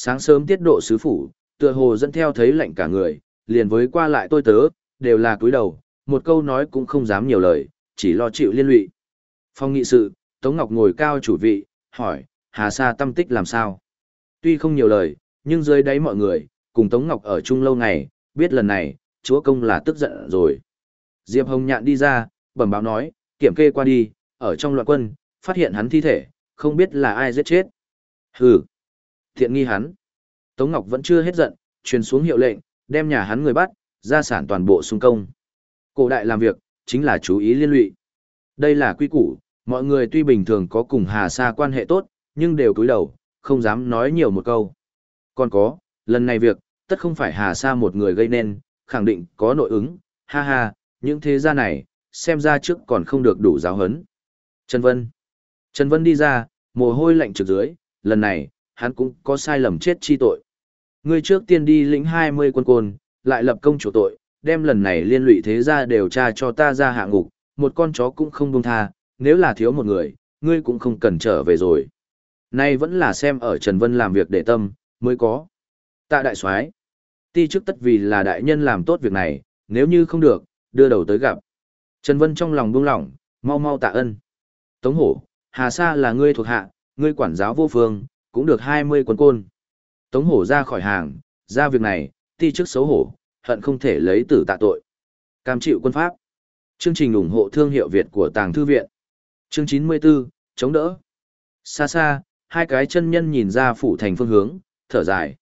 Sáng sớm tiết độ sứ phủ, tựa hồ dẫn theo thấy lạnh cả người, liền với qua lại tôi tớ, đều là cúi đầu, một câu nói cũng không dám nhiều lời, chỉ lo chịu liên lụy. Phong nghị sự, Tống Ngọc ngồi cao chủ vị, hỏi, Hà Sa tâm tích làm sao? Tuy không nhiều lời, nhưng dưới đáy mọi người, cùng Tống Ngọc ở chung lâu ngày, biết lần này, chúa công là tức giận rồi. Diệp Hồng Nhạn đi ra, bẩm báo nói, kiểm kê qua đi, ở trong loạn quân, phát hiện hắn thi thể, không biết là ai giết chết. Hừ, thiện nghi hắn. Tống Ngọc vẫn chưa hết giận, truyền xuống hiệu lệnh, đem nhà hắn người bắt, gia sản toàn bộ xung công. Cổ đại làm việc, chính là chú ý liên lụy. Đây là quy củ, mọi người tuy bình thường có cùng Hà Sa quan hệ tốt, nhưng đều cúi đầu, không dám nói nhiều một câu. Còn có, lần này việc, tất không phải Hà Sa một người gây nên, khẳng định có nội ứng, ha ha, những thế gia này, xem ra trước còn không được đủ giáo hấn. Trần Vân Trần Vân đi ra, mồ hôi lạnh trực dưới, lần này, hắn cũng có sai lầm chết chi tội. Ngươi trước tiên đi lĩnh 20 quân côn, lại lập công chủ tội, đem lần này liên lụy thế gia đều tra cho ta ra hạ ngục, một con chó cũng không buông tha, nếu là thiếu một người, ngươi cũng không cần trở về rồi. Nay vẫn là xem ở Trần Vân làm việc để tâm, mới có. Tạ đại soái ti chức tất vì là đại nhân làm tốt việc này, nếu như không được, đưa đầu tới gặp. Trần Vân trong lòng buông lỏng, mau mau tạ ân. Tống hổ, Hà Sa là ngươi thuộc hạ, ngươi quản giáo vô phương, cũng được 20 quân côn. Tống hổ ra khỏi hàng, ra việc này, ti chức xấu hổ, hận không thể lấy tử tạ tội. Cam chịu quân pháp. Chương trình ủng hộ thương hiệu Việt của Tàng Thư Viện. Chương 94, chống đỡ. Xa xa, hai cái chân nhân nhìn ra phủ thành phương hướng, thở dài.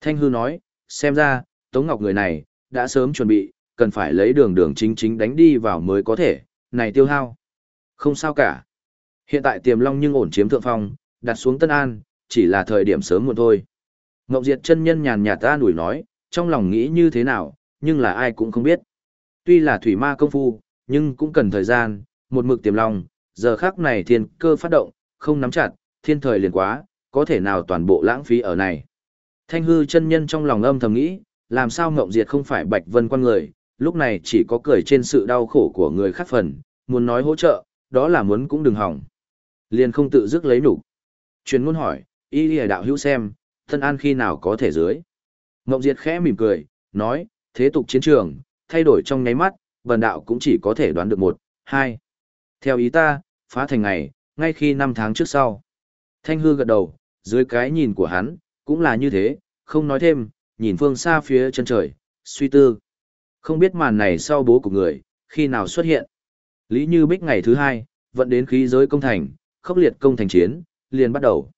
Thanh hư nói, xem ra, Tống Ngọc người này, đã sớm chuẩn bị, cần phải lấy đường đường chính chính đánh đi vào mới có thể, này tiêu hao. Không sao cả. Hiện tại tiềm long nhưng ổn chiếm thượng phong, đặt xuống Tân An, chỉ là thời điểm sớm muộn thôi. Ngọc Diệt chân nhân nhàn nhạt ta nủi nói, trong lòng nghĩ như thế nào, nhưng là ai cũng không biết. Tuy là thủy ma công phu, nhưng cũng cần thời gian, một mực tiềm long, giờ khắc này thiên cơ phát động, không nắm chặt, thiên thời liền quá, có thể nào toàn bộ lãng phí ở này. Thanh hư chân nhân trong lòng âm thầm nghĩ, làm sao Ngộng Diệt không phải Bạch Vân quan người, lúc này chỉ có cười trên sự đau khổ của người khác phần, muốn nói hỗ trợ, đó là muốn cũng đừng hỏng. Liền không tự dứt lấy nụ. Truyền ngôn hỏi, y lìa đạo hữu xem, thân an khi nào có thể dưới. Ngộng Diệt khẽ mỉm cười, nói, thế tục chiến trường, thay đổi trong nháy mắt, vần đạo cũng chỉ có thể đoán được một, hai. Theo ý ta, phá thành ngày, ngay khi năm tháng trước sau. Thanh hư gật đầu, dưới cái nhìn của hắn, cũng là như thế, không nói thêm, nhìn phương xa phía chân trời, suy tư. Không biết màn này sau bố của người, khi nào xuất hiện. Lý Như Bích ngày thứ hai, vận đến khí giới công thành, khốc liệt công thành chiến, liền bắt đầu.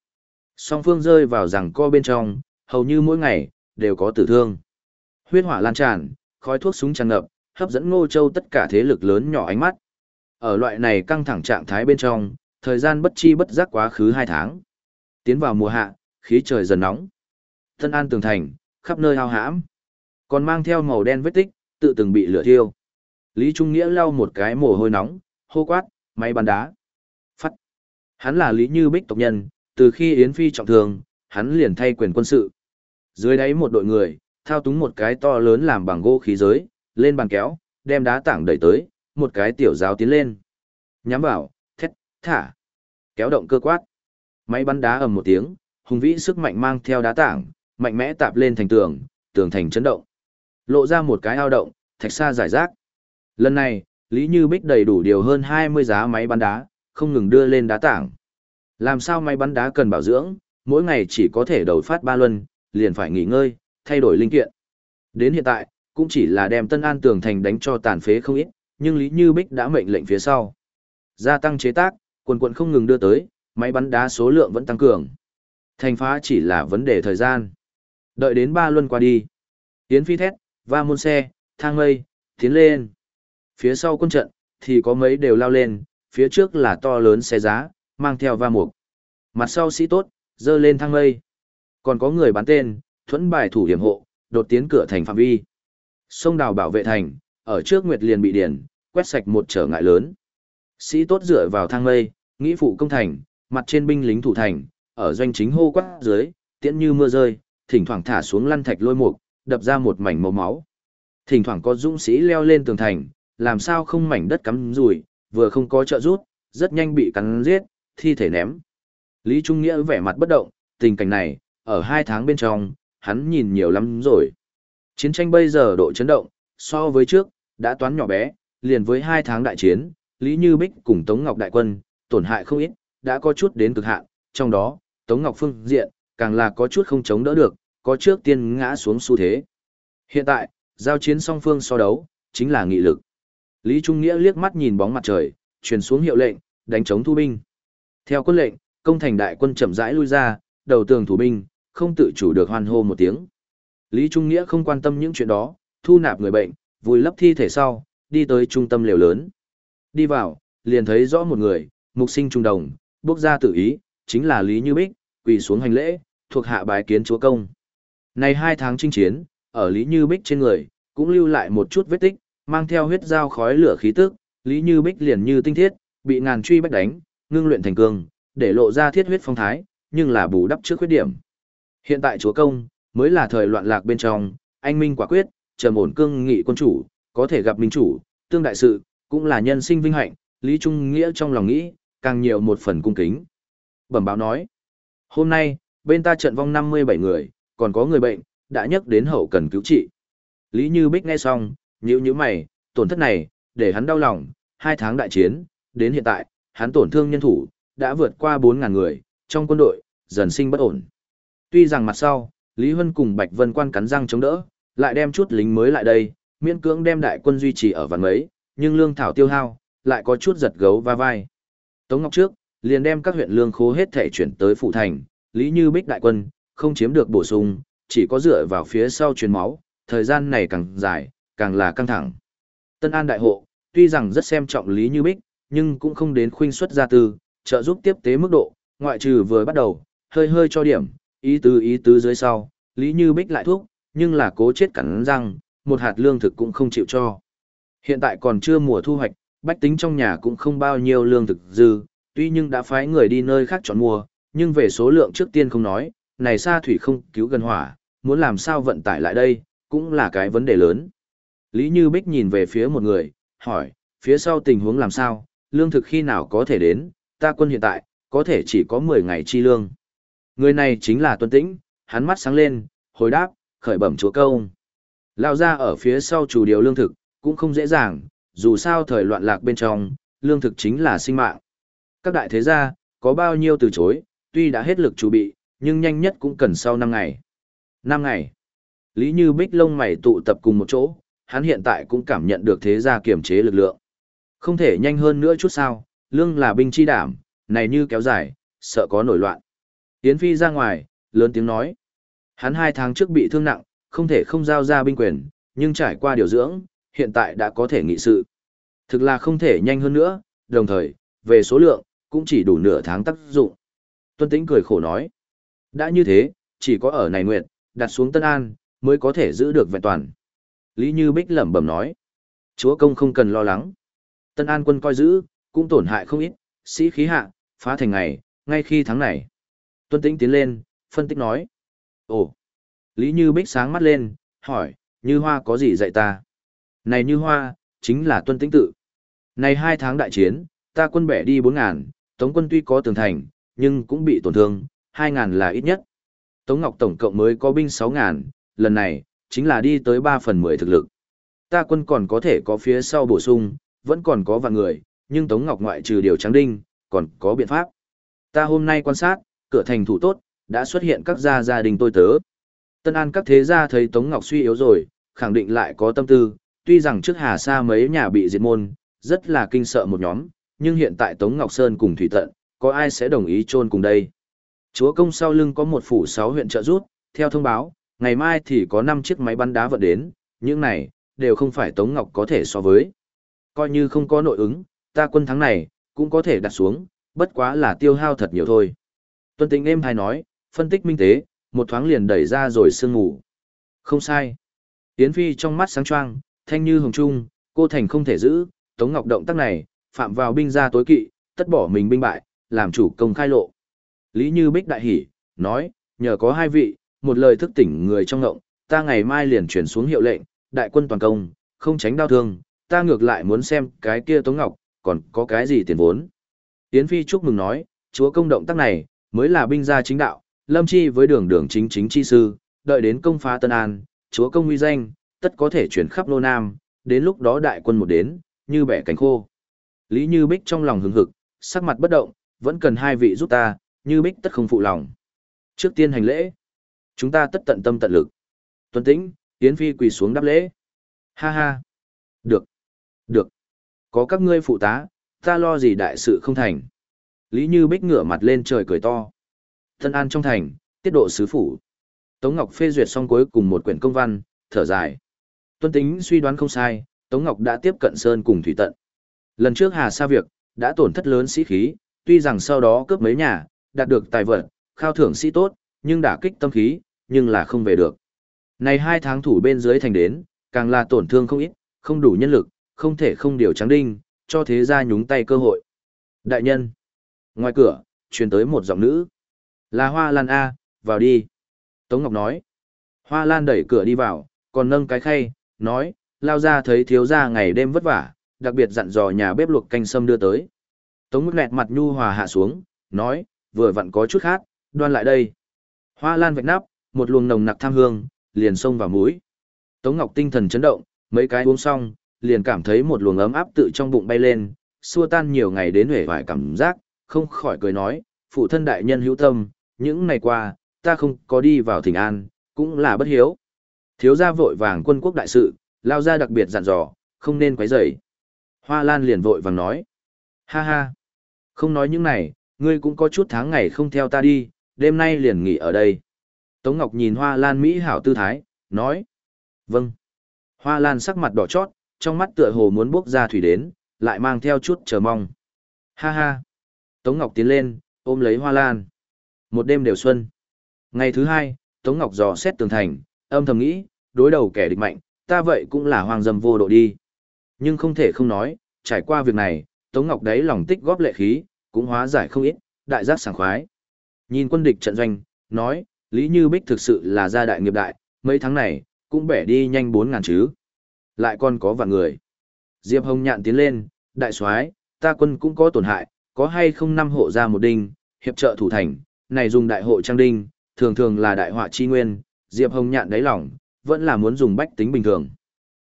Song phương rơi vào rằng co bên trong, hầu như mỗi ngày, đều có tử thương. Huyết hỏa lan tràn, khói thuốc súng tràn ngập, hấp dẫn Ngô Châu tất cả thế lực lớn nhỏ ánh mắt. Ở loại này căng thẳng trạng thái bên trong, thời gian bất chi bất giác quá khứ hai tháng. Tiến vào mùa hạ, khí trời dần nóng. thân An tường thành, khắp nơi hao hãm. Còn mang theo màu đen vết tích, tự từng bị lửa thiêu. Lý Trung Nghĩa lau một cái mồ hôi nóng, hô quát, máy bắn đá. Phát. Hắn là Lý Như Bích tộc nhân, từ khi Yến Phi trọng thương, hắn liền thay quyền quân sự. Dưới đáy một đội người, thao túng một cái to lớn làm bằng gỗ khí giới, lên bàn kéo, đem đá tảng đẩy tới, một cái tiểu giáo tiến lên. Nhắm vào, thét, thả. Kéo động cơ quát. Máy bắn đá ầm một tiếng, hùng vĩ sức mạnh mang theo đá tảng, mạnh mẽ tạp lên thành tường, tường thành chấn động. Lộ ra một cái ao động, thạch xa giải rác. Lần này, Lý Như Bích đầy đủ điều hơn 20 giá máy bắn đá, không ngừng đưa lên đá tảng. Làm sao máy bắn đá cần bảo dưỡng, mỗi ngày chỉ có thể đầu phát ba luân, liền phải nghỉ ngơi, thay đổi linh kiện. Đến hiện tại, cũng chỉ là đem Tân An tường thành đánh cho tàn phế không ít, nhưng Lý Như Bích đã mệnh lệnh phía sau. Gia tăng chế tác, quần quần không ngừng đưa tới, máy bắn đá số lượng vẫn tăng cường. Thành phá chỉ là vấn đề thời gian. Đợi đến ba luân qua đi. Tiến phi thét, va môn xe, thang mây, tiến lên. Phía sau quân trận, thì có mấy đều lao lên, phía trước là to lớn xe giá, mang theo va mục. Mặt sau sĩ tốt, dơ lên thang mây. Còn có người bán tên, thuẫn bài thủ điểm hộ, đột tiến cửa thành phạm vi. Sông đào bảo vệ thành, ở trước Nguyệt liền bị điển, quét sạch một trở ngại lớn. Sĩ tốt dựa vào thang mây, nghĩ phụ công thành, mặt trên binh lính thủ thành, ở doanh chính hô quát dưới, tiễn như mưa rơi, thỉnh thoảng thả xuống lăn thạch lôi mục, đập ra một mảnh màu máu. Thỉnh thoảng có dũng sĩ leo lên tường thành, làm sao không mảnh đất cắm rủi, vừa không có trợ rút, rất nhanh bị cắn giết, thi thể ném. Lý Trung Nghĩa vẻ mặt bất động, tình cảnh này, ở hai tháng bên trong, hắn nhìn nhiều lắm rồi. Chiến tranh bây giờ độ chấn động, so với trước, đã toán nhỏ bé, liền với hai tháng đại chiến, Lý Như Bích cùng Tống Ngọc đại quân, tổn hại không ít, đã có chút đến cực hạn, trong đó, Tống Ngọc phương diện, càng là có chút không chống đỡ được, có trước tiên ngã xuống xu thế. Hiện tại, giao chiến song phương so đấu, chính là nghị lực. Lý Trung Nghĩa liếc mắt nhìn bóng mặt trời, truyền xuống hiệu lệnh, đánh chống thu binh. Theo quân lệnh, công thành đại quân chậm rãi lui ra, đầu tường thủ binh, không tự chủ được hoan hô một tiếng. Lý Trung Nghĩa không quan tâm những chuyện đó, thu nạp người bệnh, vùi lấp thi thể sau, đi tới trung tâm liều lớn. Đi vào, liền thấy rõ một người, mục sinh trung đồng, bước ra tự ý, chính là Lý Như Bích, quỳ xuống hành lễ, thuộc hạ bái kiến chúa công. Này hai tháng chinh chiến, ở Lý Như Bích trên người, cũng lưu lại một chút vết tích, mang theo huyết dao khói lửa khí tức, Lý Như Bích liền như tinh thiết, bị ngàn truy bách đánh, ngưng luyện thành cương, để lộ ra thiết huyết phong thái, nhưng là bù đắp trước khuyết điểm. Hiện tại chúa công, mới là thời loạn lạc bên trong, anh minh quả quyết, trầm ổn cương nghị quân chủ, có thể gặp minh chủ, tương đại sự, cũng là nhân sinh vinh hạnh, Lý Trung Nghĩa trong lòng nghĩ, càng nhiều một phần cung kính. Bẩm báo nói, hôm nay, bên ta trận vong 57 người, còn có người bệnh, đã nhắc đến hậu cần cứu trị. Lý Như Bích nghe xong, nhíu nhíu mày, tổn thất này, để hắn đau lòng, hai tháng đại chiến, đến hiện tại, hắn tổn thương nhân thủ, đã vượt qua 4.000 người, trong quân đội, dần sinh bất ổn. Tuy rằng mặt sau, Lý Huân cùng Bạch Vân Quan cắn răng chống đỡ, lại đem chút lính mới lại đây, miễn cưỡng đem đại quân duy trì ở vạn mấy, nhưng lương thảo tiêu hao, lại có chút giật gấu va vai. Tống Ngọc trước, liền đem các huyện lương khố hết thể chuyển tới phụ thành, Lý Như Bích đại quân, không chiếm được bổ sung, chỉ có dựa vào phía sau truyền máu, thời gian này càng dài, càng là căng thẳng. Tân An đại hộ, tuy rằng rất xem trọng Lý Như Bích, nhưng cũng không đến khuynh xuất gia tư, trợ giúp tiếp tế mức độ, ngoại trừ vừa bắt đầu, hơi hơi cho điểm, ý tứ ý tứ dưới sau, Lý Như Bích lại thuốc, nhưng là cố chết cắn răng, một hạt lương thực cũng không chịu cho. Hiện tại còn chưa mùa thu hoạch, bách tính trong nhà cũng không bao nhiêu lương thực dư, tuy nhưng đã phái người đi nơi khác chọn mua, nhưng về số lượng trước tiên không nói, này xa thủy không cứu gần hỏa, muốn làm sao vận tải lại đây, cũng là cái vấn đề lớn. Lý Như Bích nhìn về phía một người, hỏi, phía sau tình huống làm sao, lương thực khi nào có thể đến, ta quân hiện tại, có thể chỉ có 10 ngày chi lương. Người này chính là Tuân Tĩnh, hắn mắt sáng lên, hồi đáp, khởi bẩm chúa công. Lao ra ở phía sau chủ điều lương thực, cũng không dễ dàng, dù sao thời loạn lạc bên trong, lương thực chính là sinh mạng. Các đại thế gia, có bao nhiêu từ chối, tuy đã hết lực chuẩn bị, nhưng nhanh nhất cũng cần sau 5 ngày. 5 ngày. Lý Như Bích lông mày tụ tập cùng một chỗ, hắn hiện tại cũng cảm nhận được thế gia kiểm chế lực lượng. Không thể nhanh hơn nữa chút sao, lương là binh chi đảm, này như kéo dài, sợ có nổi loạn. Yến Phi ra ngoài, lớn tiếng nói. Hắn hai tháng trước bị thương nặng, không thể không giao ra binh quyền, nhưng trải qua điều dưỡng, hiện tại đã có thể nghị sự. Thực là không thể nhanh hơn nữa, đồng thời, về số lượng, cũng chỉ đủ nửa tháng tác dụng. Tuân Tĩnh cười khổ nói. Đã như thế, chỉ có ở này nguyện, đặt xuống Tân An, mới có thể giữ được vẹn toàn. Lý Như Bích lẩm bẩm nói. Chúa công không cần lo lắng. Tân An quân coi giữ, cũng tổn hại không ít, sĩ khí hạ, phá thành ngày, ngay khi tháng này. Tuân Tĩnh tiến lên, phân tích nói. Ồ! Lý Như Bích sáng mắt lên, hỏi, Như Hoa có gì dạy ta? Này Như Hoa, chính là Tuân Tĩnh tự. Này hai tháng đại chiến, ta quân bẻ đi bốn ngàn, Tống quân tuy có tường thành, nhưng cũng bị tổn thương, hai ngàn là ít nhất. Tống Ngọc tổng cộng mới có binh sáu ngàn, lần này, chính là đi tới ba phần mười thực lực. Ta quân còn có thể có phía sau bổ sung, vẫn còn có vạn người, nhưng Tống Ngọc ngoại trừ điều trắng đinh, còn có biện pháp. Ta hôm nay quan sát, cửa thành thủ tốt, đã xuất hiện các gia gia đình tôi tớ. Tân An các thế gia thấy Tống Ngọc suy yếu rồi, khẳng định lại có tâm tư, tuy rằng trước Hà Sa mấy nhà bị diệt môn, rất là kinh sợ một nhóm, nhưng hiện tại Tống Ngọc Sơn cùng Thủy Tận, có ai sẽ đồng ý chôn cùng đây. Chúa công sau lưng có một phủ sáu huyện trợ rút, theo thông báo, ngày mai thì có 5 chiếc máy bắn đá vận đến, những này, đều không phải Tống Ngọc có thể so với. Coi như không có nội ứng, ta quân thắng này, cũng có thể đặt xuống, bất quá là tiêu hao thật nhiều thôi. Tuân tĩnh êm hay nói, phân tích minh tế, một thoáng liền đẩy ra rồi sương ngủ. Không sai. Yến Phi trong mắt sáng choang, thanh như hồng trung, cô thành không thể giữ, Tống Ngọc động tác này, phạm vào binh gia tối kỵ, tất bỏ mình binh bại, làm chủ công khai lộ. Lý Như Bích đại hỉ, nói, nhờ có hai vị, một lời thức tỉnh người trong ngộng, ta ngày mai liền chuyển xuống hiệu lệnh, đại quân toàn công, không tránh đau thương, ta ngược lại muốn xem cái kia Tống Ngọc, còn có cái gì tiền vốn. Yến Phi chúc mừng nói, chúa công động tác này, mới là binh gia chính đạo, lâm chi với đường đường chính chính chi sư, đợi đến công phá Tân An, chúa công uy danh, tất có thể chuyển khắp Lô Nam, đến lúc đó đại quân một đến, như bẻ cánh khô. Lý Như Bích trong lòng hứng hực, sắc mặt bất động, vẫn cần hai vị giúp ta, Như Bích tất không phụ lòng. Trước tiên hành lễ, chúng ta tất tận tâm tận lực. Tuấn Tĩnh, Yến Phi quỳ xuống đáp lễ. Ha ha. Được. Được. Có các ngươi phụ tá, ta lo gì đại sự không thành. Lý Như Bích ngửa mặt lên trời cười to. Thân An trong thành, tiết độ sứ phủ. Tống Ngọc phê duyệt xong cuối cùng một quyển công văn, thở dài. Tuân tính suy đoán không sai, Tống Ngọc đã tiếp cận Sơn cùng Thủy Tận. Lần trước Hà Sa Việc, đã tổn thất lớn sĩ khí, tuy rằng sau đó cướp mấy nhà, đạt được tài vật, khao thưởng sĩ tốt, nhưng đã kích tâm khí, nhưng là không về được. Này hai tháng thủ bên dưới thành đến, càng là tổn thương không ít, không đủ nhân lực, không thể không điều trắng đinh, cho thế gia nhúng tay cơ hội. Đại nhân. Ngoài cửa, truyền tới một giọng nữ. Là Hoa Lan A, vào đi. Tống Ngọc nói. Hoa Lan đẩy cửa đi vào, còn nâng cái khay, nói, lao ra thấy thiếu gia ngày đêm vất vả, đặc biệt dặn dò nhà bếp luộc canh sâm đưa tới. Tống ngọc Nẹt mặt nhu hòa hạ xuống, nói, vừa vặn có chút khác, đoan lại đây. Hoa Lan vạch nắp, một luồng nồng nặc tham hương, liền xông vào mũi. Tống Ngọc tinh thần chấn động, mấy cái uống xong, liền cảm thấy một luồng ấm áp tự trong bụng bay lên, xua tan nhiều ngày đến huệ vài cảm giác, không khỏi cười nói, phụ thân đại nhân hữu tâm, những ngày qua, ta không có đi vào thỉnh an, cũng là bất hiếu. Thiếu gia vội vàng quân quốc đại sự, lao ra đặc biệt dặn dò, không nên quấy rầy. Hoa Lan liền vội vàng nói, ha ha, không nói những này, ngươi cũng có chút tháng ngày không theo ta đi, đêm nay liền nghỉ ở đây. Tống Ngọc nhìn Hoa Lan Mỹ hảo tư thái, nói, vâng. Hoa Lan sắc mặt đỏ chót, trong mắt tựa hồ muốn bước ra thủy đến, lại mang theo chút chờ mong. Ha ha. Tống Ngọc tiến lên, ôm lấy Hoa Lan. Một đêm đều xuân. Ngày thứ hai, Tống Ngọc dò xét tường thành, âm thầm nghĩ, đối đầu kẻ địch mạnh, ta vậy cũng là hoàng dâm vô độ đi. Nhưng không thể không nói, trải qua việc này, Tống Ngọc đấy lòng tích góp lệ khí, cũng hóa giải không ít, đại giác sảng khoái. Nhìn quân địch trận doanh, nói, Lý Như Bích thực sự là gia đại nghiệp đại, mấy tháng này, cũng bẻ đi nhanh bốn ngàn chứ. Lại còn có vạn người. Diệp Hồng nhạn tiến lên, đại soái, ta quân cũng có tổn hại, có hay không năm hộ ra một đinh, hiệp trợ thủ thành, này dùng đại hộ trang đinh, thường thường là đại họa chi nguyên, Diệp Hồng nhạn đáy lòng, vẫn là muốn dùng bách tính bình thường.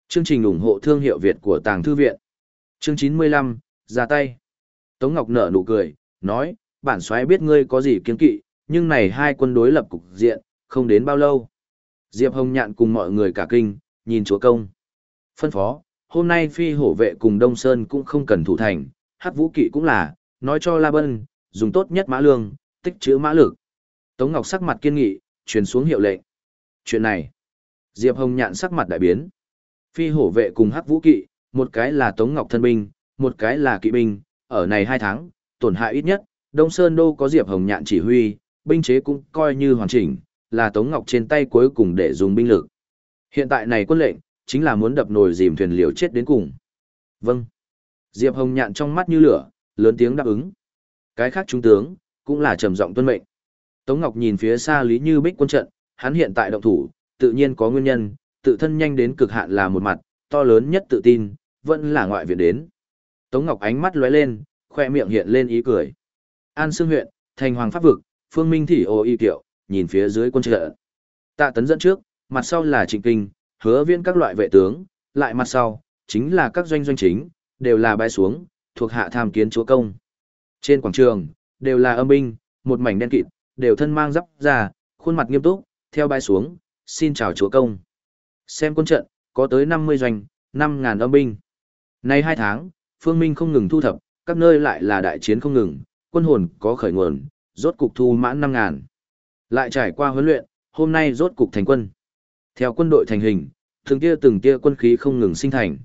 Chương trình ủng hộ thương hiệu Việt của Tàng Thư Viện. Chương 95, ra tay. Tống Ngọc nở nụ cười, nói, bản soái biết ngươi có gì kiên kỵ, nhưng này hai quân đối lập cục diện, không đến bao lâu. Diệp Hồng nhạn cùng mọi người cả kinh, nhìn chúa công. Phân phó, hôm nay phi hổ vệ cùng Đông Sơn cũng không cần thủ thành, hát vũ kỵ cũng là, nói cho La Bân, dùng tốt nhất mã lương, tích chữ mã lực. Tống Ngọc sắc mặt kiên nghị, truyền xuống hiệu lệnh. Chuyện này, Diệp Hồng nhạn sắc mặt đại biến. Phi hổ vệ cùng hắc vũ kỵ, một cái là Tống Ngọc thân binh, một cái là kỵ binh, ở này hai tháng, tổn hại ít nhất, Đông Sơn Đô có Diệp Hồng nhạn chỉ huy, binh chế cũng coi như hoàn chỉnh, là Tống Ngọc trên tay cuối cùng để dùng binh lực. Hiện tại này quân lệnh, chính là muốn đập nồi dìm thuyền liều chết đến cùng. Vâng. Diệp Hồng nhạn trong mắt như lửa, lớn tiếng đáp ứng. Cái khác trung tướng, cũng là trầm giọng tuân mệnh. Tống Ngọc nhìn phía xa Lý Như Bích quân trận, hắn hiện tại động thủ, tự nhiên có nguyên nhân, tự thân nhanh đến cực hạn là một mặt, to lớn nhất tự tin, vẫn là ngoại viện đến. Tống Ngọc ánh mắt lóe lên, khoe miệng hiện lên ý cười. An Sương huyện, thành hoàng pháp vực, Phương Minh thị ô y kiệu, nhìn phía dưới quân trận. Tạ tấn dẫn trước, mặt sau là Trịnh Kinh, hứa viên các loại vệ tướng, lại mặt sau, chính là các doanh doanh chính, đều là bay xuống, thuộc hạ tham kiến chúa công. Trên quảng trường, đều là âm binh, một mảnh đen kịt, đều thân mang giáp ra, khuôn mặt nghiêm túc, theo bay xuống, xin chào chúa công. Xem quân trận, có tới 50 doanh, 5.000 âm binh. Nay hai tháng, phương minh không ngừng thu thập, các nơi lại là đại chiến không ngừng, quân hồn có khởi nguồn, rốt cục thu mãn 5.000. Lại trải qua huấn luyện, hôm nay rốt cục thành quân. Theo quân đội thành hình, từng tia từng tia quân khí không ngừng sinh thành.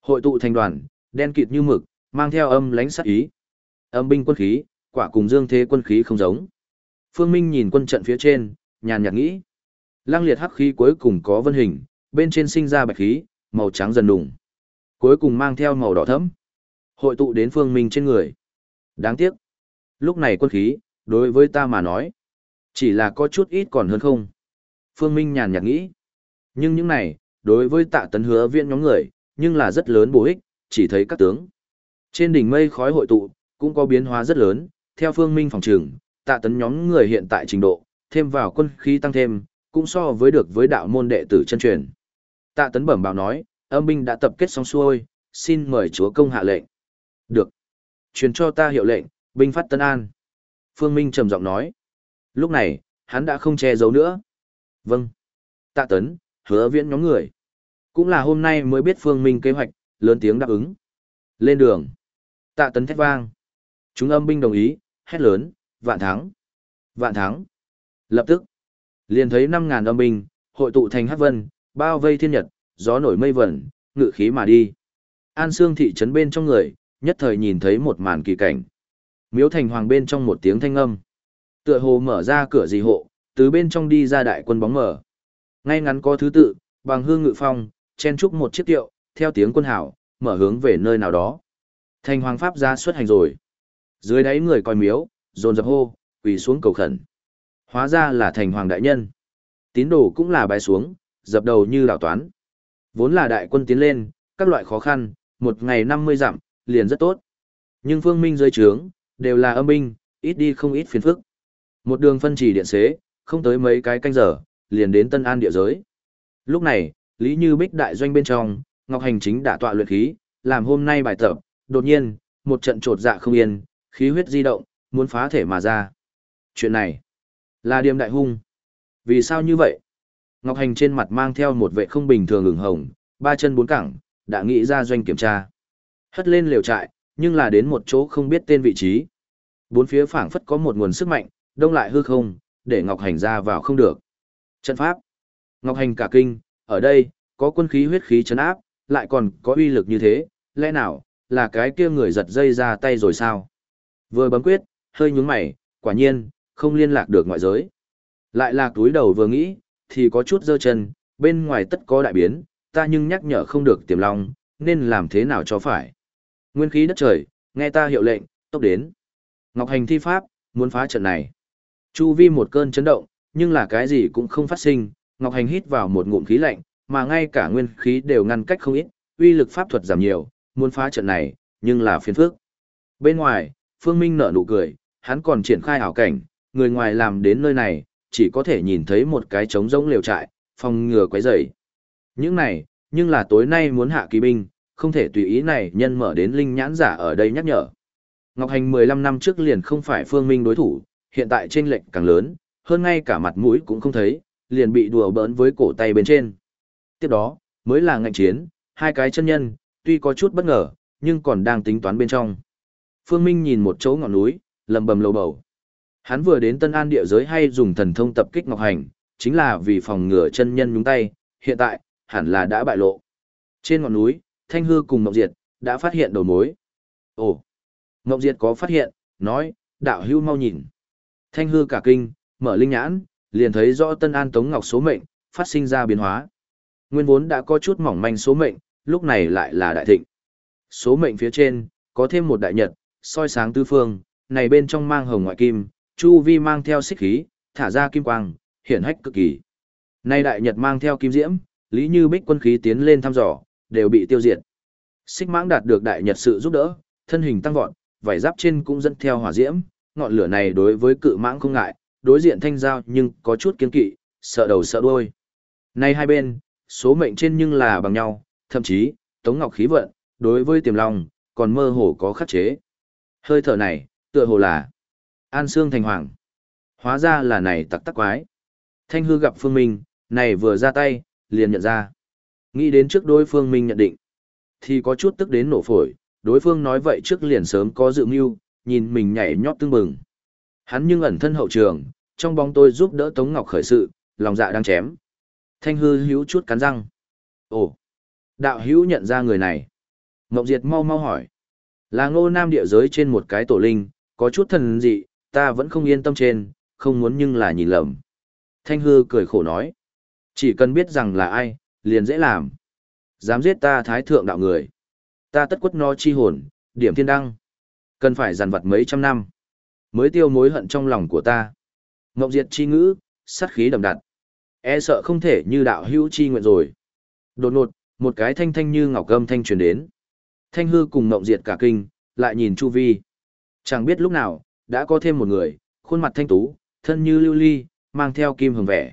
Hội tụ thành đoàn, đen kịt như mực, mang theo âm lãnh sát ý. Âm binh quân khí, quả cùng dương thế quân khí không giống. Phương Minh nhìn quân trận phía trên, nhàn nhạt nghĩ. Lăng liệt hắc khí cuối cùng có vân hình, bên trên sinh ra bạch khí, màu trắng dần đùng. Cuối cùng mang theo màu đỏ thẫm. Hội tụ đến Phương Minh trên người. Đáng tiếc. Lúc này quân khí, đối với ta mà nói, chỉ là có chút ít còn hơn không. Phương Minh nhàn nhạt nghĩ. Nhưng những này, đối với tạ tấn hứa viện nhóm người, nhưng là rất lớn bổ ích, chỉ thấy các tướng. Trên đỉnh mây khói hội tụ, cũng có biến hóa rất lớn, theo phương minh phòng trường, tạ tấn nhóm người hiện tại trình độ, thêm vào quân khí tăng thêm, cũng so với được với đạo môn đệ tử chân truyền. Tạ Tấn bẩm bảo nói, âm binh đã tập kết xong xuôi, xin mời chúa công hạ lệnh. Được. Truyền cho ta hiệu lệnh, binh phát Tân An. Phương Minh trầm giọng nói. Lúc này, hắn đã không che giấu nữa. Vâng. Tạ Tấn, hứa viễn nhóm người. Cũng là hôm nay mới biết Phương Minh kế hoạch, lớn tiếng đáp ứng. Lên đường. Tạ Tấn thét vang. Chúng âm binh đồng ý, hét lớn, vạn thắng. Vạn thắng. Lập tức, liền thấy 5.000 âm binh, hội tụ thành hát vân, bao vây thiên nhật, gió nổi mây vẩn, ngự khí mà đi. An Sương thị trấn bên trong người, nhất thời nhìn thấy một màn kỳ cảnh. Miếu thành hoàng bên trong một tiếng thanh âm. Tựa hồ mở ra cửa gì hộ, từ bên trong đi ra đại quân bóng mở. Ngay ngắn có thứ tự, bằng hương ngự phong, chen trúc một chiếc tiệu, theo tiếng quân hảo, mở hướng về nơi nào đó. Thành hoàng pháp ra xuất hành rồi. Dưới đáy người coi miếu, dồn dập hô, quỳ xuống cầu khẩn. Hóa ra là thành hoàng đại nhân. Tín đồ cũng là bái xuống, dập đầu như đảo toán. Vốn là đại quân tiến lên, các loại khó khăn, một ngày 50 dặm, liền rất tốt. Nhưng phương minh dưới trướng, đều là âm binh, ít đi không ít phiền phức. Một đường phân chỉ điện xế, không tới mấy cái canh giờ, liền đến Tân An địa giới. Lúc này, Lý Như Bích đại doanh bên trong, Ngọc Hành chính đã tọa luyện khí, làm hôm nay bài tập, đột nhiên, một trận trột dạ không yên, khí huyết di động, muốn phá thể mà ra. Chuyện này, là điềm đại hung. Vì sao như vậy? Ngọc Hành trên mặt mang theo một vệ không bình thường ửng hồng, ba chân bốn cẳng, đã nghĩ ra doanh kiểm tra. Hất lên liều trại, nhưng là đến một chỗ không biết tên vị trí. Bốn phía phảng phất có một nguồn sức mạnh, đông lại hư không, để Ngọc Hành ra vào không được. Trận pháp. Ngọc Hành cả kinh, ở đây, có quân khí huyết khí chấn áp, lại còn có uy lực như thế, lẽ nào, là cái kia người giật dây ra tay rồi sao? Vừa bấm quyết, hơi nhúng mày, quả nhiên, không liên lạc được ngoại giới. Lại là túi đầu vừa nghĩ, thì có chút dơ chân, bên ngoài tất có đại biến, ta nhưng nhắc nhở không được tiềm long, nên làm thế nào cho phải. Nguyên khí đất trời, nghe ta hiệu lệnh, tốc đến. Ngọc Hành thi pháp, muốn phá trận này. Chu vi một cơn chấn động, nhưng là cái gì cũng không phát sinh, Ngọc Hành hít vào một ngụm khí lạnh, mà ngay cả nguyên khí đều ngăn cách không ít, uy lực pháp thuật giảm nhiều, muốn phá trận này, nhưng là phiền phức. Bên ngoài, Phương Minh nở nụ cười, hắn còn triển khai ảo cảnh, người ngoài làm đến nơi này, chỉ có thể nhìn thấy một cái trống rỗng liều trại, phòng ngừa quấy rầy. Những này, nhưng là tối nay muốn hạ kỳ binh, không thể tùy ý này nhân mở đến linh nhãn giả ở đây nhắc nhở. Ngọc Hành 15 năm trước liền không phải Phương Minh đối thủ, hiện tại trên lệnh càng lớn, hơn ngay cả mặt mũi cũng không thấy, liền bị đùa bỡn với cổ tay bên trên. Tiếp đó, mới là ngạnh chiến, hai cái chân nhân, tuy có chút bất ngờ, nhưng còn đang tính toán bên trong. Phương Minh nhìn một chỗ ngọn núi, lầm bầm lầu bầu. Hắn vừa đến Tân An địa giới hay dùng thần thông tập kích Ngọc Hành, chính là vì phòng ngừa chân nhân nhúng tay, hiện tại, hẳn là đã bại lộ. Trên ngọn núi, Thanh Hư cùng Ngọc Diệt, đã phát hiện đầu mối. Ồ! Ngọc Diệt có phát hiện, nói, đạo hưu mau nhìn. Thanh Hư cả kinh, mở linh nhãn, liền thấy rõ Tân An Tống Ngọc số mệnh, phát sinh ra biến hóa. Nguyên vốn đã có chút mỏng manh số mệnh, lúc này lại là đại thịnh. Số mệnh phía trên, có thêm một đại nhật, soi sáng tứ phương, này bên trong mang hồng ngoại kim, chu vi mang theo xích khí, thả ra kim quang, hiển hách cực kỳ. Nay đại nhật mang theo kim diễm, lý như bích quân khí tiến lên thăm dò, đều bị tiêu diệt. Xích mãng đạt được đại nhật sự giúp đỡ, thân hình tăng vọt, vảy giáp trên cũng dẫn theo hỏa diễm, ngọn lửa này đối với cự mãng không ngại, đối diện thanh giao nhưng có chút kiên kỵ, sợ đầu sợ đuôi. Nay hai bên, số mệnh trên nhưng là bằng nhau, thậm chí, Tống Ngọc khí vận, đối với tiềm long, còn mơ hồ có khắc chế. Hơi thở này, tựa hồ là An Sương Thành Hoàng. Hóa ra là này tặc tắc quái. Thanh hư gặp Phương Minh, này vừa ra tay, liền nhận ra. Nghĩ đến trước đối phương Minh nhận định. Thì có chút tức đến nổ phổi, đối phương nói vậy trước liền sớm có dự mưu, nhìn mình nhảy nhót tương bừng. Hắn nhưng ẩn thân hậu trường, trong bóng tôi giúp đỡ Tống Ngọc khởi sự, lòng dạ đang chém. Thanh hư hữu chút cắn răng. Ồ, đạo hữu nhận ra người này. Ngọc Diệt mau mau hỏi. Là ngô nam địa giới trên một cái tổ linh, có chút thần dị, ta vẫn không yên tâm trên, không muốn nhưng là nhìn lầm. Thanh hư cười khổ nói. Chỉ cần biết rằng là ai, liền dễ làm. Dám giết ta thái thượng đạo người. Ta tất quất no chi hồn, điểm thiên đăng. Cần phải giàn vật mấy trăm năm. Mới tiêu mối hận trong lòng của ta. Ngọc diệt chi ngữ, sát khí đậm đặt. E sợ không thể như đạo hữu chi nguyện rồi. Đột ngột, một cái thanh thanh như ngọc gâm thanh truyền đến. Thanh hư cùng Ngọc diệt cả kinh, lại nhìn chu vi. Chẳng biết lúc nào, đã có thêm một người, khuôn mặt thanh tú, thân như lưu ly, mang theo kim hồng vẻ.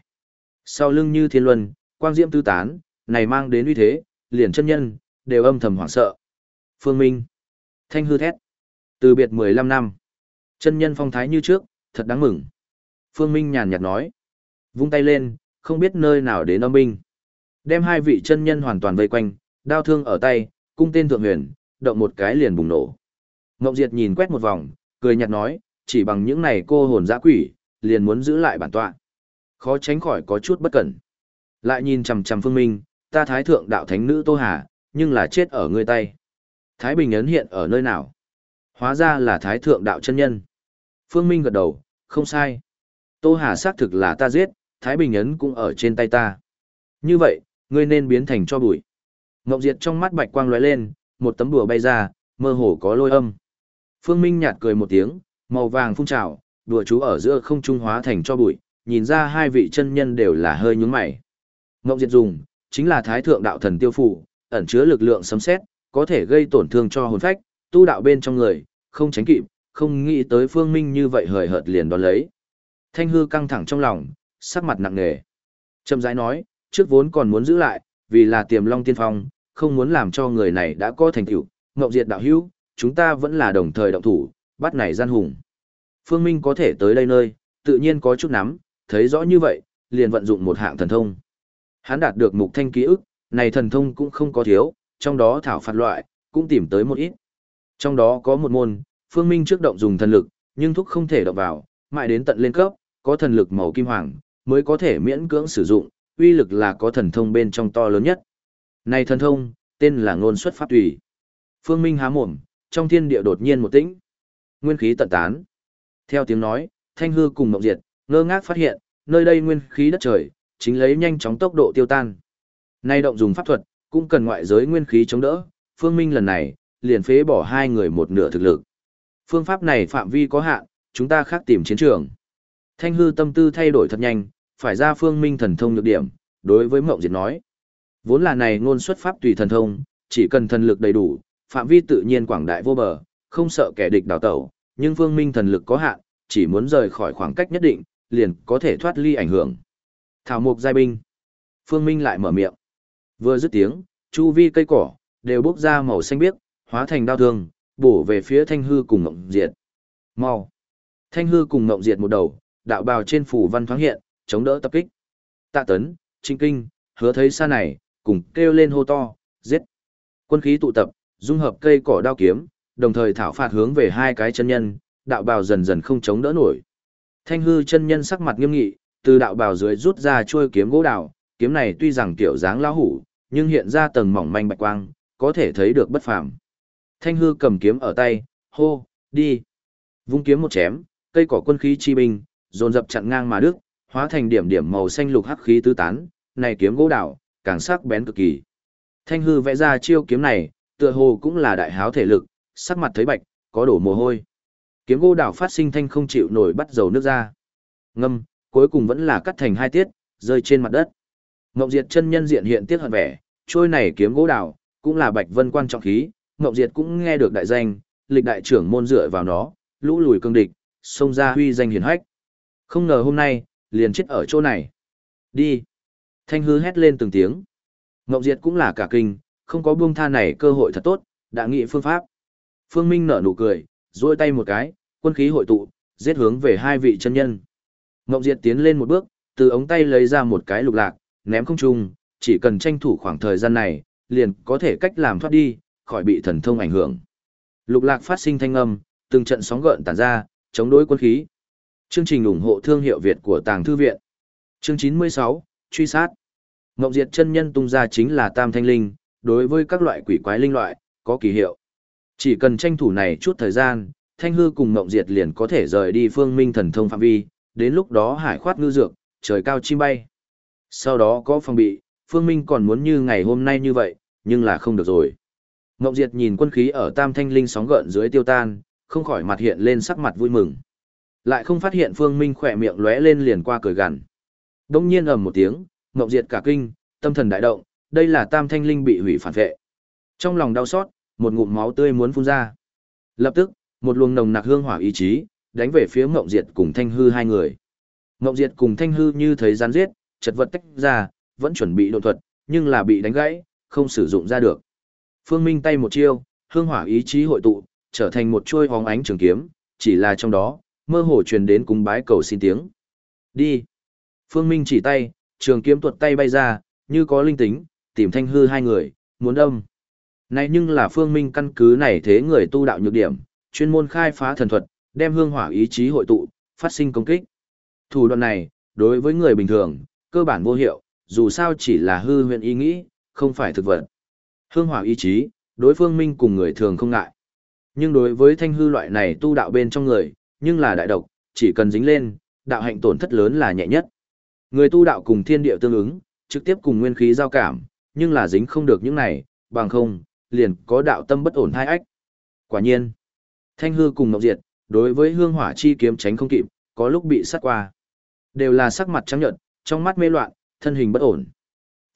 Sau lưng như thiên luân, quang diễm tư tán, này mang đến uy thế, liền chân nhân, đều âm thầm hoảng sợ. Phương Minh. Thanh hư thét. Từ biệt 15 năm. Chân nhân phong thái như trước, thật đáng mừng. Phương Minh nhàn nhạt nói. Vung tay lên, không biết nơi nào đến âm binh. Đem hai vị chân nhân hoàn toàn vây quanh, đao thương ở tay, cung tên thượng huyền, động một cái liền bùng nổ. Ngộng Diệt nhìn quét một vòng, cười nhạt nói, chỉ bằng những này cô hồn dã quỷ, liền muốn giữ lại bản tọa. Khó tránh khỏi có chút bất cẩn. Lại nhìn chằm chằm Phương Minh, ta thái thượng đạo thánh nữ Tô Hà, nhưng là chết ở ngươi tay. Thái Bình ấn hiện ở nơi nào? Hóa ra là thái thượng đạo chân nhân. Phương Minh gật đầu, không sai. Tô Hà xác thực là ta giết, Thái Bình ấn cũng ở trên tay ta. Như vậy, ngươi nên biến thành cho bụi. Ngọc Diệt trong mắt bạch quang lóe lên, một tấm đùa bay ra, mơ hồ có lôi âm. Phương Minh nhạt cười một tiếng, màu vàng phun trào, đùa chú ở giữa không trung hóa thành cho bụi, nhìn ra hai vị chân nhân đều là hơi nhún mày. Ngọc Diệt dùng, chính là Thái Thượng Đạo Thần Tiêu Phủ, ẩn chứa lực lượng sấm sét, có thể gây tổn thương cho hồn phách, tu đạo bên trong người, không tránh kịp, không nghĩ tới Phương Minh như vậy hời hợt liền đón lấy. Thanh hư căng thẳng trong lòng, sắc mặt nặng nề. Trầm rãi nói, trước vốn còn muốn giữ lại, vì là tiềm long tiên phong, không muốn làm cho người này đã có thành tựu, ngọc diệt đạo hữu, chúng ta vẫn là đồng thời động thủ, bắt này gian hùng. Phương Minh có thể tới đây nơi, tự nhiên có chút nắm, thấy rõ như vậy, liền vận dụng một hạng thần thông. Hắn đạt được mục thanh ký ức, này thần thông cũng không có thiếu, trong đó thảo phạt loại, cũng tìm tới một ít. Trong đó có một môn, Phương Minh trước động dùng thần lực, nhưng thúc không thể động vào, mãi đến tận lên cấp, có thần lực màu kim hoàng, mới có thể miễn cưỡng sử dụng, uy lực là có thần thông bên trong to lớn nhất. Này thần thông, tên là ngôn xuất pháp tùy. Phương Minh há mồm, trong thiên địa đột nhiên một tĩnh. Nguyên khí tận tán. Theo tiếng nói, Thanh hư cùng Mộng Diệt, ngơ ngác phát hiện, nơi đây nguyên khí đất trời, chính lấy nhanh chóng tốc độ tiêu tan. Nay động dùng pháp thuật, cũng cần ngoại giới nguyên khí chống đỡ, Phương Minh lần này, liền phế bỏ hai người một nửa thực lực. Phương pháp này phạm vi có hạn, chúng ta khác tìm chiến trường. Thanh hư tâm tư thay đổi thật nhanh, phải ra Phương Minh thần thông nhược điểm, đối với Mộng Diệt nói. Vốn là này ngôn xuất pháp tùy thần thông, chỉ cần thần lực đầy đủ, phạm vi tự nhiên quảng đại vô bờ, không sợ kẻ địch đào tẩu, nhưng Phương Minh thần lực có hạn, chỉ muốn rời khỏi khoảng cách nhất định, liền có thể thoát ly ảnh hưởng. Thảo mục giai binh. Phương Minh lại mở miệng. Vừa dứt tiếng, chu vi cây cỏ đều bốc ra màu xanh biếc, hóa thành đao thương, bổ về phía Thanh hư cùng Ngộng Diệt. Mau. Thanh hư cùng Ngộng Diệt một đầu, đạo bào trên phủ văn thoáng hiện, chống đỡ tập kích. Tạ Tấn, Trinh Kinh, hứa thấy xa này, cùng kêu lên hô to, giết. Quân khí tụ tập, dung hợp cây cỏ đao kiếm, đồng thời thảo phạt hướng về hai cái chân nhân, đạo bào dần dần không chống đỡ nổi. Thanh hư chân nhân sắc mặt nghiêm nghị, từ đạo bào dưới rút ra chuôi kiếm gỗ đào, kiếm này tuy rằng kiểu dáng lão hủ, nhưng hiện ra tầng mỏng manh bạch quang, có thể thấy được bất phàm. Thanh hư cầm kiếm ở tay, hô, đi. Vung kiếm một chém, cây cỏ quân khí chi binh, dồn dập chặn ngang mà đức, hóa thành điểm điểm màu xanh lục hắc khí tứ tán, này kiếm gỗ đảo, càng sắc bén cực kỳ. Thanh hư vẽ ra chiêu kiếm này, tựa hồ cũng là đại háo thể lực, sắc mặt thấy bạch, có đổ mồ hôi. Kiếm gỗ đảo phát sinh thanh không chịu nổi bắt dầu nước ra. Ngâm, cuối cùng vẫn là cắt thành hai tiết, rơi trên mặt đất. Ngộng Diệt chân nhân diện hiện tiết hận vẻ, trôi này kiếm gỗ đảo, cũng là bạch vân quan trọng khí, Ngộng Diệt cũng nghe được đại danh, lịch đại trưởng môn dựa vào nó, lũ lùi cương địch, xông ra huy danh hiển hách. Không ngờ hôm nay, liền chết ở chỗ này. Đi. Thanh hư hét lên từng tiếng. Ngộng Diệt cũng là cả kinh, không có buông tha này cơ hội thật tốt, đã nghị phương pháp. Phương Minh nở nụ cười, duỗi tay một cái, quân khí hội tụ, giết hướng về hai vị chân nhân. Ngộng Diệt tiến lên một bước, từ ống tay lấy ra một cái lục lạc, ném không trung, chỉ cần tranh thủ khoảng thời gian này, liền có thể cách làm thoát đi, khỏi bị thần thông ảnh hưởng. Lục lạc phát sinh thanh âm, từng trận sóng gợn tản ra, chống đối quân khí. Chương trình ủng hộ thương hiệu Việt của Tàng Thư Viện. Chương 96, Truy sát. Ngọc Diệt chân nhân tung ra chính là Tam Thanh Linh, đối với các loại quỷ quái linh loại, có kỳ hiệu. Chỉ cần tranh thủ này chút thời gian, Thanh Hư cùng Ngọc Diệt liền có thể rời đi phương minh thần thông phạm vi, đến lúc đó hải khoát ngư dược, trời cao chim bay. Sau đó có phòng bị, phương minh còn muốn như ngày hôm nay như vậy, nhưng là không được rồi. Ngọc Diệt nhìn quân khí ở Tam Thanh Linh sóng gợn dưới tiêu tan, không khỏi mặt hiện lên sắc mặt vui mừng. Lại không phát hiện Phương Minh khỏe miệng lóe lên liền qua cười gằn. Đông nhiên ầm một tiếng, Ngọc Diệt cả kinh, tâm thần đại động, đây là Tam Thanh Linh bị hủy phản vệ. Trong lòng đau xót, một ngụm máu tươi muốn phun ra. Lập tức, một luồng nồng nặc hương hỏa ý chí, đánh về phía Ngọc Diệt cùng Thanh Hư hai người. Ngộng Diệt cùng Thanh Hư như thấy rắn giết, chật vật tách ra, vẫn chuẩn bị độ thuật, nhưng là bị đánh gãy, không sử dụng ra được. Phương Minh tay một chiêu, hương hỏa ý chí hội tụ, trở thành một chuôi hóng ánh trường kiếm, chỉ là trong đó, mơ hồ truyền đến cúng bái cầu xin tiếng. Đi. Phương Minh chỉ tay, trường kiếm tuột tay bay ra, như có linh tính, tìm thanh hư hai người, muốn đâm. Này nhưng là Phương Minh căn cứ này thế người tu đạo nhược điểm, chuyên môn khai phá thần thuật, đem hương hỏa ý chí hội tụ, phát sinh công kích. Thủ đoạn này, đối với người bình thường, cơ bản vô hiệu, dù sao chỉ là hư huyện ý nghĩ, không phải thực vật. Hương hỏa ý chí, đối phương minh cùng người thường không ngại. Nhưng đối với thanh hư loại này tu đạo bên trong người, nhưng là đại độc, chỉ cần dính lên, đạo hạnh tổn thất lớn là nhẹ nhất. Người tu đạo cùng thiên địa tương ứng, trực tiếp cùng nguyên khí giao cảm, nhưng là dính không được những này, bằng không, liền có đạo tâm bất ổn hai ách. Quả nhiên, thanh hư cùng ngọc diệt, đối với hương hỏa chi kiếm tránh không kịp, có lúc bị sát qua. Đều là sắc mặt trắng nhợt, trong mắt mê loạn, thân hình bất ổn.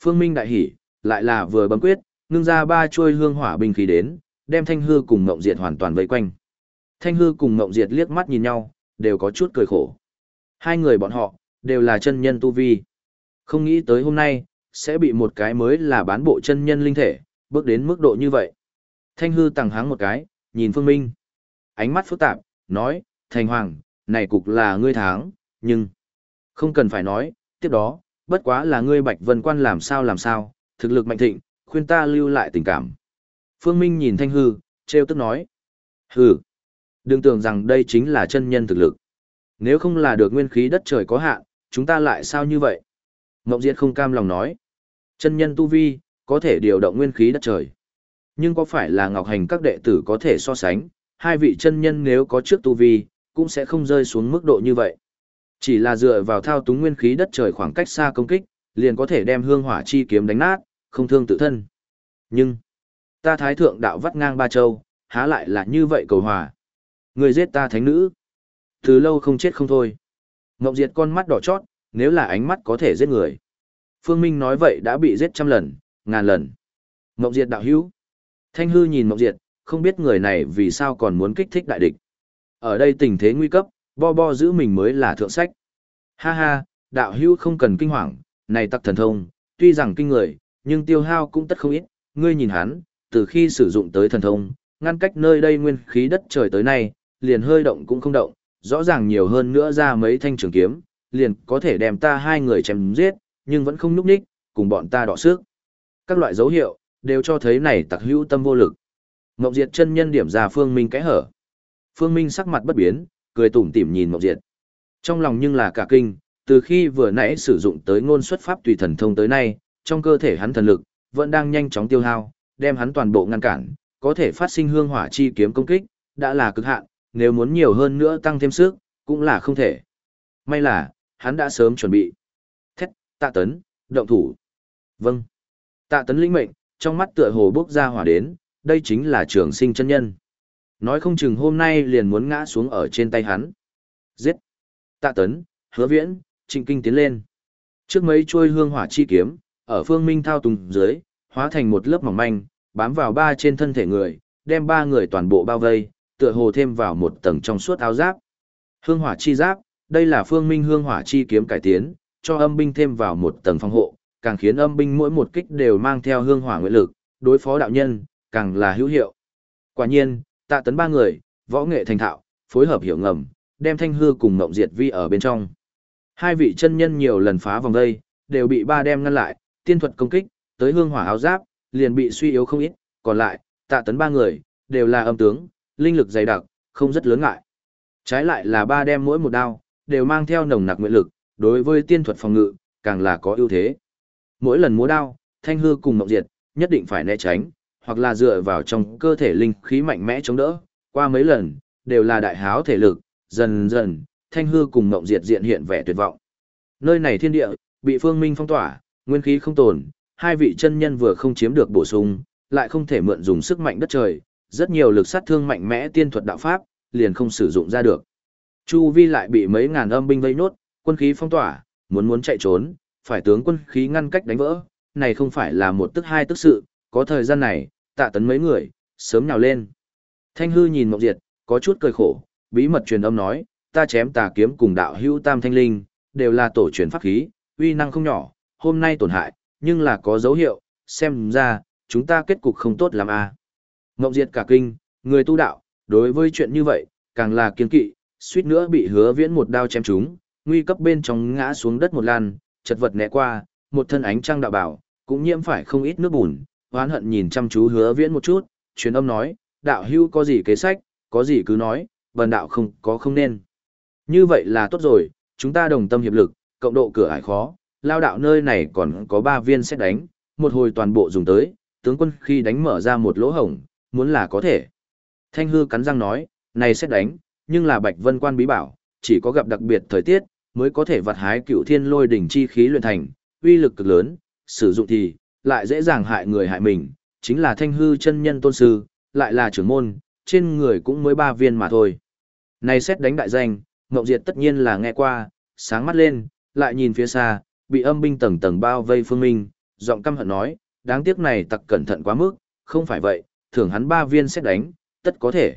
Phương Minh đại hỉ, lại là vừa bấm quyết, ngưng ra ba chuôi hương hỏa binh khí đến, đem Thanh Hư cùng Ngộng Diệt hoàn toàn vây quanh. Thanh Hư cùng Ngộng Diệt liếc mắt nhìn nhau, đều có chút cười khổ. Hai người bọn họ, đều là chân nhân tu vi. Không nghĩ tới hôm nay, sẽ bị một cái mới là bán bộ chân nhân linh thể, bước đến mức độ như vậy. Thanh Hư tẳng háng một cái, nhìn Phương Minh. Ánh mắt phức tạp, nói, Thành Hoàng, này cục là ngươi tháng, nhưng... Không cần phải nói, tiếp đó, bất quá là ngươi Bạch Vân Quan làm sao làm sao, thực lực mạnh thịnh, khuyên ta lưu lại tình cảm. Phương Minh nhìn Thanh Hư, treo tức nói. Hừ, đừng tưởng rằng đây chính là chân nhân thực lực. Nếu không là được nguyên khí đất trời có hạn, chúng ta lại sao như vậy? Mộng Diệt không cam lòng nói. Chân nhân tu vi, có thể điều động nguyên khí đất trời. Nhưng có phải là Ngọc Hành các đệ tử có thể so sánh, hai vị chân nhân nếu có trước tu vi, cũng sẽ không rơi xuống mức độ như vậy. Chỉ là dựa vào thao túng nguyên khí đất trời khoảng cách xa công kích, liền có thể đem hương hỏa chi kiếm đánh nát, không thương tự thân. Nhưng, ta thái thượng đạo vắt ngang ba châu, há lại là như vậy cầu hòa. Người giết ta thánh nữ. Từ lâu không chết không thôi. Ngọc Diệt con mắt đỏ chót, nếu là ánh mắt có thể giết người. Phương Minh nói vậy đã bị giết trăm lần, ngàn lần. Ngọc Diệt đạo hữu. Thanh hư nhìn Ngọc Diệt, không biết người này vì sao còn muốn kích thích đại địch. Ở đây tình thế nguy cấp, bo bo giữ mình mới là thượng sách. Ha ha, đạo hữu không cần kinh hoàng, này tắc thần thông, tuy rằng kinh người, nhưng tiêu hao cũng tất không ít, ngươi nhìn hắn, từ khi sử dụng tới thần thông, ngăn cách nơi đây nguyên khí đất trời tới nay, liền hơi động cũng không động, rõ ràng nhiều hơn nữa ra mấy thanh trường kiếm, liền có thể đem ta hai người chém giết, nhưng vẫn không núp ních, cùng bọn ta đọ sức. Các loại dấu hiệu, đều cho thấy này tặc hữu tâm vô lực. Ngọc Diệt chân nhân điểm ra Phương Minh cái hở. Phương Minh sắc mặt bất biến, cười tủm tỉm nhìn Ngọc Diệt. Trong lòng nhưng là cả kinh, từ khi vừa nãy sử dụng tới ngôn xuất pháp tùy thần thông tới nay, trong cơ thể hắn thần lực vẫn đang nhanh chóng tiêu hao, đem hắn toàn bộ ngăn cản, có thể phát sinh hương hỏa chi kiếm công kích, đã là cực hạn, nếu muốn nhiều hơn nữa tăng thêm sức, cũng là không thể. May là, hắn đã sớm chuẩn bị. Thét, tạ tấn, động thủ. Vâng. Tạ tấn lĩnh mệnh, trong mắt tựa hồ bước ra hỏa đến, đây chính là trường sinh chân nhân. Nói không chừng hôm nay liền muốn ngã xuống ở trên tay hắn. Giết. Tạ tấn, hứa viễn, trịnh kinh tiến lên. Trước mấy trôi hương hỏa chi kiếm, ở phương minh thao tùng dưới, hóa thành một lớp mỏng manh, bám vào ba trên thân thể người, đem ba người toàn bộ bao vây, tựa hồ thêm vào một tầng trong suốt áo giáp. Hương hỏa chi giáp, đây là phương minh hương hỏa chi kiếm cải tiến, cho âm binh thêm vào một tầng phòng hộ, càng khiến âm binh mỗi một kích đều mang theo hương hỏa nguyện lực, đối phó đạo nhân, càng là hữu hiệu. Quả nhiên, tạ tấn ba người, võ nghệ thành thạo, phối hợp hiểu ngầm, đem thanh hư cùng ngộng diệt vi ở bên trong. Hai vị chân nhân nhiều lần phá vòng đây, đều bị ba đem ngăn lại, tiên thuật công kích, tới hương hỏa áo giáp, liền bị suy yếu không ít, còn lại, tạ tấn ba người, đều là âm tướng, linh lực dày đặc, không rất lớn ngại. Trái lại là ba đem mỗi một đao, đều mang theo nồng nặc nguyện lực, đối với tiên thuật phòng ngự, càng là có ưu thế. Mỗi lần múa đao, thanh hư cùng mộng diệt, nhất định phải né tránh, hoặc là dựa vào trong cơ thể linh khí mạnh mẽ chống đỡ, qua mấy lần, đều là đại háo thể lực, dần dần, thanh hư cùng mộng diệt diện hiện vẻ tuyệt vọng. Nơi này thiên địa, bị phương minh phong tỏa, nguyên khí không tồn, hai vị chân nhân vừa không chiếm được bổ sung, lại không thể mượn dùng sức mạnh đất trời, rất nhiều lực sát thương mạnh mẽ tiên thuật đạo pháp, liền không sử dụng ra được. Chu vi lại bị mấy ngàn âm binh vây nốt, quân khí phong tỏa, muốn muốn chạy trốn, phải tướng quân khí ngăn cách đánh vỡ, này không phải là một tức hai tức sự, có thời gian này, tạ tấn mấy người, sớm nhào lên. Thanh hư nhìn mộng diệt, có chút cười khổ, bí mật truyền âm nói, ta chém tà kiếm cùng đạo hữu tam thanh linh, đều là tổ truyền pháp khí, uy năng không nhỏ, hôm nay tổn hại, nhưng là có dấu hiệu, xem ra, chúng ta kết cục không tốt lắm à. Ngộng diệt cả kinh, người tu đạo, đối với chuyện như vậy, càng là kiên kỵ, suýt nữa bị hứa viễn một đao chém trúng, nguy cấp bên trong ngã xuống đất một lan, chật vật né qua, một thân ánh trăng đạo bảo, cũng nhiễm phải không ít nước bùn, oán hận nhìn chăm chú hứa viễn một chút, truyền âm nói, đạo hưu có gì kế sách, có gì cứ nói, bần đạo không có không nên. Như vậy là tốt rồi, chúng ta đồng tâm hiệp lực, cộng độ cửa ải khó, lao đạo nơi này còn có ba viên xét đánh, một hồi toàn bộ dùng tới, tướng quân khi đánh mở ra một lỗ hổng, muốn là có thể. Thanh hư cắn răng nói, này xét đánh, nhưng là bạch vân quan bí bảo, chỉ có gặp đặc biệt thời tiết, mới có thể vặt hái cựu thiên lôi đỉnh chi khí luyện thành, uy lực cực lớn, sử dụng thì, lại dễ dàng hại người hại mình, chính là thanh hư chân nhân tôn sư, lại là trưởng môn, trên người cũng mới ba viên mà thôi. Này xét đánh đại danh, Ngọc Diệt tất nhiên là nghe qua, sáng mắt lên, lại nhìn phía xa, bị âm binh tầng tầng bao vây phương minh, giọng căm hận nói, đáng tiếc này tặc cẩn thận quá mức, không phải vậy, thưởng hắn ba viên xét đánh, tất có thể.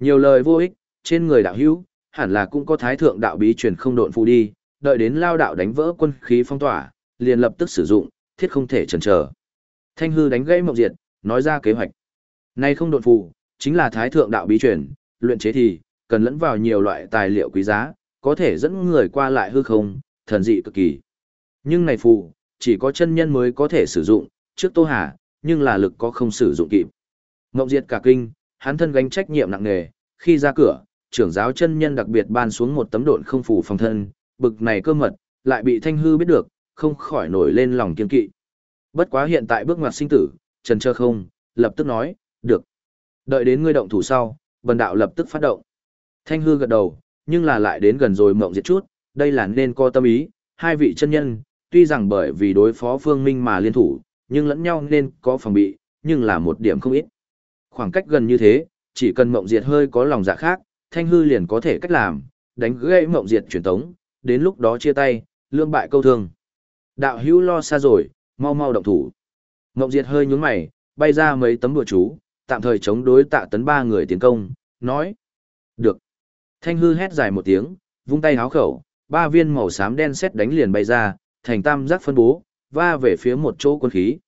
Nhiều lời vô ích, trên người đạo hữu, hẳn là cũng có thái thượng đạo bí truyền không độn phụ đi, đợi đến lao đạo đánh vỡ quân khí phong tỏa, liền lập tức sử dụng, thiết không thể chần chờ. Thanh hư đánh gãy mộng diệt, nói ra kế hoạch. Nay không độn phụ, chính là thái thượng đạo bí truyền, luyện chế thì cần lẫn vào nhiều loại tài liệu quý giá, có thể dẫn người qua lại hư không, thần dị cực kỳ. Nhưng này phù, chỉ có chân nhân mới có thể sử dụng, trước Tô Hà, nhưng là lực có không sử dụng kịp. Ngộng diệt cả kinh, hắn thân gánh trách nhiệm nặng nề, khi ra cửa, trưởng giáo chân nhân đặc biệt ban xuống một tấm độn không phù phòng thân, bực này cơ mật, lại bị thanh hư biết được, không khỏi nổi lên lòng kiên kỵ. Bất quá hiện tại bước ngoặt sinh tử, trần trơ không, lập tức nói, được. Đợi đến ngươi động thủ sau, bần đạo lập tức phát động. Thanh hư gật đầu, nhưng là lại đến gần rồi mộng diệt chút, đây là nên có tâm ý, hai vị chân nhân, tuy rằng bởi vì đối phó phương minh mà liên thủ, nhưng lẫn nhau nên có phòng bị, nhưng là một điểm không ít. Khoảng cách gần như thế, chỉ cần mộng diệt hơi có lòng dạ khác, thanh hư liền có thể cách làm, đánh gãy mộng diệt truyền tống, đến lúc đó chia tay, lương bại câu thương. Đạo hữu lo xa rồi, mau mau động thủ. Mộng diệt hơi nhún mày, bay ra mấy tấm đùa chú, tạm thời chống đối tạ tấn ba người tiến công, nói. Được. Thanh hư hét dài một tiếng, vung tay háo khẩu, ba viên màu xám đen xét đánh liền bay ra, thành tam giác phân bố, va về phía một chỗ quân khí.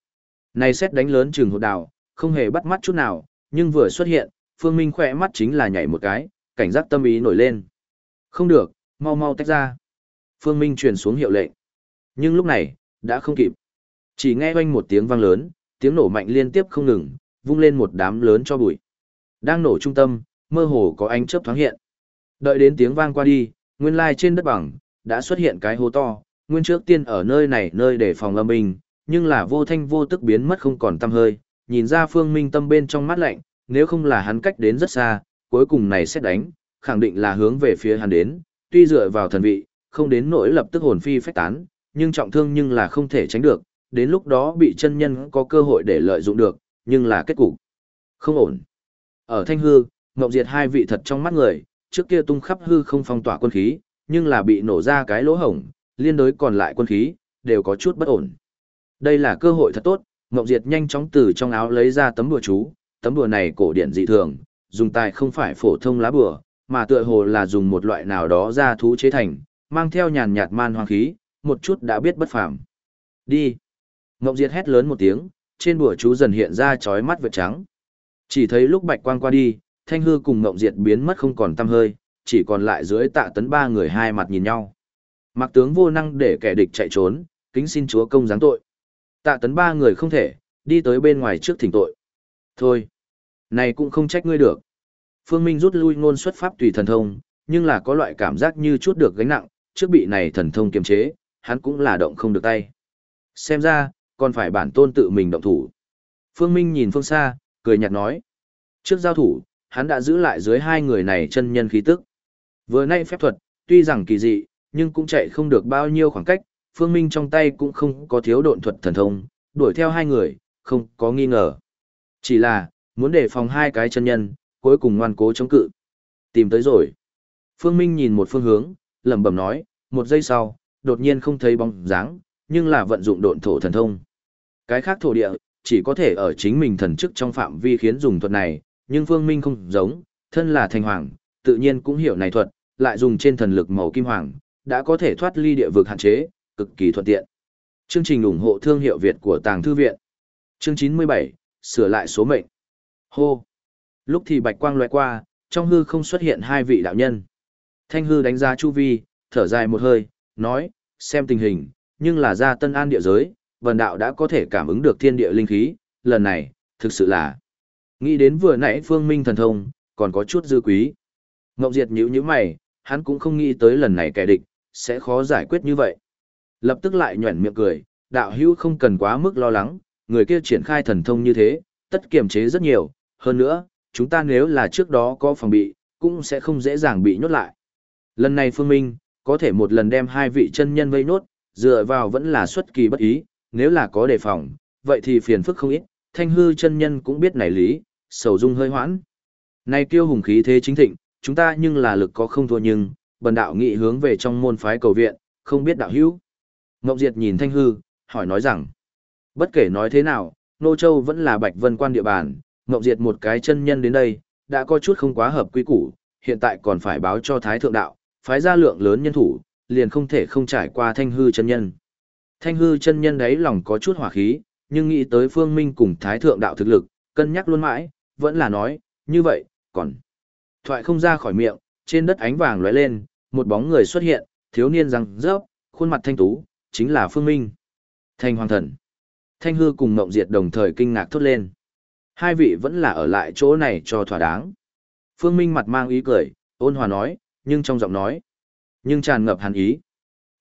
Này xét đánh lớn trường hột đào, không hề bắt mắt chút nào, nhưng vừa xuất hiện, Phương Minh khỏe mắt chính là nhảy một cái, cảnh giác tâm ý nổi lên. Không được, mau mau tách ra. Phương Minh truyền xuống hiệu lệnh. Nhưng lúc này, đã không kịp. Chỉ nghe oanh một tiếng vang lớn, tiếng nổ mạnh liên tiếp không ngừng, vung lên một đám lớn cho bụi. Đang nổ trung tâm, mơ hồ có ánh chớp thoáng hiện. Đợi đến tiếng vang qua đi, nguyên lai trên đất bằng, đã xuất hiện cái hố to, nguyên trước tiên ở nơi này nơi để phòng âm binh, nhưng là vô thanh vô tức biến mất không còn tăm hơi, nhìn ra phương minh tâm bên trong mắt lạnh, nếu không là hắn cách đến rất xa, cuối cùng này sẽ đánh, khẳng định là hướng về phía hắn đến, tuy dựa vào thần vị, không đến nỗi lập tức hồn phi phách tán, nhưng trọng thương nhưng là không thể tránh được, đến lúc đó bị chân nhân có cơ hội để lợi dụng được, nhưng là kết cục không ổn. Ở Thanh Hư, Ngọc Diệt hai vị thật trong mắt người, trước kia tung khắp hư không phong tỏa quân khí, nhưng là bị nổ ra cái lỗ hổng, liên đối còn lại quân khí, đều có chút bất ổn. Đây là cơ hội thật tốt, Ngọc Diệt nhanh chóng từ trong áo lấy ra tấm đùa chú, tấm đùa này cổ điển dị thường, dùng tài không phải phổ thông lá bùa, mà tựa hồ là dùng một loại nào đó ra thú chế thành, mang theo nhàn nhạt man hoang khí, một chút đã biết bất phàm. Đi. Ngọc Diệt hét lớn một tiếng, trên bùa chú dần hiện ra chói mắt vệt trắng. Chỉ thấy lúc bạch quang qua đi, Thanh Hư cùng Ngọc Diệt biến mất không còn tăm hơi, chỉ còn lại dưới tạ tấn ba người hai mặt nhìn nhau. Mặc tướng vô năng để kẻ địch chạy trốn, kính xin chúa công giáng tội. Tạ tấn ba người không thể, đi tới bên ngoài trước thỉnh tội. Thôi, này cũng không trách ngươi được. Phương Minh rút lui ngôn xuất pháp tùy thần thông, nhưng là có loại cảm giác như chút được gánh nặng, trước bị này thần thông kiềm chế, hắn cũng là động không được tay. Xem ra, còn phải bản tôn tự mình động thủ. Phương Minh nhìn phương xa, cười nhạt nói. Trước giao thủ, hắn đã giữ lại dưới hai người này chân nhân khí tức. Vừa nay phép thuật, tuy rằng kỳ dị, nhưng cũng chạy không được bao nhiêu khoảng cách, Phương Minh trong tay cũng không có thiếu độn thuật thần thông, đuổi theo hai người, không có nghi ngờ. Chỉ là, muốn đề phòng hai cái chân nhân, cuối cùng ngoan cố chống cự. Tìm tới rồi. Phương Minh nhìn một phương hướng, lẩm bẩm nói, một giây sau, đột nhiên không thấy bóng dáng, nhưng là vận dụng độn thổ thần thông. Cái khác thổ địa, chỉ có thể ở chính mình thần chức trong phạm vi khiến dùng thuật này, nhưng Phương Minh không giống, thân là thành hoàng, tự nhiên cũng hiểu này thuật, lại dùng trên thần lực màu kim hoàng, đã có thể thoát ly địa vực hạn chế, cực kỳ thuận tiện. Chương trình ủng hộ thương hiệu Việt của Tàng Thư Viện. Chương 97, sửa lại số mệnh. Hô! Lúc thì bạch quang loại qua, trong hư không xuất hiện hai vị đạo nhân. Thanh hư đánh giá chu vi, thở dài một hơi, nói, xem tình hình, nhưng là ra tân an địa giới, vần đạo đã có thể cảm ứng được thiên địa linh khí, lần này, thực sự là. Nghĩ đến vừa nãy phương minh thần thông, còn có chút dư quý. Ngọc Diệt nhíu nhíu mày, hắn cũng không nghĩ tới lần này kẻ địch, sẽ khó giải quyết như vậy. Lập tức lại nhuẩn miệng cười, đạo hữu không cần quá mức lo lắng, người kia triển khai thần thông như thế, tất kiềm chế rất nhiều, hơn nữa, chúng ta nếu là trước đó có phòng bị, cũng sẽ không dễ dàng bị nhốt lại. Lần này Phương Minh, có thể một lần đem hai vị chân nhân vây nốt, dựa vào vẫn là xuất kỳ bất ý, nếu là có đề phòng, vậy thì phiền phức không ít, thanh hư chân nhân cũng biết nảy lý, sầu dung hơi hoãn. Này kiêu hùng khí thế chính thịnh, chúng ta nhưng là lực có không thua nhưng, bần đạo nghị hướng về trong môn phái cầu viện, không biết đạo hữu. Ngọc Diệt nhìn thanh hư, hỏi nói rằng, bất kể nói thế nào, Nô Châu vẫn là Bạch Vân quan địa bàn, Ngọc Diệt một cái chân nhân đến đây, đã có chút không quá hợp quy củ, hiện tại còn phải báo cho Thái Thượng Đạo, phái ra lượng lớn nhân thủ, liền không thể không trải qua thanh hư chân nhân. Thanh hư chân nhân đấy lòng có chút hỏa khí, nhưng nghĩ tới phương minh cùng Thái Thượng Đạo thực lực, cân nhắc luôn mãi, vẫn là nói, như vậy, còn. Thoại không ra khỏi miệng, trên đất ánh vàng lóe lên, một bóng người xuất hiện, thiếu niên răng rớp, khuôn mặt thanh tú, chính là phương minh. Thanh hoàng thần. Thanh hư cùng mộng diệt đồng thời kinh ngạc thốt lên. Hai vị vẫn là ở lại chỗ này cho thỏa đáng. Phương Minh mặt mang ý cười, ôn hòa nói, nhưng trong giọng nói, nhưng tràn ngập hàn ý.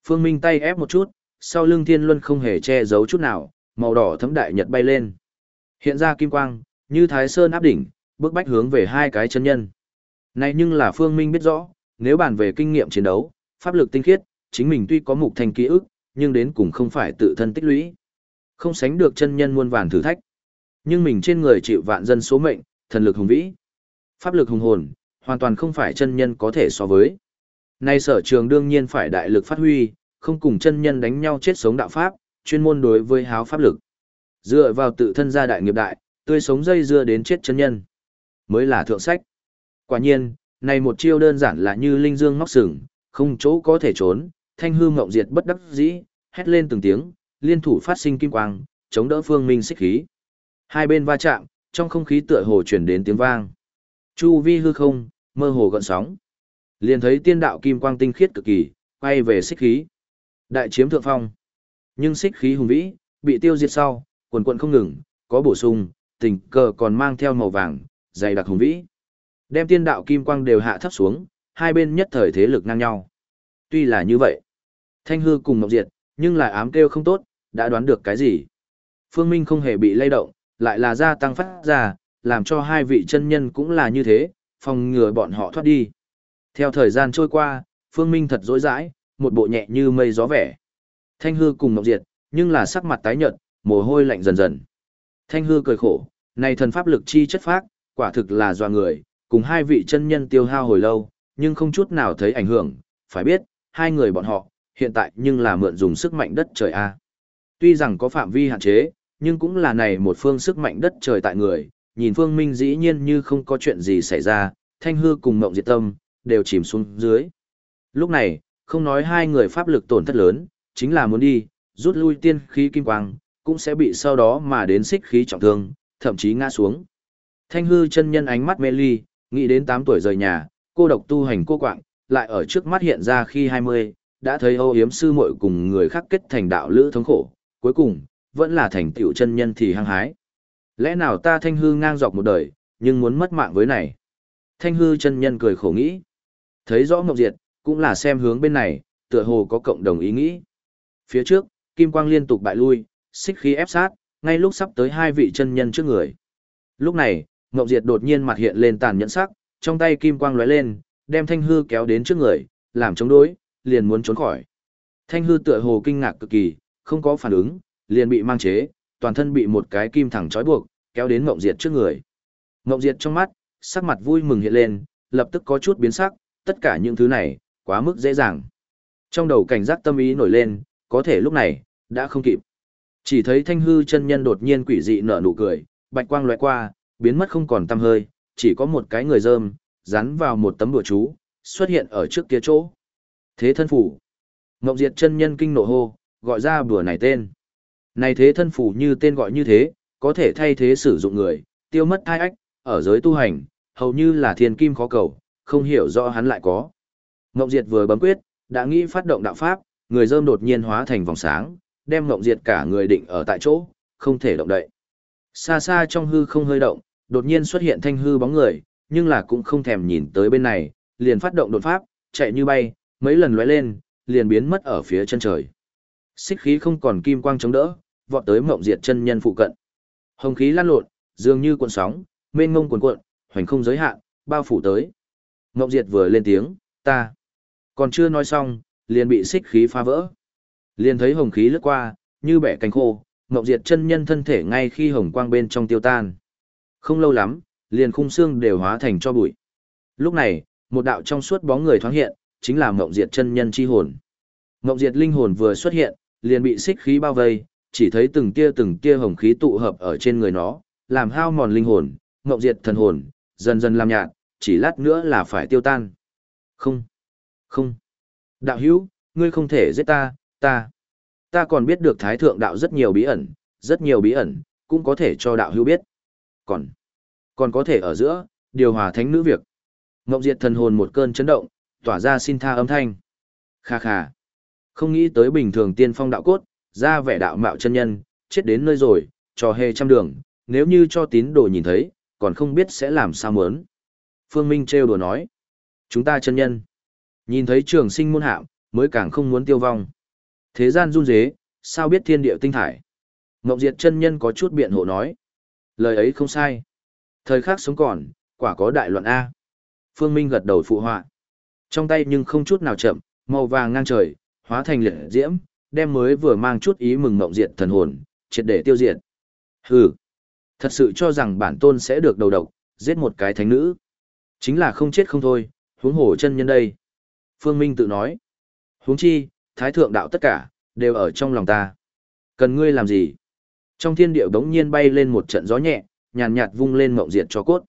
Phương Minh tay ép một chút, sau lưng thiên luân không hề che giấu chút nào, màu đỏ thấm đại nhật bay lên. Hiện ra kim quang, như thái sơn áp đỉnh, bước bách hướng về hai cái chân nhân. Này nhưng là Phương Minh biết rõ, nếu bàn về kinh nghiệm chiến đấu, pháp lực tinh khiết, chính mình tuy có mục thành ký ức, nhưng đến cùng không phải tự thân tích lũy. Không sánh được chân nhân muôn vàn thử thách. Nhưng mình trên người chịu vạn dân số mệnh, thần lực hùng vĩ. Pháp lực hùng hồn, hoàn toàn không phải chân nhân có thể so với. Nay sở trường đương nhiên phải đại lực phát huy, không cùng chân nhân đánh nhau chết sống đạo pháp, chuyên môn đối với háo pháp lực. Dựa vào tự thân gia đại nghiệp đại, tươi sống dây dưa đến chết chân nhân. Mới là thượng sách. Quả nhiên, này một chiêu đơn giản là như linh dương móc sừng, không chỗ có thể trốn, thanh hư ngộng diệt bất đắc dĩ, hét lên từng tiếng, liên thủ phát sinh kim quang, chống đỡ phương minh xích khí. Hai bên va chạm, trong không khí tựa hồ truyền đến tiếng vang. Chu vi hư không, mơ hồ gợn sóng. Liền thấy tiên đạo kim quang tinh khiết cực kỳ, quay về xích khí. Đại chiếm thượng phong. Nhưng xích khí hùng vĩ, bị tiêu diệt sau, quần quần không ngừng, có bổ sung, tình cờ còn mang theo màu vàng, dày đặc hùng vĩ. Đem tiên đạo kim quang đều hạ thấp xuống, hai bên nhất thời thế lực ngang nhau. Tuy là như vậy, thanh hư cùng mộng diệt, nhưng lại ám kêu không tốt, đã đoán được cái gì. Phương Minh không hề bị lay động, lại là gia tăng phát ra, làm cho hai vị chân nhân cũng là như thế, phòng ngừa bọn họ thoát đi. Theo thời gian trôi qua, Phương Minh thật dối dãi, một bộ nhẹ như mây gió vẻ. Thanh hư cùng Ngọc Diệt, nhưng là sắc mặt tái nhợt, mồ hôi lạnh dần dần. Thanh hư cười khổ, này thần pháp lực chi chất phác, quả thực là doa người, cùng hai vị chân nhân tiêu hao hồi lâu, nhưng không chút nào thấy ảnh hưởng, phải biết, hai người bọn họ, hiện tại nhưng là mượn dùng sức mạnh đất trời A. Tuy rằng có phạm vi hạn chế, nhưng cũng là này một phương sức mạnh đất trời tại người, nhìn phương minh dĩ nhiên như không có chuyện gì xảy ra, thanh hư cùng mộng diệt tâm, đều chìm xuống dưới. Lúc này, không nói hai người pháp lực tổn thất lớn, chính là muốn đi, rút lui tiên khí kim quang, cũng sẽ bị sau đó mà đến xích khí trọng thương, thậm chí ngã xuống. Thanh hư chân nhân ánh mắt mê ly, nghĩ đến 8 tuổi rời nhà, cô độc tu hành cô quạng, lại ở trước mắt hiện ra khi 20, đã thấy âu yếm sư muội cùng người khác kết thành đạo lữ thống khổ, cuối cùng, vẫn là thành tựu chân nhân thì hăng hái. Lẽ nào ta thanh hư ngang dọc một đời, nhưng muốn mất mạng với này? Thanh hư chân nhân cười khổ nghĩ. Thấy rõ Ngọc Diệt, cũng là xem hướng bên này, tựa hồ có cộng đồng ý nghĩ. Phía trước, kim quang liên tục bại lui, xích khí ép sát, ngay lúc sắp tới hai vị chân nhân trước người. Lúc này, Ngọc Diệt đột nhiên mặt hiện lên tàn nhẫn sắc, trong tay kim quang lóe lên, đem Thanh Hư kéo đến trước người, làm chống đối, liền muốn trốn khỏi. Thanh Hư tựa hồ kinh ngạc cực kỳ, không có phản ứng, liền bị mang chế, toàn thân bị một cái kim thẳng trói buộc, kéo đến Ngộng Diệt trước người. Ngộng Diệt trong mắt, sắc mặt vui mừng hiện lên, lập tức có chút biến sắc, tất cả những thứ này, quá mức dễ dàng. Trong đầu cảnh giác tâm ý nổi lên, có thể lúc này, đã không kịp. Chỉ thấy thanh hư chân nhân đột nhiên quỷ dị nở nụ cười, bạch quang lóe qua, biến mất không còn tăm hơi, chỉ có một cái người rơm, dán vào một tấm bùa chú, xuất hiện ở trước kia chỗ. Thế thân phủ, Ngọc Diệt chân nhân kinh nộ hô, gọi ra bùa này tên. Này thế thân phủ như tên gọi như thế, có thể thay thế sử dụng người, tiêu mất thai ách, ở giới tu hành, hầu như là thiên kim khó cầu, không hiểu rõ hắn lại có. Ngọc Diệt vừa bấm quyết, đã nghĩ phát động đạo pháp, người dơm đột nhiên hóa thành vòng sáng, đem Ngọc Diệt cả người định ở tại chỗ, không thể động đậy. Xa xa trong hư không hơi động, đột nhiên xuất hiện thanh hư bóng người, nhưng là cũng không thèm nhìn tới bên này, liền phát động đột pháp, chạy như bay, mấy lần lóe lên, liền biến mất ở phía chân trời. Xích khí không còn kim quang chống đỡ, vọt tới mộng diệt chân nhân phụ cận. Hồng khí lan lộn, dường như cuộn sóng, mênh mông cuộn cuộn, hoành không giới hạn, bao phủ tới. Mộng diệt vừa lên tiếng, ta. Còn chưa nói xong, liền bị xích khí phá vỡ. Liền thấy hồng khí lướt qua, như bẻ cánh khô, mộng diệt chân nhân thân thể ngay khi hồng quang bên trong tiêu tan. Không lâu lắm, liền khung xương đều hóa thành cho bụi. Lúc này, một đạo trong suốt bóng người thoáng hiện, chính là Mộng Diệt chân nhân chi hồn. Mộng Diệt linh hồn vừa xuất hiện, liền bị xích khí bao vây, chỉ thấy từng tia từng tia hồng khí tụ hợp ở trên người nó, làm hao mòn linh hồn, Mộng Diệt thần hồn, dần dần làm nhạt, chỉ lát nữa là phải tiêu tan. Không, không. Đạo hữu, ngươi không thể giết ta, ta. Ta còn biết được Thái Thượng Đạo rất nhiều bí ẩn, rất nhiều bí ẩn, cũng có thể cho đạo hữu biết. Còn, còn có thể ở giữa, điều hòa thánh nữ việc. Ngộng diệt thần hồn một cơn chấn động, tỏa ra xin tha âm thanh. Kha kha. Không nghĩ tới bình thường tiên phong đạo cốt, ra vẻ đạo mạo chân nhân, chết đến nơi rồi, trò hề trăm đường, nếu như cho tín đồ nhìn thấy, còn không biết sẽ làm sao mớn. Phương Minh trêu đùa nói. Chúng ta chân nhân. Nhìn thấy trường sinh môn hạm, mới càng không muốn tiêu vong. Thế gian run dế sao biết thiên địa tinh thải. Ngộng diệt chân nhân có chút biện hộ nói. Lời ấy không sai. Thời khắc sống còn, quả có đại luận A. Phương Minh gật đầu phụ họa. Trong tay nhưng không chút nào chậm, màu vàng ngang trời, hóa thành liệt diễm, đem mới vừa mang chút ý mừng mộng diệt thần hồn, triệt để tiêu diệt. Hừ, thật sự cho rằng bản tôn sẽ được đầu độc, giết một cái thánh nữ. Chính là không chết không thôi, huống hổ chân nhân đây. Phương Minh tự nói. Huống chi, thái thượng đạo tất cả, đều ở trong lòng ta. Cần ngươi làm gì? Trong thiên địa đống nhiên bay lên một trận gió nhẹ, nhàn nhạt vung lên mộng diệt cho cốt.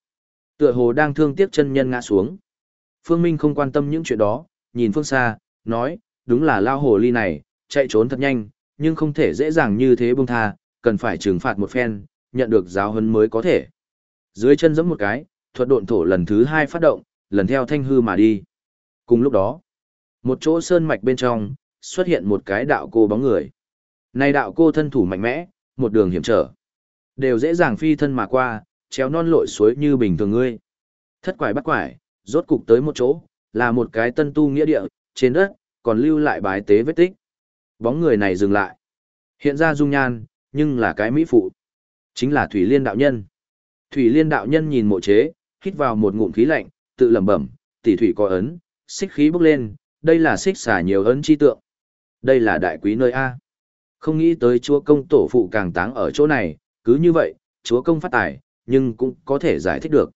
Tựa hồ đang thương tiếc chân nhân ngã xuống. Phương Minh không quan tâm những chuyện đó, nhìn phương xa, nói, đúng là lao hồ ly này, chạy trốn thật nhanh, nhưng không thể dễ dàng như thế buông tha, cần phải trừng phạt một phen, nhận được giáo huấn mới có thể. Dưới chân giẫm một cái, thuật độn thổ lần thứ hai phát động, lần theo thanh hư mà đi. Cùng lúc đó, một chỗ sơn mạch bên trong, xuất hiện một cái đạo cô bóng người. Này đạo cô thân thủ mạnh mẽ, một đường hiểm trở. Đều dễ dàng phi thân mà qua, chéo non lội suối như bình thường ngươi. Thất quải bắt quải, rốt cục tới một chỗ, là một cái tân tu nghĩa địa, trên đất, còn lưu lại bái tế vết tích. Bóng người này dừng lại. Hiện ra dung nhan, nhưng là cái mỹ phụ. Chính là Thủy Liên đạo nhân. Thủy Liên đạo nhân nhìn mộ chế, hít vào một ngụm khí lạnh, tự lẩm bẩm, tỷ thủy có ấn, xích khí bốc lên, đây là xích xả nhiều ấn chi tượng. Đây là đại quý nơi A. Không nghĩ tới chúa công tổ phụ càng táng ở chỗ này, cứ như vậy, chúa công phát tài, nhưng cũng có thể giải thích được.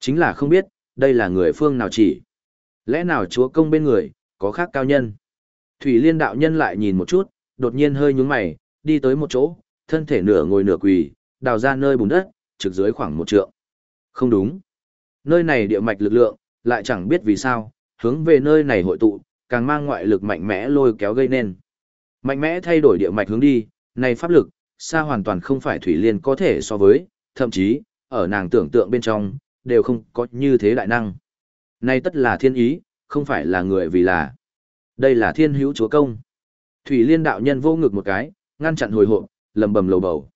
Chính là không biết, đây là người phương nào chỉ. Lẽ nào chúa công bên người, có khác cao nhân. Thủy liên đạo nhân lại nhìn một chút, đột nhiên hơi nhúng mày, đi tới một chỗ, thân thể nửa ngồi nửa quỳ, đào ra nơi bùn đất, trực dưới khoảng một trượng. Không đúng. Nơi này địa mạch lực lượng, lại chẳng biết vì sao, hướng về nơi này hội tụ, càng mang ngoại lực mạnh mẽ lôi kéo gây nên. Mạnh mẽ thay đổi địa mạch hướng đi, này pháp lực, xa hoàn toàn không phải Thủy Liên có thể so với, thậm chí, ở nàng tưởng tượng bên trong, đều không có như thế đại năng. Nay tất là thiên ý, không phải là người vì là. Đây là thiên hữu chúa công. Thủy Liên đạo nhân vô ngực một cái, ngăn chặn hồi hộp, lầm bầm lầu bầu.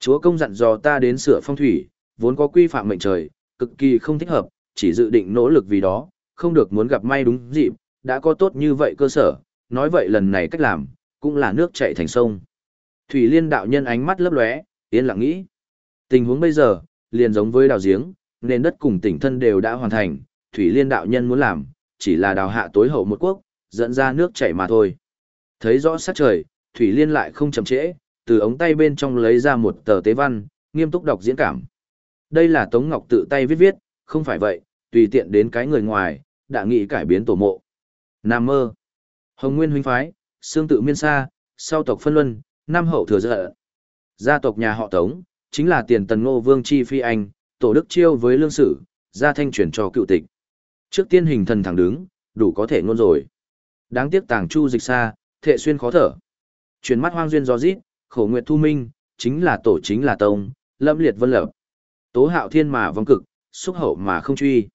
Chúa công dặn dò ta đến sửa phong thủy, vốn có quy phạm mệnh trời, cực kỳ không thích hợp, chỉ dự định nỗ lực vì đó, không được muốn gặp may đúng dịp, đã có tốt như vậy cơ sở, nói vậy lần này cách làm, cũng là nước chảy thành sông. Thủy Liên đạo nhân ánh mắt lấp lóe, yên lặng nghĩ. Tình huống bây giờ, liền giống với đào giếng, nền đất cùng tỉnh thân đều đã hoàn thành, Thủy Liên đạo nhân muốn làm, chỉ là đào hạ tối hậu một quốc, dẫn ra nước chảy mà thôi. Thấy rõ sát trời, Thủy Liên lại không chậm trễ, từ ống tay bên trong lấy ra một tờ tế văn, nghiêm túc đọc diễn cảm. Đây là Tống Ngọc tự tay viết viết, không phải vậy, tùy tiện đến cái người ngoài, đã nghĩ cải biến tổ mộ. Nam mơ. Hồng Nguyên huynh phái, xương tự miên sa, sau tộc phân luân, nam hậu thừa dợ. Gia tộc nhà họ Tống, chính là tiền tần ngô vương chi phi anh, tổ đức chiêu với lương sử, gia thanh chuyển cho cựu tịch. Trước tiên hình thần thẳng đứng, đủ có thể ngôn rồi. Đáng tiếc tàng chu dịch xa, thệ xuyên khó thở. Chuyển mắt hoang duyên do rít, khổ nguyệt thu minh, chính là tổ chính là tông, lâm liệt vân lập. Tố hạo thiên mà vong cực, xúc hậu mà không truy.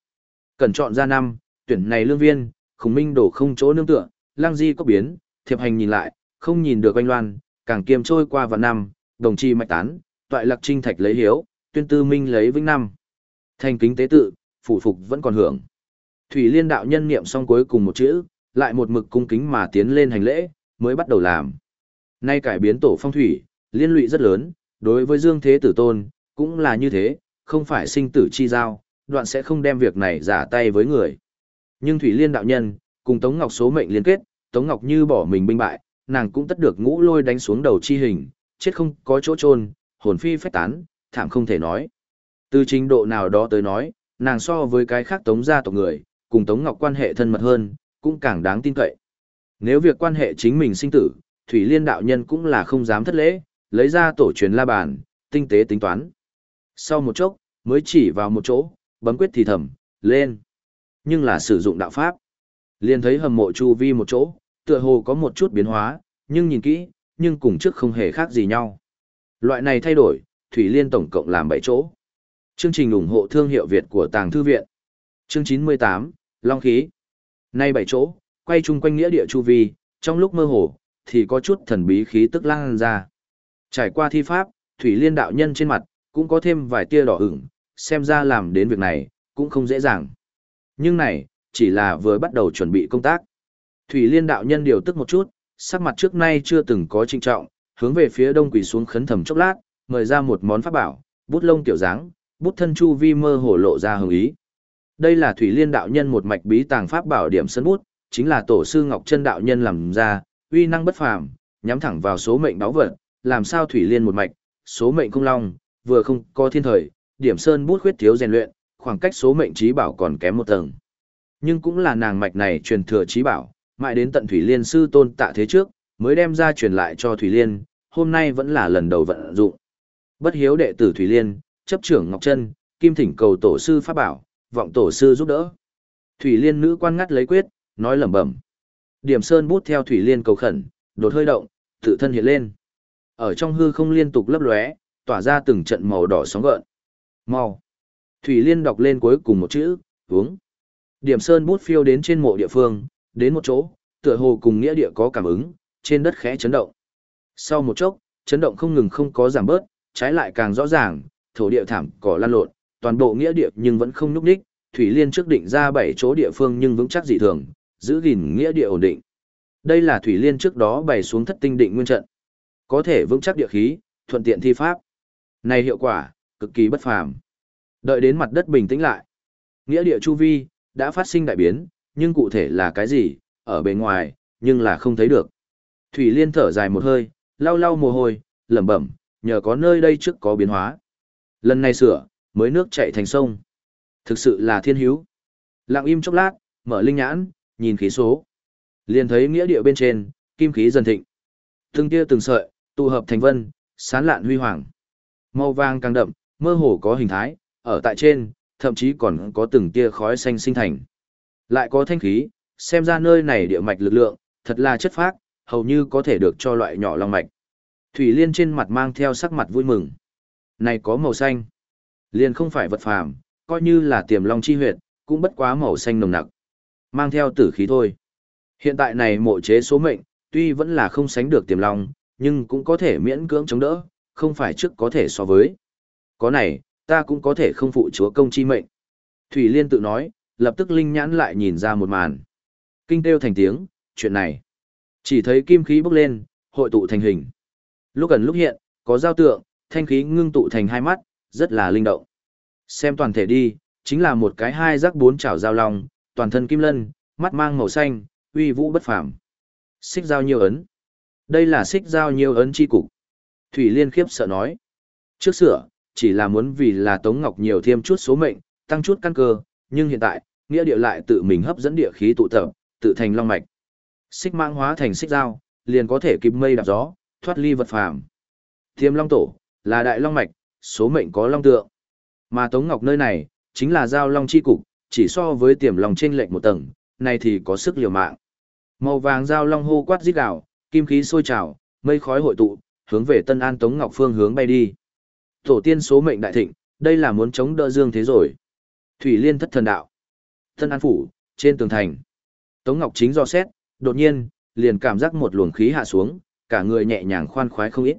cẩn chọn ra năm, tuyển này lương viên, khủng minh đổ không chỗ nương tựa, lang di có biến, thiệp hành nhìn lại, không nhìn được oanh loan, càng kiềm trôi qua vạn năm, đồng chi mạch tán, toại lạc trinh thạch lấy hiếu, tuyên tư minh lấy vĩnh năm. Thành kính tế tự, phủ phục vẫn còn hưởng. Thủy liên đạo nhân niệm xong cuối cùng một chữ, lại một mực cung kính mà tiến lên hành lễ, mới bắt đầu làm. Nay cải biến tổ phong thủy, liên lụy rất lớn, đối với Dương Thế Tử Tôn, cũng là như thế, không phải sinh tử chi giao, đoạn sẽ không đem việc này giả tay với người. Nhưng Thủy Liên đạo nhân, cùng Tống Ngọc số mệnh liên kết, Tống Ngọc như bỏ mình binh bại, nàng cũng tất được ngũ lôi đánh xuống đầu chi hình, chết không có chỗ chôn, hồn phi phách tán, thảm không thể nói. Từ trình độ nào đó tới nói, nàng so với cái khác Tống gia tộc người, cùng Tống Ngọc quan hệ thân mật hơn, cũng càng đáng tin cậy. Nếu việc quan hệ chính mình sinh tử, Thủy Liên đạo nhân cũng là không dám thất lễ, lấy ra tổ truyền la bàn, tinh tế tính toán. Sau một chốc, mới chỉ vào một chỗ, bấm quyết thì thầm, lên. Nhưng là sử dụng đạo pháp. Liền thấy hầm mộ chu vi một chỗ, tựa hồ có một chút biến hóa, nhưng nhìn kỹ, nhưng cùng trước không hề khác gì nhau. Loại này thay đổi, Thủy Liên tổng cộng làm 7 chỗ. Chương trình ủng hộ thương hiệu Việt của Tàng Thư Viện. Chương 98, Long Khí. Nay 7 chỗ, quay chung quanh nghĩa địa chu vi, trong lúc mơ hồ, thì có chút thần bí khí tức lan ra. Trải qua thi pháp, Thủy Liên đạo nhân trên mặt, cũng có thêm vài tia đỏ ửng, xem ra làm đến việc này, cũng không dễ dàng. Nhưng này, chỉ là vừa bắt đầu chuẩn bị công tác. Thủy Liên đạo nhân điều tức một chút, sắc mặt trước nay chưa từng có trinh trọng, hướng về phía đông quỳ xuống khấn thầm chốc lát, mời ra một món pháp bảo, bút lông tiểu dáng, bút thân chu vi mơ hồ lộ ra hứng ý. Đây là Thủy Liên đạo nhân một mạch bí tàng pháp bảo điểm sân bút, chính là tổ sư Ngọc Chân đạo nhân làm ra, uy năng bất phàm, nhắm thẳng vào số mệnh báo vật, làm sao Thủy Liên một mạch, số mệnh cung long, vừa không có thiên thời, điểm sơn bút khuyết thiếu rèn luyện, khoảng cách số mệnh trí bảo còn kém một tầng. Nhưng cũng là nàng mạch này truyền thừa trí bảo, mãi đến tận Thủy Liên sư tôn tạ thế trước, mới đem ra truyền lại cho Thủy Liên, hôm nay vẫn là lần đầu vận dụng. Bất hiếu đệ tử Thủy Liên, chấp trưởng Ngọc Trân, kim thỉnh cầu tổ sư pháp bảo, vọng tổ sư giúp đỡ. Thủy Liên nữ quan ngắt lấy quyết, nói lẩm bẩm. Điểm sơn bút theo Thủy Liên cầu khẩn, đột hơi động, tự thân hiện lên. Ở trong hư không liên tục lấp lóe, tỏa ra từng trận màu đỏ sóng gợn. Mau. Thủy Liên đọc lên cuối cùng một chữ, uống. Điểm sơn bút phiêu đến trên mộ địa phương, đến một chỗ, tựa hồ cùng nghĩa địa có cảm ứng, trên đất khẽ chấn động. Sau một chốc, chấn động không ngừng không có giảm bớt, trái lại càng rõ ràng, thổ địa thảm cỏ lan lộn, toàn bộ nghĩa địa nhưng vẫn không nhúc nhích, Thủy Liên trước định ra bảy chỗ địa phương nhưng vững chắc dị thường, giữ gìn nghĩa địa ổn định. Đây là Thủy Liên trước đó bày xuống thất tinh định nguyên trận. Có thể vững chắc địa khí, thuận tiện thi pháp. Này hiệu quả, cực kỳ bất phàm. Đợi đến mặt đất bình tĩnh lại. Nghĩa địa chu vi, đã phát sinh đại biến, nhưng cụ thể là cái gì, ở bên ngoài, nhưng là không thấy được. Thủy Liên thở dài một hơi, lau lau mồ hôi, lẩm bẩm, nhờ có nơi đây trước có biến hóa. Lần này sửa, mới nước chạy thành sông. Thực sự là thiên hiếu. Lặng im chốc lát, mở linh nhãn, nhìn khí số. Liền thấy nghĩa địa bên trên, kim khí dần thịnh. Từng tia từng sợi, tụ hợp thành vân, sán lạn huy hoàng. Màu vàng càng đậm, mơ hồ có hình thái, ở tại trên, thậm chí còn có từng tia khói xanh sinh thành. Lại có thanh khí, xem ra nơi này địa mạch lực lượng, thật là chất phác, hầu như có thể được cho loại nhỏ long mạch. Thủy Liên trên mặt mang theo sắc mặt vui mừng. Này có màu xanh. Liên không phải vật phàm, coi như là tiềm long chi huyệt, cũng bất quá màu xanh nồng nặc. Mang theo tử khí thôi. Hiện tại này mộ chế số mệnh, tuy vẫn là không sánh được tiềm long, nhưng cũng có thể miễn cưỡng chống đỡ, không phải trước có thể so với. Có này, ta cũng có thể không phụ chúa công chi mệnh. Thủy Liên tự nói, lập tức linh nhãn lại nhìn ra một màn. Kinh kêu thành tiếng, chuyện này. Chỉ thấy kim khí bốc lên, hội tụ thành hình. Lúc gần lúc hiện, có giao tượng, thanh khí ngưng tụ thành hai mắt, rất là linh động. Xem toàn thể đi, chính là một cái hai rắc bốn chảo giao long, toàn thân kim lân, mắt mang màu xanh, uy vũ bất phàm. Xích giao nhiều ấn. Đây là xích giao nhiều ấn chi cục. Thủy Liên khiếp sợ nói. Trước sửa, chỉ là muốn vì là Tống Ngọc nhiều thêm chút số mệnh, tăng chút căn cơ, nhưng hiện tại, nghĩa địa lại tự mình hấp dẫn địa khí tụ tập, tự thành long mạch. Xích mang hóa thành xích dao, liền có thể kịp mây đạp gió, thoát ly vật phàm. Thiêm long tổ, là đại long mạch, số mệnh có long tượng. Mà Tống Ngọc nơi này, chính là giao long chi cục, chỉ so với tiềm long trên lệnh một tầng, này thì có sức liều mạng. Màu vàng dao long hô quát rít gào, kim khí sôi trào, mây khói hội tụ, hướng về Tân An Tống Ngọc phương hướng bay đi. Tổ tiên số mệnh đại thịnh, đây là muốn chống đỡ dương thế rồi. Thủy Liên thất thần đạo. thân An phủ, trên tường thành. Tống Ngọc chính do xét, đột nhiên, liền cảm giác một luồng khí hạ xuống, cả người nhẹ nhàng khoan khoái không ít.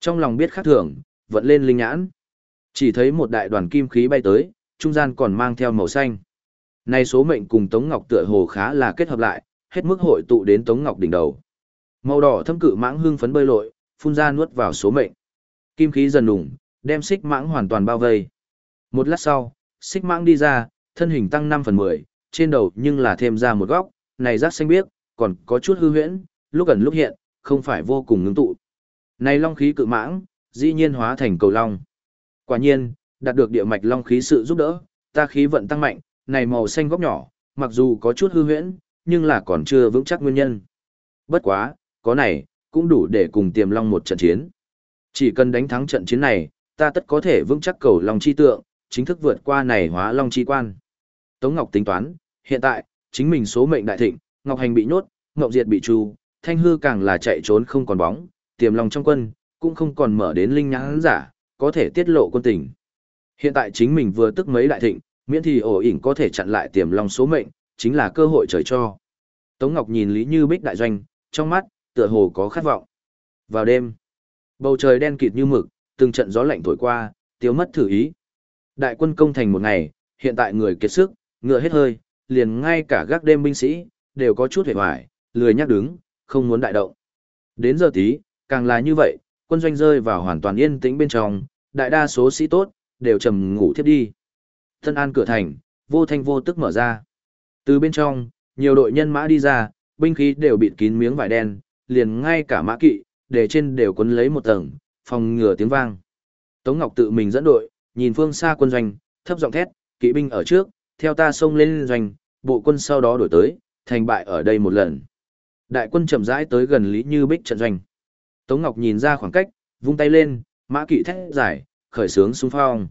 Trong lòng biết khác thường, vận lên linh nhãn. Chỉ thấy một đại đoàn kim khí bay tới, trung gian còn mang theo màu xanh. Này số mệnh cùng Tống Ngọc tựa hồ khá là kết hợp lại, hết mức hội tụ đến Tống Ngọc đỉnh đầu. Màu đỏ thâm cự mãng hưng phấn bơi lội, phun ra nuốt vào số mệnh. Kim khí dần đủng, đem xích mãng hoàn toàn bao vây. Một lát sau, xích mãng đi ra, thân hình tăng 5 phần 10, trên đầu nhưng là thêm ra một góc, này rác xanh biếc, còn có chút hư huyễn, lúc ẩn lúc hiện, không phải vô cùng ngưng tụ. Này long khí cự mãng, dĩ nhiên hóa thành cầu long. Quả nhiên, đạt được địa mạch long khí sự giúp đỡ, ta khí vận tăng mạnh, này màu xanh góc nhỏ, mặc dù có chút hư huyễn, nhưng là còn chưa vững chắc nguyên nhân. Bất quá, có này, cũng đủ để cùng tiềm long một trận chiến. Chỉ cần đánh thắng trận chiến này, ta tất có thể vững chắc cầu long chi tượng, chính thức vượt qua này hóa long chi quan. Tống Ngọc tính toán, hiện tại, chính mình số mệnh đại thịnh, Ngọc Hành bị nhốt, Ngọc Diệt bị tru, Thanh Hư càng là chạy trốn không còn bóng, tiềm long trong quân, cũng không còn mở đến linh nhãn giả, có thể tiết lộ quân tình. Hiện tại chính mình vừa tức mấy đại thịnh, miễn thì ổ ỉn có thể chặn lại tiềm long số mệnh, chính là cơ hội trời cho. Tống Ngọc nhìn Lý Như Bích đại doanh, trong mắt, tựa hồ có khát vọng. Vào đêm, bầu trời đen kịt như mực, từng trận gió lạnh thổi qua, tiêu mất thử ý. Đại quân công thành một ngày, hiện tại người kiệt sức, ngựa hết hơi, liền ngay cả gác đêm binh sĩ, đều có chút hề hoài, lười nhắc đứng, không muốn đại động. Đến giờ tí, càng là như vậy, quân doanh rơi vào hoàn toàn yên tĩnh bên trong, đại đa số sĩ tốt, đều trầm ngủ thiếp đi. Thân an cửa thành, vô thanh vô tức mở ra. Từ bên trong, nhiều đội nhân mã đi ra, binh khí đều bịt kín miếng vải đen, liền ngay cả mã kỵ, để trên đều quấn lấy một tầng, phòng ngừa tiếng vang. Tống Ngọc tự mình dẫn đội, nhìn phương xa quân doanh, thấp giọng thét, kỵ binh ở trước, theo ta xông lên doanh, bộ quân sau đó đổi tới, thành bại ở đây một lần. Đại quân chậm rãi tới gần Lý Như Bích trận doanh. Tống Ngọc nhìn ra khoảng cách, vung tay lên, mã kỵ thét giải, khởi sướng xung phong.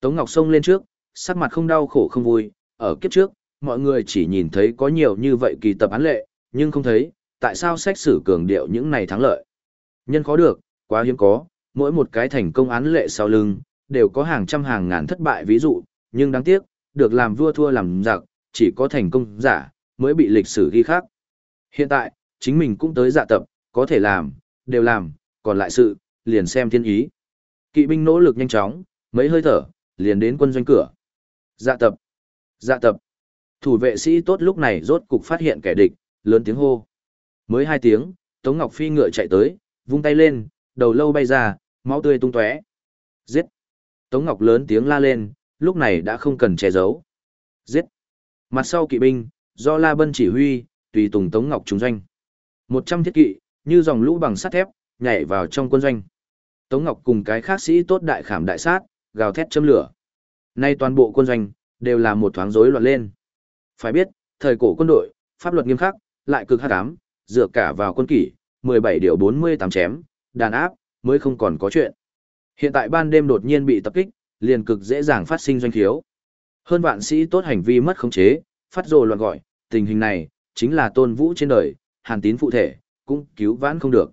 Tống Ngọc xông lên trước, sắc mặt không đau khổ không vui, ở kiếp trước, mọi người chỉ nhìn thấy có nhiều như vậy kỳ tập án lệ, nhưng không thấy, tại sao sách sử cường điệu những này thắng lợi. Nhân khó được, quá hiếm có, mỗi một cái thành công án lệ sau lưng, đều có hàng trăm hàng ngàn thất bại ví dụ, nhưng đáng tiếc, được làm vua thua làm giặc, chỉ có thành công giả, mới bị lịch sử ghi khắc. Hiện tại, chính mình cũng tới dạ tập, có thể làm, đều làm, còn lại sự, liền xem thiên ý. Kỵ binh nỗ lực nhanh chóng, mấy hơi thở, liền đến quân doanh cửa. Dạ tập, dạ tập. Thủ vệ sĩ tốt lúc này rốt cục phát hiện kẻ địch, lớn tiếng hô. Mới hai tiếng, Tống Ngọc Phi ngựa chạy tới, vung tay lên, đầu lâu bay ra, máu tươi tung tóe. Giết! Tống Ngọc lớn tiếng la lên, lúc này đã không cần che giấu. Giết! Mặt sau kỵ binh, do La Bân chỉ huy, tùy tùng Tống Ngọc trùng doanh. Một trăm thiết kỵ, như dòng lũ bằng sắt thép, nhảy vào trong quân doanh. Tống Ngọc cùng cái khác sĩ tốt đại khảm đại sát, gào thét châm lửa. Nay toàn bộ quân doanh, đều là một thoáng rối loạn lên. Phải biết, thời cổ quân đội, pháp luật nghiêm khắc, lại cực hắc ám, dựa cả vào quân kỷ, 17 điều 48 chém, đàn áp, mới không còn có chuyện. Hiện tại ban đêm đột nhiên bị tập kích, liền cực dễ dàng phát sinh doanh thiếu Hơn vạn sĩ tốt hành vi mất khống chế, phát rồ loạn gọi, tình hình này, chính là tôn vũ trên đời, hàn tín phụ thể, cũng cứu vãn không được.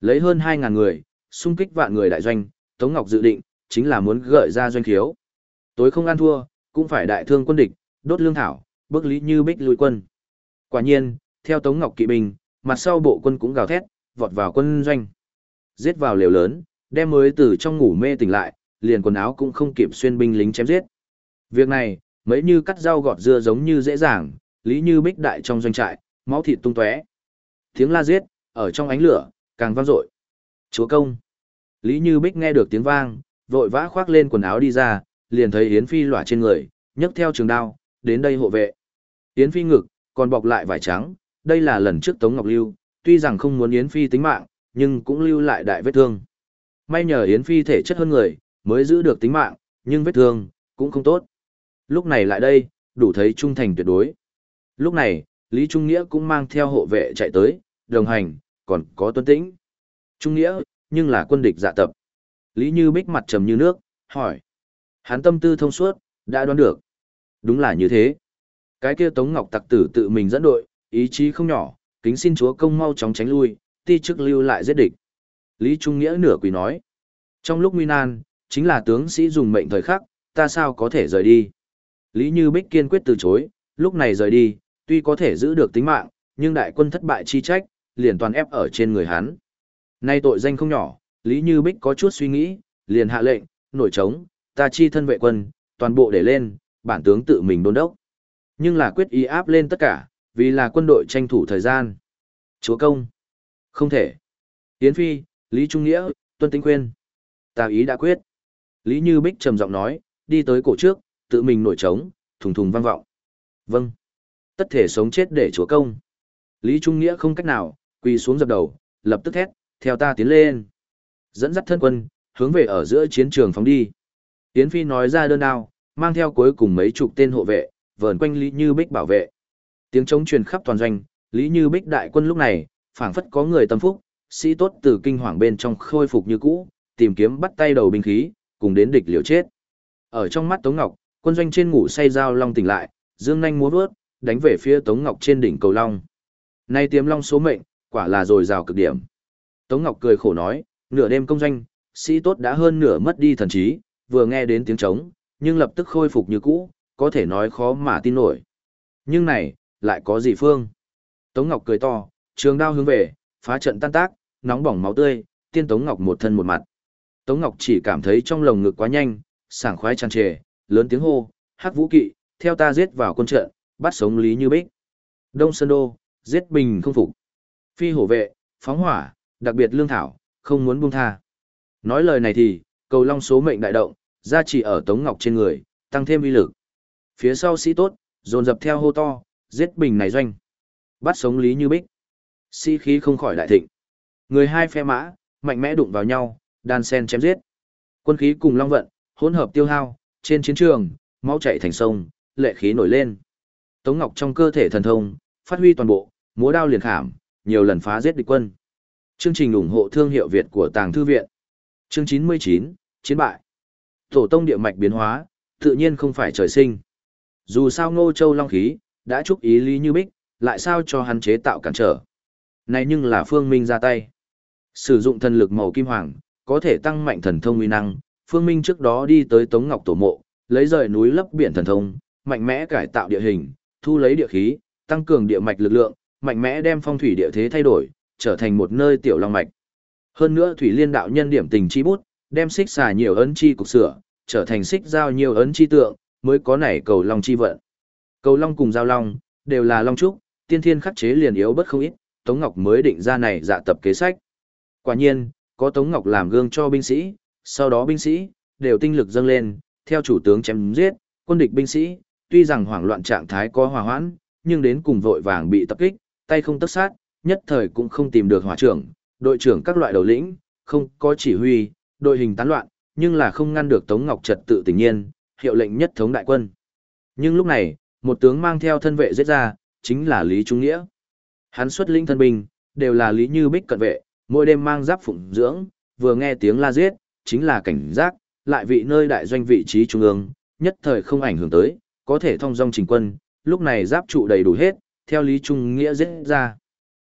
Lấy hơn 2.000 người, xung kích vạn người đại doanh, Tống Ngọc dự định, chính là muốn gợi ra doanh thiếu Tối không ăn thua, cũng phải đại thương quân địch, đốt lương thảo, bước lý như bích lùi quân. Quả nhiên, theo Tống Ngọc kỵ binh, mặt sau bộ quân cũng gào thét, vọt vào quân doanh. Giết vào liều lớn, đem mới từ trong ngủ mê tỉnh lại, liền quần áo cũng không kịp xuyên binh lính chém giết. Việc này, mấy như cắt rau gọt dưa giống như dễ dàng, lý như bích đại trong doanh trại, máu thịt tung tóe. Tiếng la giết, ở trong ánh lửa, càng vang dội. Chúa công. Lý Như Bích nghe được tiếng vang, vội vã khoác lên quần áo đi ra, liền thấy Yến Phi lỏa trên người, nhấc theo trường đao, đến đây hộ vệ. Yến Phi ngực, còn bọc lại vải trắng, đây là lần trước Tống Ngọc Lưu, tuy rằng không muốn Yến Phi tính mạng, nhưng cũng lưu lại đại vết thương. May nhờ Yến Phi thể chất hơn người, mới giữ được tính mạng, nhưng vết thương, cũng không tốt. Lúc này lại đây, đủ thấy trung thành tuyệt đối. Lúc này, Lý Trung Nghĩa cũng mang theo hộ vệ chạy tới, đồng hành, còn có tuân tĩnh. Trung Nghĩa, nhưng là quân địch dạ tập. Lý Như Bích mặt trầm như nước, hỏi. Hắn tâm tư thông suốt, đã đoán được. Đúng là như thế. Cái kia Tống Ngọc tặc tử tự mình dẫn đội, ý chí không nhỏ, kính xin chúa công mau chóng tránh lui, ti chức lưu lại giết địch. Lý Trung Nghĩa nửa quỳ nói. Trong lúc nguy nan, chính là tướng sĩ dùng mệnh thời khắc, ta sao có thể rời đi. Lý Như Bích kiên quyết từ chối, lúc này rời đi, tuy có thể giữ được tính mạng, nhưng đại quân thất bại chi trách, liền toàn ép ở trên người hắn. Nay tội danh không nhỏ, Lý Như Bích có chút suy nghĩ, liền hạ lệnh, nổi trống, ta chi thân vệ quân, toàn bộ để lên, bản tướng tự mình đôn đốc. Nhưng là quyết ý áp lên tất cả, vì là quân đội tranh thủ thời gian. Chúa công. Không thể. Yến Phi, Lý Trung Nghĩa, Tuân Tinh Quyên. Ta ý đã quyết. Lý Như Bích trầm giọng nói, đi tới cổ trước, tự mình nổi trống, thùng thùng vang vọng. Vâng. Tất thể sống chết để chúa công. Lý Trung Nghĩa không cách nào, quỳ xuống dập đầu, lập tức thét, theo ta tiến lên. Dẫn dắt thân quân, hướng về ở giữa chiến trường phóng đi. Yến Phi nói ra đơn đao, mang theo cuối cùng mấy chục tên hộ vệ, vờn quanh Lý Như Bích bảo vệ. Tiếng chống truyền khắp toàn doanh, Lý Như Bích đại quân lúc này, phảng phất có người tâm phúc, sĩ tốt từ kinh hoàng bên trong khôi phục như cũ, tìm kiếm bắt tay đầu binh khí, cùng đến địch liều chết. Ở trong mắt Tống Ngọc, quân doanh trên ngủ say giao long tỉnh lại, dương nhanh múa vớt, đánh về phía Tống Ngọc trên đỉnh cầu long. Nay tiếm long số mệnh, quả là dồi dào cực điểm. Tống Ngọc cười khổ nói, nửa đêm công doanh, sĩ tốt đã hơn nửa mất đi thần trí, vừa nghe đến tiếng trống, nhưng lập tức khôi phục như cũ, có thể nói khó mà tin nổi. Nhưng này, lại có gì phương? Tống Ngọc cười to, trường đao hướng về, phá trận tan tác, nóng bỏng máu tươi, tiên Tống Ngọc một thân một mặt. Tống Ngọc chỉ cảm thấy trong lồng ngực quá nhanh, sảng khoái tràn trề, lớn tiếng hô, hắc vũ kỵ, theo ta giết vào quân trận, bắt sống Lý Như Bích. Đông Sơn Đô, giết bình không phục. Phi hổ vệ, phóng hỏa, đặc biệt lương thảo, không muốn buông tha. Nói lời này thì, cầu long số mệnh đại động, ra chỉ ở Tống Ngọc trên người, tăng thêm uy lực. Phía sau sĩ tốt, dồn dập theo hô to, giết bình này doanh. Bắt sống Lý Như Bích. Sĩ khí không khỏi đại thịnh. Người hai phe mã, mạnh mẽ đụng vào nhau, đan sen chém giết. Quân khí cùng long vận, hỗn hợp tiêu hao, trên chiến trường, máu chảy thành sông, lệ khí nổi lên. Tống Ngọc trong cơ thể thần thông, phát huy toàn bộ, múa đao liền khảm, nhiều lần phá giết địch quân. Chương trình ủng hộ thương hiệu Việt của Tàng Thư Viện. Chương 99, Chiến bại. Tổ tông địa mạch biến hóa, tự nhiên không phải trời sinh. Dù sao Ngô Châu Long khí, đã chúc ý Lý Như Bích, lại sao cho hắn chế tạo cản trở. Này nhưng là Phương Minh ra tay. Sử dụng thần lực màu kim hoàng, có thể tăng mạnh thần thông uy năng. Phương Minh trước đó đi tới Tống Ngọc Tổ Mộ, lấy rời núi lấp biển thần thông, mạnh mẽ cải tạo địa hình, thu lấy địa khí, tăng cường địa mạch lực lượng, mạnh mẽ đem phong thủy địa thế thay đổi, trở thành một nơi tiểu long mạch. Hơn nữa thủy liên đạo nhân điểm tình chi bút, đem xích xà nhiều ấn chi cục sửa, trở thành xích giao nhiều ấn chi tượng, mới có nảy cầu long chi vận. Cầu long cùng giao long, đều là long trúc, tiên thiên khắc chế liền yếu bất không ít, Tống Ngọc mới định ra này dạ tập kế sách. Quả nhiên, có Tống Ngọc làm gương cho binh sĩ, sau đó binh sĩ, đều tinh lực dâng lên, theo chủ tướng chém giết, quân địch binh sĩ, tuy rằng hoảng loạn trạng thái có hòa hoãn, nhưng đến cùng vội vàng bị tập kích, tay không tất sát, nhất thời cũng không tìm được hòa trưởng, đội trưởng các loại đầu lĩnh, không có chỉ huy, đội hình tán loạn, nhưng là không ngăn được Tống Ngọc trật tự tình nhiên, hiệu lệnh nhất thống đại quân. Nhưng lúc này, một tướng mang theo thân vệ giết ra, chính là Lý Trung Nghĩa. Hắn xuất linh thân binh, đều là Lý Như Bích cận vệ, mỗi đêm mang giáp phụng dưỡng, vừa nghe tiếng la giết, chính là cảnh giác, lại vị nơi đại doanh vị trí trung ương, nhất thời không ảnh hưởng tới, có thể thông dong trình quân, lúc này giáp trụ đầy đủ hết, theo Lý Trung Nghĩa giết ra.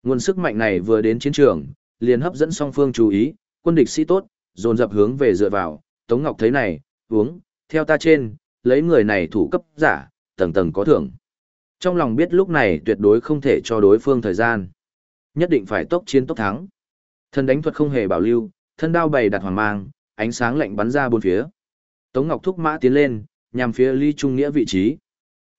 Nguồn sức mạnh này vừa đến chiến trường, liền hấp dẫn song phương chú ý, quân địch sĩ tốt, dồn dập hướng về dựa vào, Tống Ngọc thấy này, uống, theo ta trên, lấy người này thủ cấp giả, tầng tầng có thưởng. Trong lòng biết lúc này tuyệt đối không thể cho đối phương thời gian. Nhất định phải tốc chiến tốc thắng. Thân đánh thuật không hề bảo lưu, thân đao bày đặt hoàng mang, ánh sáng lạnh bắn ra bốn phía. Tống Ngọc thúc mã tiến lên, nhằm phía Lý Trung Nghĩa vị trí.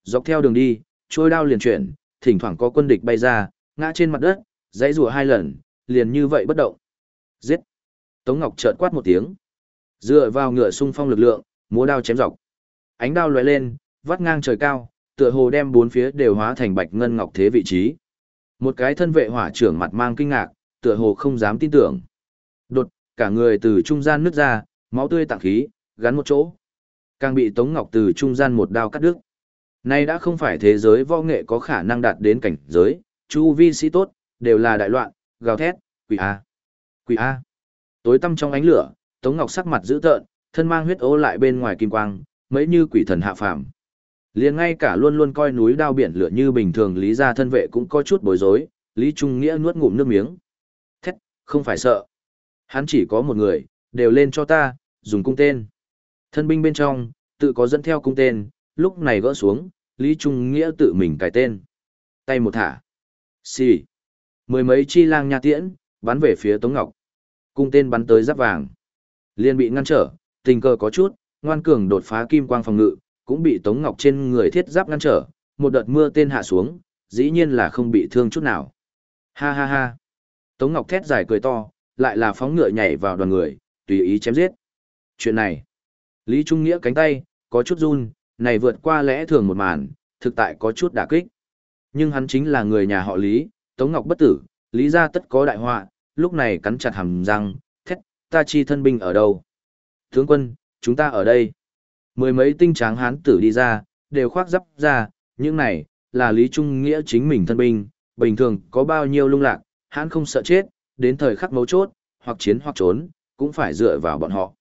Dọc theo đường đi, trôi đao liền chuyển, thỉnh thoảng có quân địch bay ra, ngã trên mặt đất, dãy rùa hai lần, liền như vậy bất động. Giết! Tống Ngọc chợt quát một tiếng. Dựa vào ngựa sung phong lực lượng, múa đao chém dọc. Ánh đao lóe lên, vắt ngang trời cao, tựa hồ đem bốn phía đều hóa thành bạch ngân ngọc thế vị trí. Một cái thân vệ hỏa trưởng mặt mang kinh ngạc, tựa hồ không dám tin tưởng. Đột, cả người từ trung gian nứt ra, máu tươi tạng khí, gắn một chỗ. Càng bị Tống Ngọc từ trung gian một đao cắt đứt. Nay đã không phải thế giới võ nghệ có khả năng đạt đến cảnh giới, chu vi sĩ tốt, đều là đại loạn, gào thét, quỷ A. Quỷ A. Tối tăm trong ánh lửa, Tống Ngọc sắc mặt dữ tợn, thân mang huyết ố lại bên ngoài kim quang, mấy như quỷ thần hạ phàm liền ngay cả luôn luôn coi núi đao biển lửa như bình thường lý gia thân vệ cũng có chút bối rối, Lý Trung Nghĩa nuốt ngụm nước miếng. Thét, không phải sợ. Hắn chỉ có một người, đều lên cho ta, dùng cung tên. Thân binh bên trong, tự có dẫn theo cung tên, lúc này gỡ xuống, Lý Trung Nghĩa tự mình cài tên. Tay một thả. Xì. Mười mấy chi lang nha tiễn, bắn về phía Tống Ngọc. Cung tên bắn tới giáp vàng. liền bị ngăn trở, tình cờ có chút, ngoan cường đột phá kim quang phòng ngự, cũng bị Tống Ngọc trên người thiết giáp ngăn trở, một đợt mưa tên hạ xuống, dĩ nhiên là không bị thương chút nào. Ha ha ha. Tống Ngọc thét dài cười to, lại là phóng ngựa nhảy vào đoàn người, tùy ý chém giết. Chuyện này, Lý Trung Nghĩa cánh tay, có chút run, này vượt qua lẽ thường một màn, thực tại có chút đả kích. Nhưng hắn chính là người nhà họ Lý, Tống Ngọc bất tử, Lý gia tất có đại họa, lúc này cắn chặt hàm răng, thét, ta chi thân binh ở đâu? Tướng quân, chúng ta ở đây. Mười mấy tinh tráng hán tử đi ra, đều khoác giáp ra, những này, là Lý Trung Nghĩa chính mình thân binh, bình thường có bao nhiêu lung lạc, hán không sợ chết, đến thời khắc mấu chốt, hoặc chiến hoặc trốn, cũng phải dựa vào bọn họ.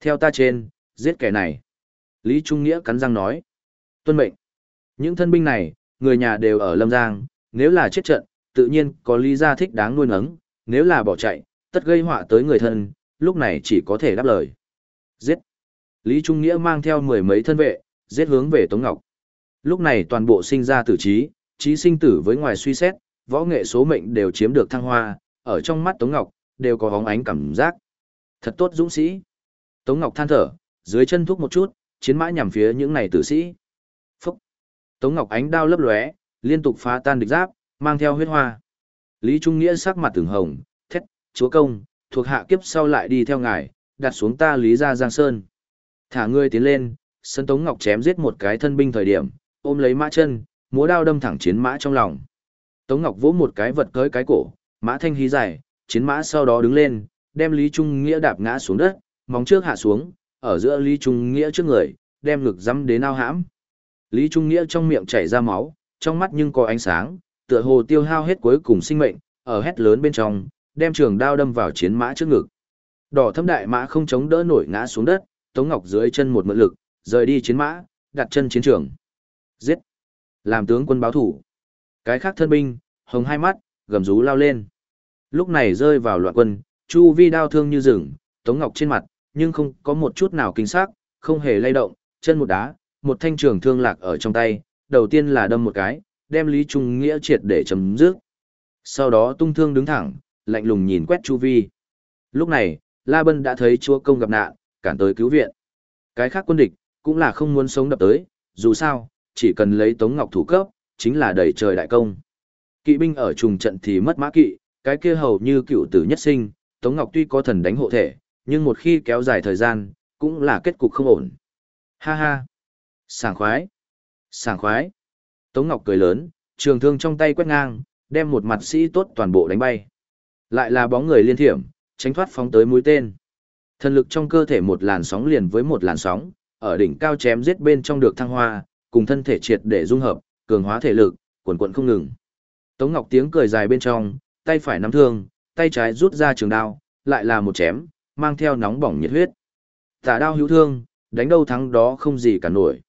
Theo ta trên, giết kẻ này. Lý Trung Nghĩa cắn răng nói. Tuân mệnh. Những thân binh này, người nhà đều ở Lâm Giang, nếu là chết trận, tự nhiên có lý gia thích đáng nuôi nấng, nếu là bỏ chạy, tất gây họa tới người thân, lúc này chỉ có thể đáp lời. Giết. Lý Trung Nghĩa mang theo mười mấy thân vệ, giết hướng về Tống Ngọc. Lúc này toàn bộ sinh ra tử trí, trí sinh tử với ngoài suy xét, võ nghệ số mệnh đều chiếm được thăng hoa, ở trong mắt Tống Ngọc, đều có hóng ánh cảm giác. Thật tốt dũng sĩ. Tống Ngọc than thở, dưới chân thúc một chút, chiến mã nhằm phía những này tử sĩ. Phúc. Tống Ngọc ánh đao lấp lóe, liên tục phá tan địch giáp, mang theo huyết hoa. Lý Trung Nghĩa sắc mặt từng hồng, thét, chúa công, thuộc hạ kiếp sau lại đi theo ngài, đặt xuống ta Lý ra Giang Sơn. Thả ngươi tiến lên, sân Tống Ngọc chém giết một cái thân binh thời điểm, ôm lấy mã chân, múa đao đâm thẳng chiến mã trong lòng. Tống Ngọc vỗ một cái vật cưới cái cổ, mã thanh hí dài, chiến mã sau đó đứng lên, đem Lý Trung Nghĩa đạp ngã xuống đất, móng trước hạ xuống, ở giữa Lý Trung Nghĩa trước người, đem ngực dắm đến ao hãm. Lý Trung Nghĩa trong miệng chảy ra máu, trong mắt nhưng có ánh sáng, tựa hồ tiêu hao hết cuối cùng sinh mệnh, ở hét lớn bên trong, đem trường đao đâm vào chiến mã trước ngực. Đỏ thâm đại mã không chống đỡ nổi ngã xuống đất, Tống Ngọc dưới chân một mượn lực, rời đi chiến mã, đặt chân chiến trường. Giết! Làm tướng quân báo thủ. Cái khác thân binh, hồng hai mắt, gầm rú lao lên. Lúc này rơi vào loạn quân, chu vi đau thương như rừng, Tống Ngọc trên mặt, nhưng không có một chút nào kinh sắc, không hề lay động, chân một đá, một thanh trường thương lạc ở trong tay, đầu tiên là đâm một cái, đem Lý Trung Nghĩa triệt để chấm dứt. Sau đó tung thương đứng thẳng, lạnh lùng nhìn quét chu vi. Lúc này, La Bân đã thấy chúa công gặp nạn, cản tới cứu viện. Cái khác quân địch, cũng là không muốn sống đập tới, dù sao, chỉ cần lấy Tống Ngọc thủ cấp, chính là đẩy trời đại công. Kỵ binh ở trùng trận thì mất mã kỵ, cái kia hầu như cựu tử nhất sinh, Tống Ngọc tuy có thần đánh hộ thể, nhưng một khi kéo dài thời gian, cũng là kết cục không ổn. Ha ha! Sảng khoái! Sảng khoái! Tống Ngọc cười lớn, trường thương trong tay quét ngang, đem một mặt sĩ tốt toàn bộ đánh bay. Lại là bóng người liên thiểm, tránh thoát phóng tới mũi tên. Thần lực trong cơ thể một làn sóng liền với một làn sóng, ở đỉnh cao chém giết bên trong được thăng hoa, cùng thân thể triệt để dung hợp, cường hóa thể lực, quần quần không ngừng. Tống Ngọc tiếng cười dài bên trong, tay phải nắm thương, tay trái rút ra trường đao, lại là một chém, mang theo nóng bỏng nhiệt huyết. Tả đao hữu thương, đánh đâu thắng đó không gì cả nổi.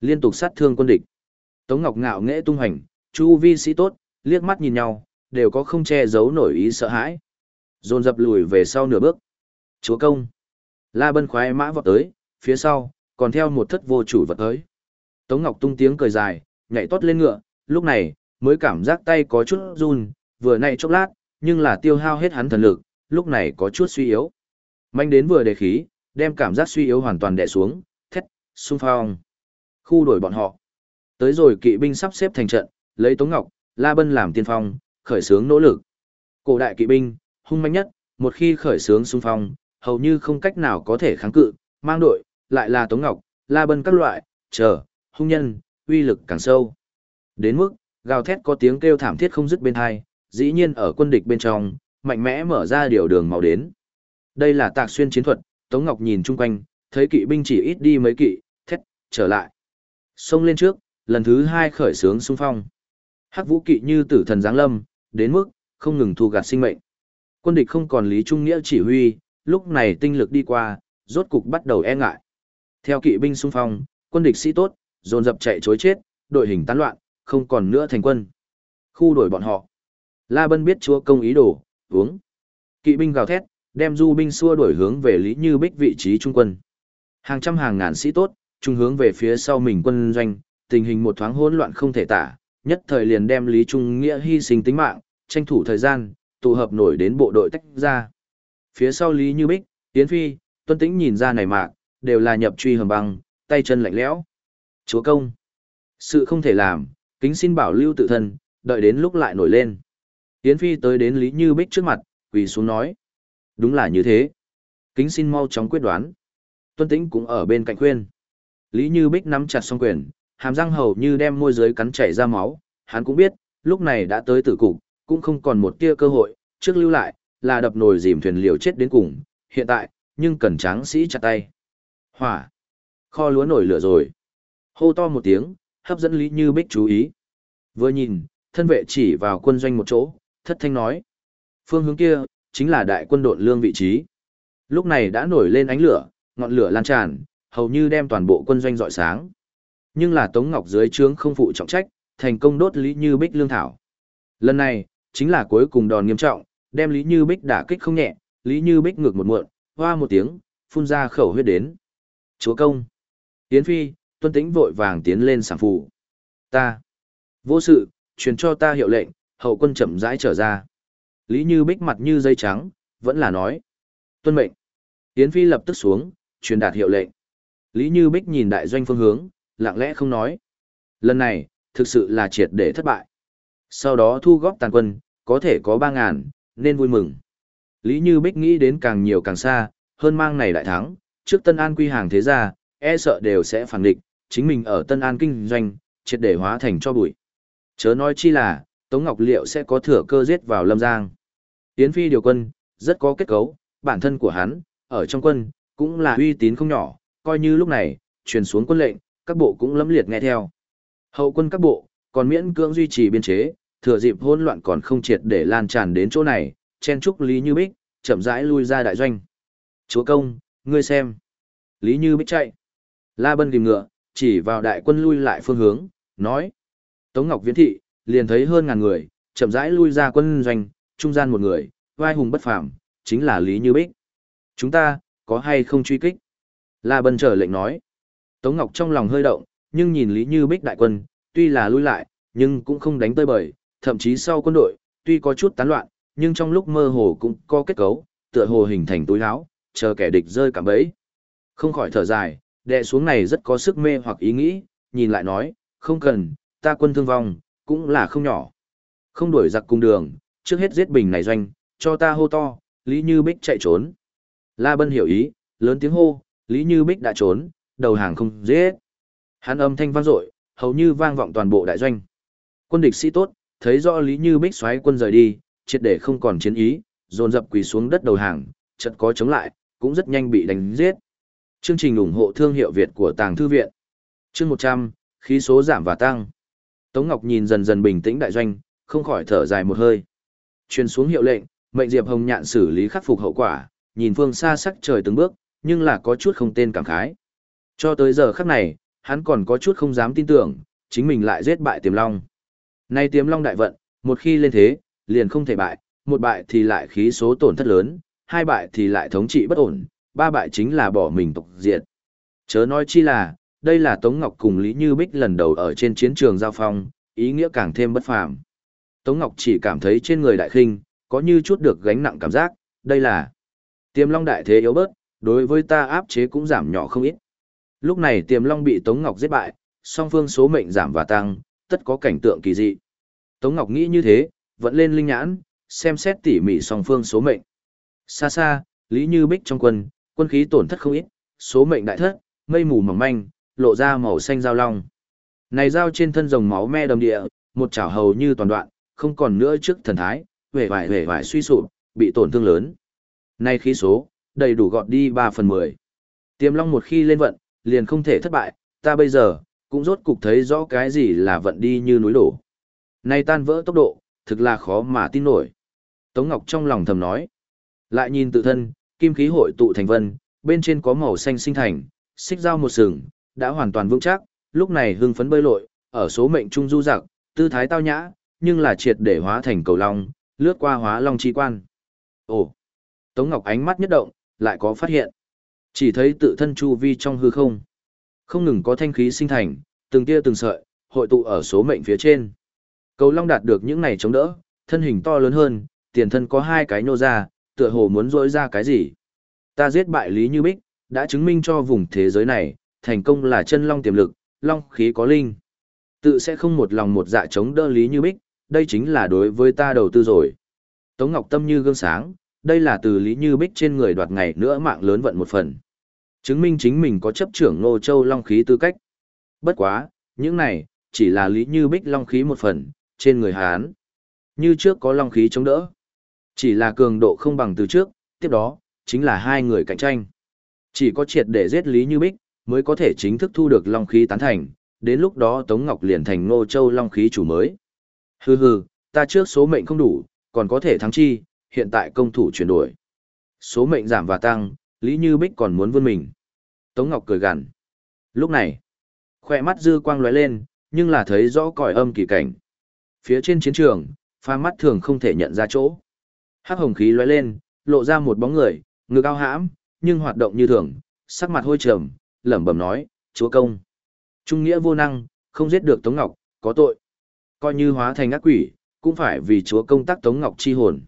Liên tục sát thương quân địch. Tống Ngọc ngạo nghễ tung hành, chu vi sĩ tốt, liếc mắt nhìn nhau, đều có không che giấu nổi ý sợ hãi. Dồn dập lùi về sau nửa bước. Chúa công. La Bân khoái mã vọt tới, phía sau, còn theo một thất vô chủ vật tới. Tống Ngọc tung tiếng cười dài, nhảy tót lên ngựa, lúc này, mới cảm giác tay có chút run, vừa nãy chốc lát, nhưng là tiêu hao hết hắn thần lực, lúc này có chút suy yếu. Manh đến vừa đề khí, đem cảm giác suy yếu hoàn toàn đè xuống, thét, xung phong. Khu đổi bọn họ. Tới rồi kỵ binh sắp xếp thành trận, lấy Tống Ngọc, La Bân làm tiên phong, khởi xướng nỗ lực. Cổ đại kỵ binh, hung manh nhất, một khi khởi xướng xung phong, hầu như không cách nào có thể kháng cự, mang đội, lại là Tống Ngọc, La Bân các loại, chờ, hung nhân, uy lực càng sâu. Đến mức, gào thét có tiếng kêu thảm thiết không dứt bên hai, dĩ nhiên ở quân địch bên trong, mạnh mẽ mở ra điều đường màu đến. Đây là tạc xuyên chiến thuật, Tống Ngọc nhìn chung quanh, thấy kỵ binh chỉ ít đi mấy kỵ, thét, trở lại. Xông lên trước, lần thứ hai khởi sướng xung phong. Hắc vũ kỵ như tử thần giáng lâm, đến mức, không ngừng thu gạt sinh mệnh. Quân địch không còn Lý Trung Nghĩa chỉ huy, lúc này tinh lực đi qua, rốt cục bắt đầu e ngại. Theo kỵ binh xung phong, quân địch sĩ tốt, dồn dập chạy chối chết, đội hình tán loạn, không còn nữa thành quân. Khu đuổi bọn họ. La Bân biết chúa công ý đồ, uống. Kỵ binh gào thét, đem du binh xua đuổi hướng về Lý Như Bích vị trí trung quân. Hàng trăm hàng ngàn sĩ tốt, trung hướng về phía sau mình quân doanh, tình hình một thoáng hỗn loạn không thể tả, nhất thời liền đem Lý Trung Nghĩa hy sinh tính mạng, tranh thủ thời gian, tụ hợp nổi đến bộ đội tách ra. Phía sau Lý Như Bích, Tiến Phi, Tuân Tĩnh nhìn ra này mạc, đều là nhập truy hầm băng, tay chân lạnh lẽo. Chúa công, sự không thể làm, kính xin bảo lưu tự thân, đợi đến lúc lại nổi lên. Tiến Phi tới đến Lý Như Bích trước mặt, quỳ xuống nói. Đúng là như thế. Kính xin mau chóng quyết đoán. Tuân Tĩnh cũng ở bên cạnh khuyên. Lý Như Bích nắm chặt song quyền, hàm răng hầu như đem môi dưới cắn chảy ra máu, hắn cũng biết, lúc này đã tới tử cục, cũng không còn một tia cơ hội, trước lưu lại, là đập nồi dìm thuyền liều chết đến cùng, hiện tại, nhưng cần tráng sĩ chặt tay. Hỏa! Kho lúa nổi lửa rồi. Hô to một tiếng, hấp dẫn Lý Như Bích chú ý. Vừa nhìn, thân vệ chỉ vào quân doanh một chỗ, thất thanh nói. Phương hướng kia, chính là đại quân độn lương vị trí. Lúc này đã nổi lên ánh lửa, ngọn lửa lan tràn, hầu như đem toàn bộ quân doanh dọi sáng. Nhưng là Tống Ngọc dưới trướng không phụ trọng trách, thành công đốt Lý Như Bích lương thảo. Lần này, chính là cuối cùng đòn nghiêm trọng, đem Lý Như Bích đả kích không nhẹ, Lý Như Bích ngược một muộn, hoa một tiếng, phun ra khẩu huyết đến. Chúa công. Tiến phi, tuân tĩnh vội vàng tiến lên sảng phụ. Ta. Vô sự, truyền cho ta hiệu lệnh, hậu quân chậm rãi trở ra. Lý Như Bích mặt như dây trắng, vẫn là nói. Tuân mệnh. Tiến phi lập tức xuống, truyền đạt hiệu lệnh. Lý Như Bích nhìn đại doanh phương hướng, lặng lẽ không nói. Lần này, thực sự là triệt để thất bại. Sau đó thu góp tàn quân, có thể có 3.000, nên vui mừng. Lý Như Bích nghĩ đến càng nhiều càng xa, hơn mang này đại thắng, trước Tân An quy hàng thế gia, e sợ đều sẽ phản địch, chính mình ở Tân An kinh doanh, triệt để hóa thành cho bụi. Chớ nói chi là, Tống Ngọc Liệu sẽ có thừa cơ giết vào Lâm Giang. Tiến phi điều quân, rất có kết cấu, bản thân của hắn, ở trong quân, cũng là uy tín không nhỏ, coi như lúc này, truyền xuống quân lệnh, các bộ cũng lấm liệt nghe theo. Hậu quân các bộ, còn miễn cưỡng duy trì biên chế, thừa dịp hỗn loạn còn không triệt để lan tràn đến chỗ này, chen trúc Lý Như Bích, chậm rãi lui ra đại doanh. Chúa công, ngươi xem. Lý Như Bích chạy. La Bân tìm ngựa, chỉ vào đại quân lui lại phương hướng, nói. Tống Ngọc Viễn Thị, liền thấy hơn ngàn người, chậm rãi lui ra quân doanh, trung gian một người, vai hùng bất phàm, chính là Lý Như Bích. Chúng ta, có hay không truy kích? La Bân trở lệnh nói. Tống Ngọc trong lòng hơi động, nhưng nhìn Lý Như Bích đại quân, tuy là lui lại, nhưng cũng không đánh tơi bời, thậm chí sau quân đội, tuy có chút tán loạn, nhưng trong lúc mơ hồ cũng có kết cấu, tựa hồ hình thành túi áo, chờ kẻ địch rơi cả bẫy. Không khỏi thở dài, đệ xuống này rất có sức mê hoặc ý nghĩ, nhìn lại nói, không cần, ta quân thương vong, cũng là không nhỏ. Không đuổi giặc cùng đường, trước hết giết bình này doanh, cho ta hô to, Lý Như Bích chạy trốn. La Bân hiểu ý, lớn tiếng hô, Lý Như Bích đã trốn, đầu hàng không giết. Hắn âm thanh vang dội, hầu như vang vọng toàn bộ đại doanh. Quân địch sĩ tốt, thấy rõ Lý Như Bích xoáy quân rời đi, triệt để không còn chiến ý, dồn dập quỳ xuống đất đầu hàng, chật có chống lại, cũng rất nhanh bị đánh giết. Chương trình ủng hộ thương hiệu Việt của Tàng Thư Viện. Chương 100, khí số giảm và tăng. Tống Ngọc nhìn dần dần bình tĩnh đại doanh, không khỏi thở dài một hơi. Truyền xuống hiệu lệnh, mệnh Diệp Hồng nhạn xử lý khắc phục hậu quả, nhìn phương xa sắc trời từng bước, nhưng là có chút không tên cảm khái. Cho tới giờ khắc này, hắn còn có chút không dám tin tưởng, chính mình lại giết bại Tiềm Long. Nay Tiềm Long đại vận, một khi lên thế, liền không thể bại, một bại thì lại khí số tổn thất lớn, hai bại thì lại thống trị bất ổn, ba bại chính là bỏ mình tộc diệt. Chớ nói chi là, đây là Tống Ngọc cùng Lý Như Bích lần đầu ở trên chiến trường giao phong, ý nghĩa càng thêm bất phàm. Tống Ngọc chỉ cảm thấy trên người đại khinh, có như chút được gánh nặng cảm giác, đây là tiềm long đại thế yếu bớt, đối với ta áp chế cũng giảm nhỏ không ít. Lúc này tiềm long bị Tống Ngọc giết bại, song phương số mệnh giảm và tăng, tất có cảnh tượng kỳ dị. Tống Ngọc nghĩ như thế, vẫn lên linh nhãn, xem xét tỉ mỉ song phương số mệnh. Xa xa, Lý Như Bích trong quân, quân khí tổn thất không ít, số mệnh đại thất, mây mù mỏng manh, lộ ra màu xanh dao long. Này dao trên thân rồng máu me đầm địa, một chảo hầu như toàn đoạn, không còn nữa trước thần thái, vẻ vải vẻ vải suy sụp, bị tổn thương lớn. Nay khí số, đầy đủ gọt đi 3 phần 10. Tiềm long một khi lên vận, liền không thể thất bại, ta bây giờ, cũng rốt cục thấy rõ cái gì là vận đi như núi đổ. Nay tan vỡ tốc độ, thực là khó mà tin nổi. Tống Ngọc trong lòng thầm nói. Lại nhìn tự thân, kim khí hội tụ thành vân, bên trên có màu xanh sinh thành, xích dao một sừng, đã hoàn toàn vững chắc, lúc này hưng phấn bơi lội, ở số mệnh trung du giặc, tư thái tao nhã, nhưng là triệt để hóa thành cầu long, lướt qua hóa long chi quan. Ồ! Tống Ngọc ánh mắt nhất động, lại có phát hiện. Chỉ thấy tự thân chu vi trong hư không. Không ngừng có thanh khí sinh thành, từng tia từng sợi, hội tụ ở số mệnh phía trên. Cầu long đạt được những này chống đỡ, thân hình to lớn hơn, tiền thân có hai cái nô ra, tựa hồ muốn rỗi ra cái gì. Ta giết bại Lý Như Bích, đã chứng minh cho vùng thế giới này, thành công là chân long tiềm lực, long khí có linh. Tự sẽ không một lòng một dạ chống đỡ Lý Như Bích, đây chính là đối với ta đầu tư rồi. Tống Ngọc Tâm như gương sáng, đây là từ Lý Như Bích trên người đoạt ngày nữa mạng lớn vận một phần. Chứng minh chính mình có chấp trưởng Ngô Châu Long khí tư cách. Bất quá, những này, chỉ là Lý Như Bích Long khí một phần, trên người Hán. Như trước có Long khí chống đỡ. Chỉ là cường độ không bằng từ trước, tiếp đó, chính là hai người cạnh tranh. Chỉ có triệt để giết Lý Như Bích, mới có thể chính thức thu được Long khí tán thành, đến lúc đó Tống Ngọc liền thành Ngô Châu Long khí chủ mới. Hừ hừ, ta trước số mệnh không đủ, còn có thể thắng chi, hiện tại công thủ chuyển đổi. Số mệnh giảm và tăng, Lý Như Bích còn muốn vươn mình. Tống Ngọc cười gằn. Lúc này, khỏe mắt dư quang lóe lên, nhưng là thấy rõ còi âm kỳ cảnh. Phía trên chiến trường, pha mắt thường không thể nhận ra chỗ. Hắc hồng khí lóe lên, lộ ra một bóng người, ngực cao hãm, nhưng hoạt động như thường, sắc mặt hôi trầm, lẩm bẩm nói, chúa công. Trung nghĩa vô năng, không giết được Tống Ngọc, có tội. Coi như hóa thành ác quỷ, cũng phải vì chúa công tác Tống Ngọc chi hồn.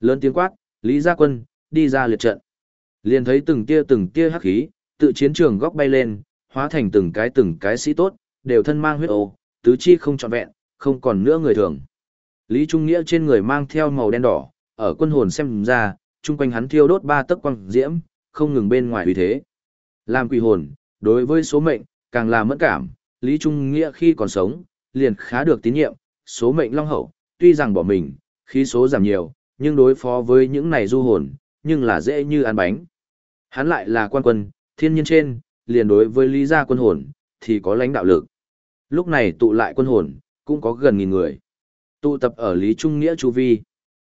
Lớn tiếng quát, Lý Gia Quân, đi ra liệt trận. Liền thấy từng tia từng tia hắc khí, tự chiến trường góc bay lên, hóa thành từng cái từng cái sĩ tốt, đều thân mang huyết ô, tứ chi không trọn vẹn, không còn nữa người thường. Lý Trung Nghĩa trên người mang theo màu đen đỏ, ở quân hồn xem ra, chung quanh hắn thiêu đốt ba tấc quang diễm, không ngừng bên ngoài uy thế. Làm quỷ hồn, đối với số mệnh, càng là mẫn cảm, Lý Trung Nghĩa khi còn sống, liền khá được tín nhiệm, số mệnh long hậu, tuy rằng bỏ mình, khí số giảm nhiều, nhưng đối phó với những này du hồn, nhưng là dễ như ăn bánh. Hắn lại là quan quân, thiên nhiên trên, liền đối với lý gia quân hồn, thì có lãnh đạo lực. Lúc này tụ lại quân hồn, cũng có gần nghìn người. Tụ tập ở Lý Trung Nghĩa Chu Vi.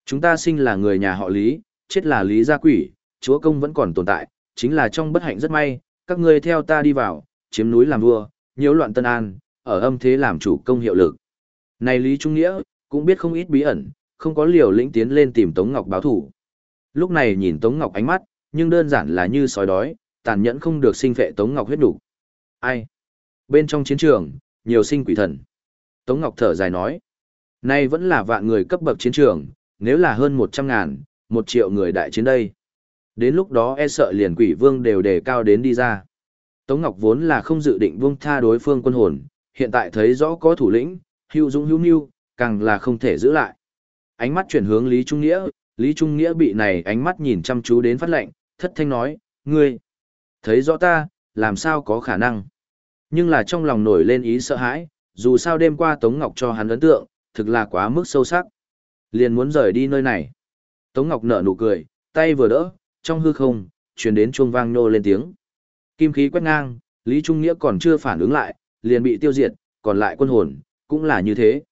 Chúng ta sinh là người nhà họ Lý, chết là Lý gia quỷ, chúa công vẫn còn tồn tại, chính là trong bất hạnh rất may, các ngươi theo ta đi vào, chiếm núi làm vua, nhiễu loạn Tân An, ở âm thế làm chủ công hiệu lực. Này Lý Trung Nghĩa, cũng biết không ít bí ẩn, không có liều lĩnh tiến lên tìm Tống Ngọc báo thủ. Lúc này nhìn Tống Ngọc ánh mắt, nhưng đơn giản là như sói đói, tàn nhẫn không được sinh phệ Tống Ngọc huyết đủ. Ai? Bên trong chiến trường, nhiều sinh quỷ thần. Tống Ngọc thở dài nói. Nay vẫn là vạn người cấp bậc chiến trường, nếu là hơn một trăm ngàn, một triệu người đại chiến đây. Đến lúc đó e sợ liền quỷ vương đều đề cao đến đi ra. Tống Ngọc vốn là không dự định buông tha đối phương quân hồn, hiện tại thấy rõ có thủ lĩnh, hưu dũng hưu nưu, càng là không thể giữ lại. Ánh mắt chuyển hướng Lý Trung Nghĩa, Lý Trung Nghĩa bị này ánh mắt nhìn chăm chú đến phát lệnh, thất thanh nói, ngươi, thấy rõ ta, làm sao có khả năng. Nhưng là trong lòng nổi lên ý sợ hãi, dù sao đêm qua Tống Ngọc cho hắn ấn tượng, thực là quá mức sâu sắc. Liền muốn rời đi nơi này. Tống Ngọc nở nụ cười, tay vừa đỡ, trong hư không, truyền đến chuông vang nô lên tiếng. Kim khí quét ngang, Lý Trung Nghĩa còn chưa phản ứng lại, liền bị tiêu diệt, còn lại quân hồn, cũng là như thế.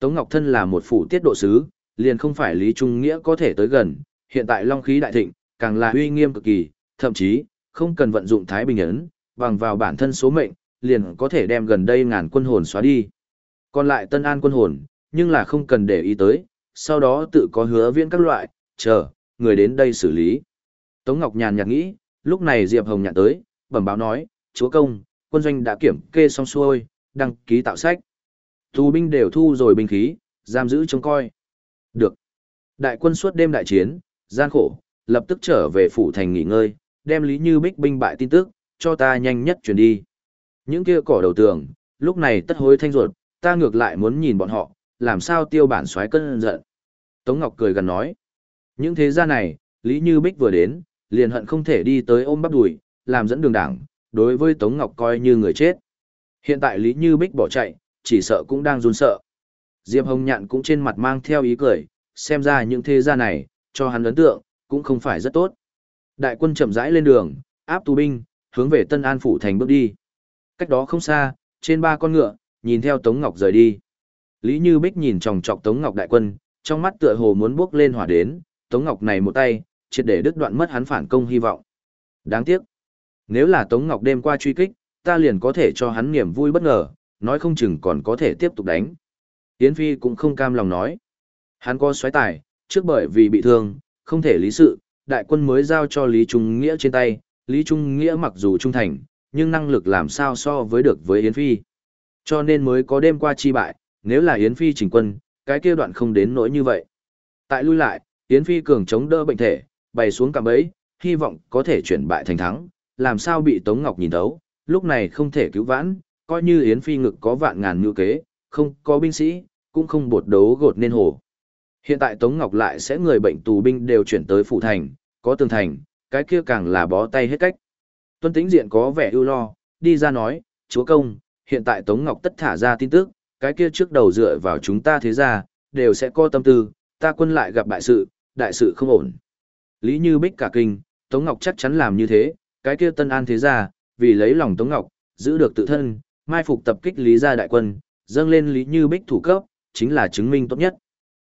Tống Ngọc Thân là một phủ tiết độ sứ, liền không phải Lý Trung Nghĩa có thể tới gần, hiện tại long khí đại thịnh, càng là uy nghiêm cực kỳ, thậm chí, không cần vận dụng Thái Bình Ấn, bằng vào bản thân số mệnh, liền có thể đem gần đây ngàn quân hồn xóa đi. Còn lại Tân An quân hồn, nhưng là không cần để ý tới, sau đó tự có hứa viễn các loại, chờ, người đến đây xử lý. Tống Ngọc nhàn nhạt nghĩ, lúc này Diệp Hồng nhạn tới, bẩm báo nói, chúa công, quân doanh đã kiểm kê xong xuôi, đăng ký tạo sách. Tù binh đều thu rồi binh khí, giam giữ trông coi. Được. Đại quân suốt đêm đại chiến, gian khổ, lập tức trở về phủ thành nghỉ ngơi, đem Lý Như Bích binh bại tin tức, cho ta nhanh nhất truyền đi. Những kia cỏ đầu tường, lúc này tất hối thanh ruột, ta ngược lại muốn nhìn bọn họ, làm sao tiêu bản xoáy cân giận. Tống Ngọc cười gần nói. Những thế gia này, Lý Như Bích vừa đến, liền hận không thể đi tới ôm bắp đùi, làm dẫn đường đảng, đối với Tống Ngọc coi như người chết. Hiện tại Lý Như Bích bỏ chạy, chỉ sợ cũng đang run sợ. Diệp Hồng Nhạn cũng trên mặt mang theo ý cười, xem ra những thế gia này, cho hắn ấn tượng, cũng không phải rất tốt. Đại quân chậm rãi lên đường, áp tù binh, hướng về Tân An Phủ Thành bước đi. Cách đó không xa, trên ba con ngựa, nhìn theo Tống Ngọc rời đi. Lý Như Bích nhìn chòng chọc Tống Ngọc đại quân, trong mắt tựa hồ muốn bước lên hỏa đến, Tống Ngọc này một tay, triệt để đứt đoạn mất hắn phản công hy vọng. Đáng tiếc. Nếu là Tống Ngọc đêm qua truy kích, ta liền có thể cho hắn niềm vui bất ngờ, nói không chừng còn có thể tiếp tục đánh. Yến Phi cũng không cam lòng nói. Hắn có xoáy tài, trước bởi vì bị thương, không thể lý sự, đại quân mới giao cho Lý Trung Nghĩa trên tay, Lý Trung Nghĩa mặc dù trung thành, nhưng năng lực làm sao so với được với Yến Phi. Cho nên mới có đêm qua chi bại, nếu là Yến Phi chỉnh quân, cái kia đoạn không đến nỗi như vậy. Tại lui lại, Yến Phi cường chống đỡ bệnh thể, bày xuống cạm bẫy, hy vọng có thể chuyển bại thành thắng, làm sao bị Tống Ngọc nhìn thấu, lúc này không thể cứu vãn, coi như Yến Phi ngực có vạn ngàn ngư kế, không có binh sĩ, cũng không bột đấu gột nên hồ. Hiện tại Tống Ngọc lại sẽ người bệnh tù binh đều chuyển tới phủ thành, có tường thành, cái kia càng là bó tay hết cách. Tuân Tĩnh Diện có vẻ ưu lo, đi ra nói, chúa công, hiện tại Tống Ngọc tất thả ra tin tức, cái kia trước đầu dựa vào chúng ta thế ra, đều sẽ có tâm tư, ta quân lại gặp bại sự, đại sự không ổn. Lý Như Bích cả kinh, Tống Ngọc chắc chắn làm như thế, cái kia Tân An thế ra, vì lấy lòng Tống Ngọc, giữ được tự thân, mai phục tập kích Lý gia đại quân, dâng lên Lý Như Bích thủ cấp, chính là chứng minh tốt nhất.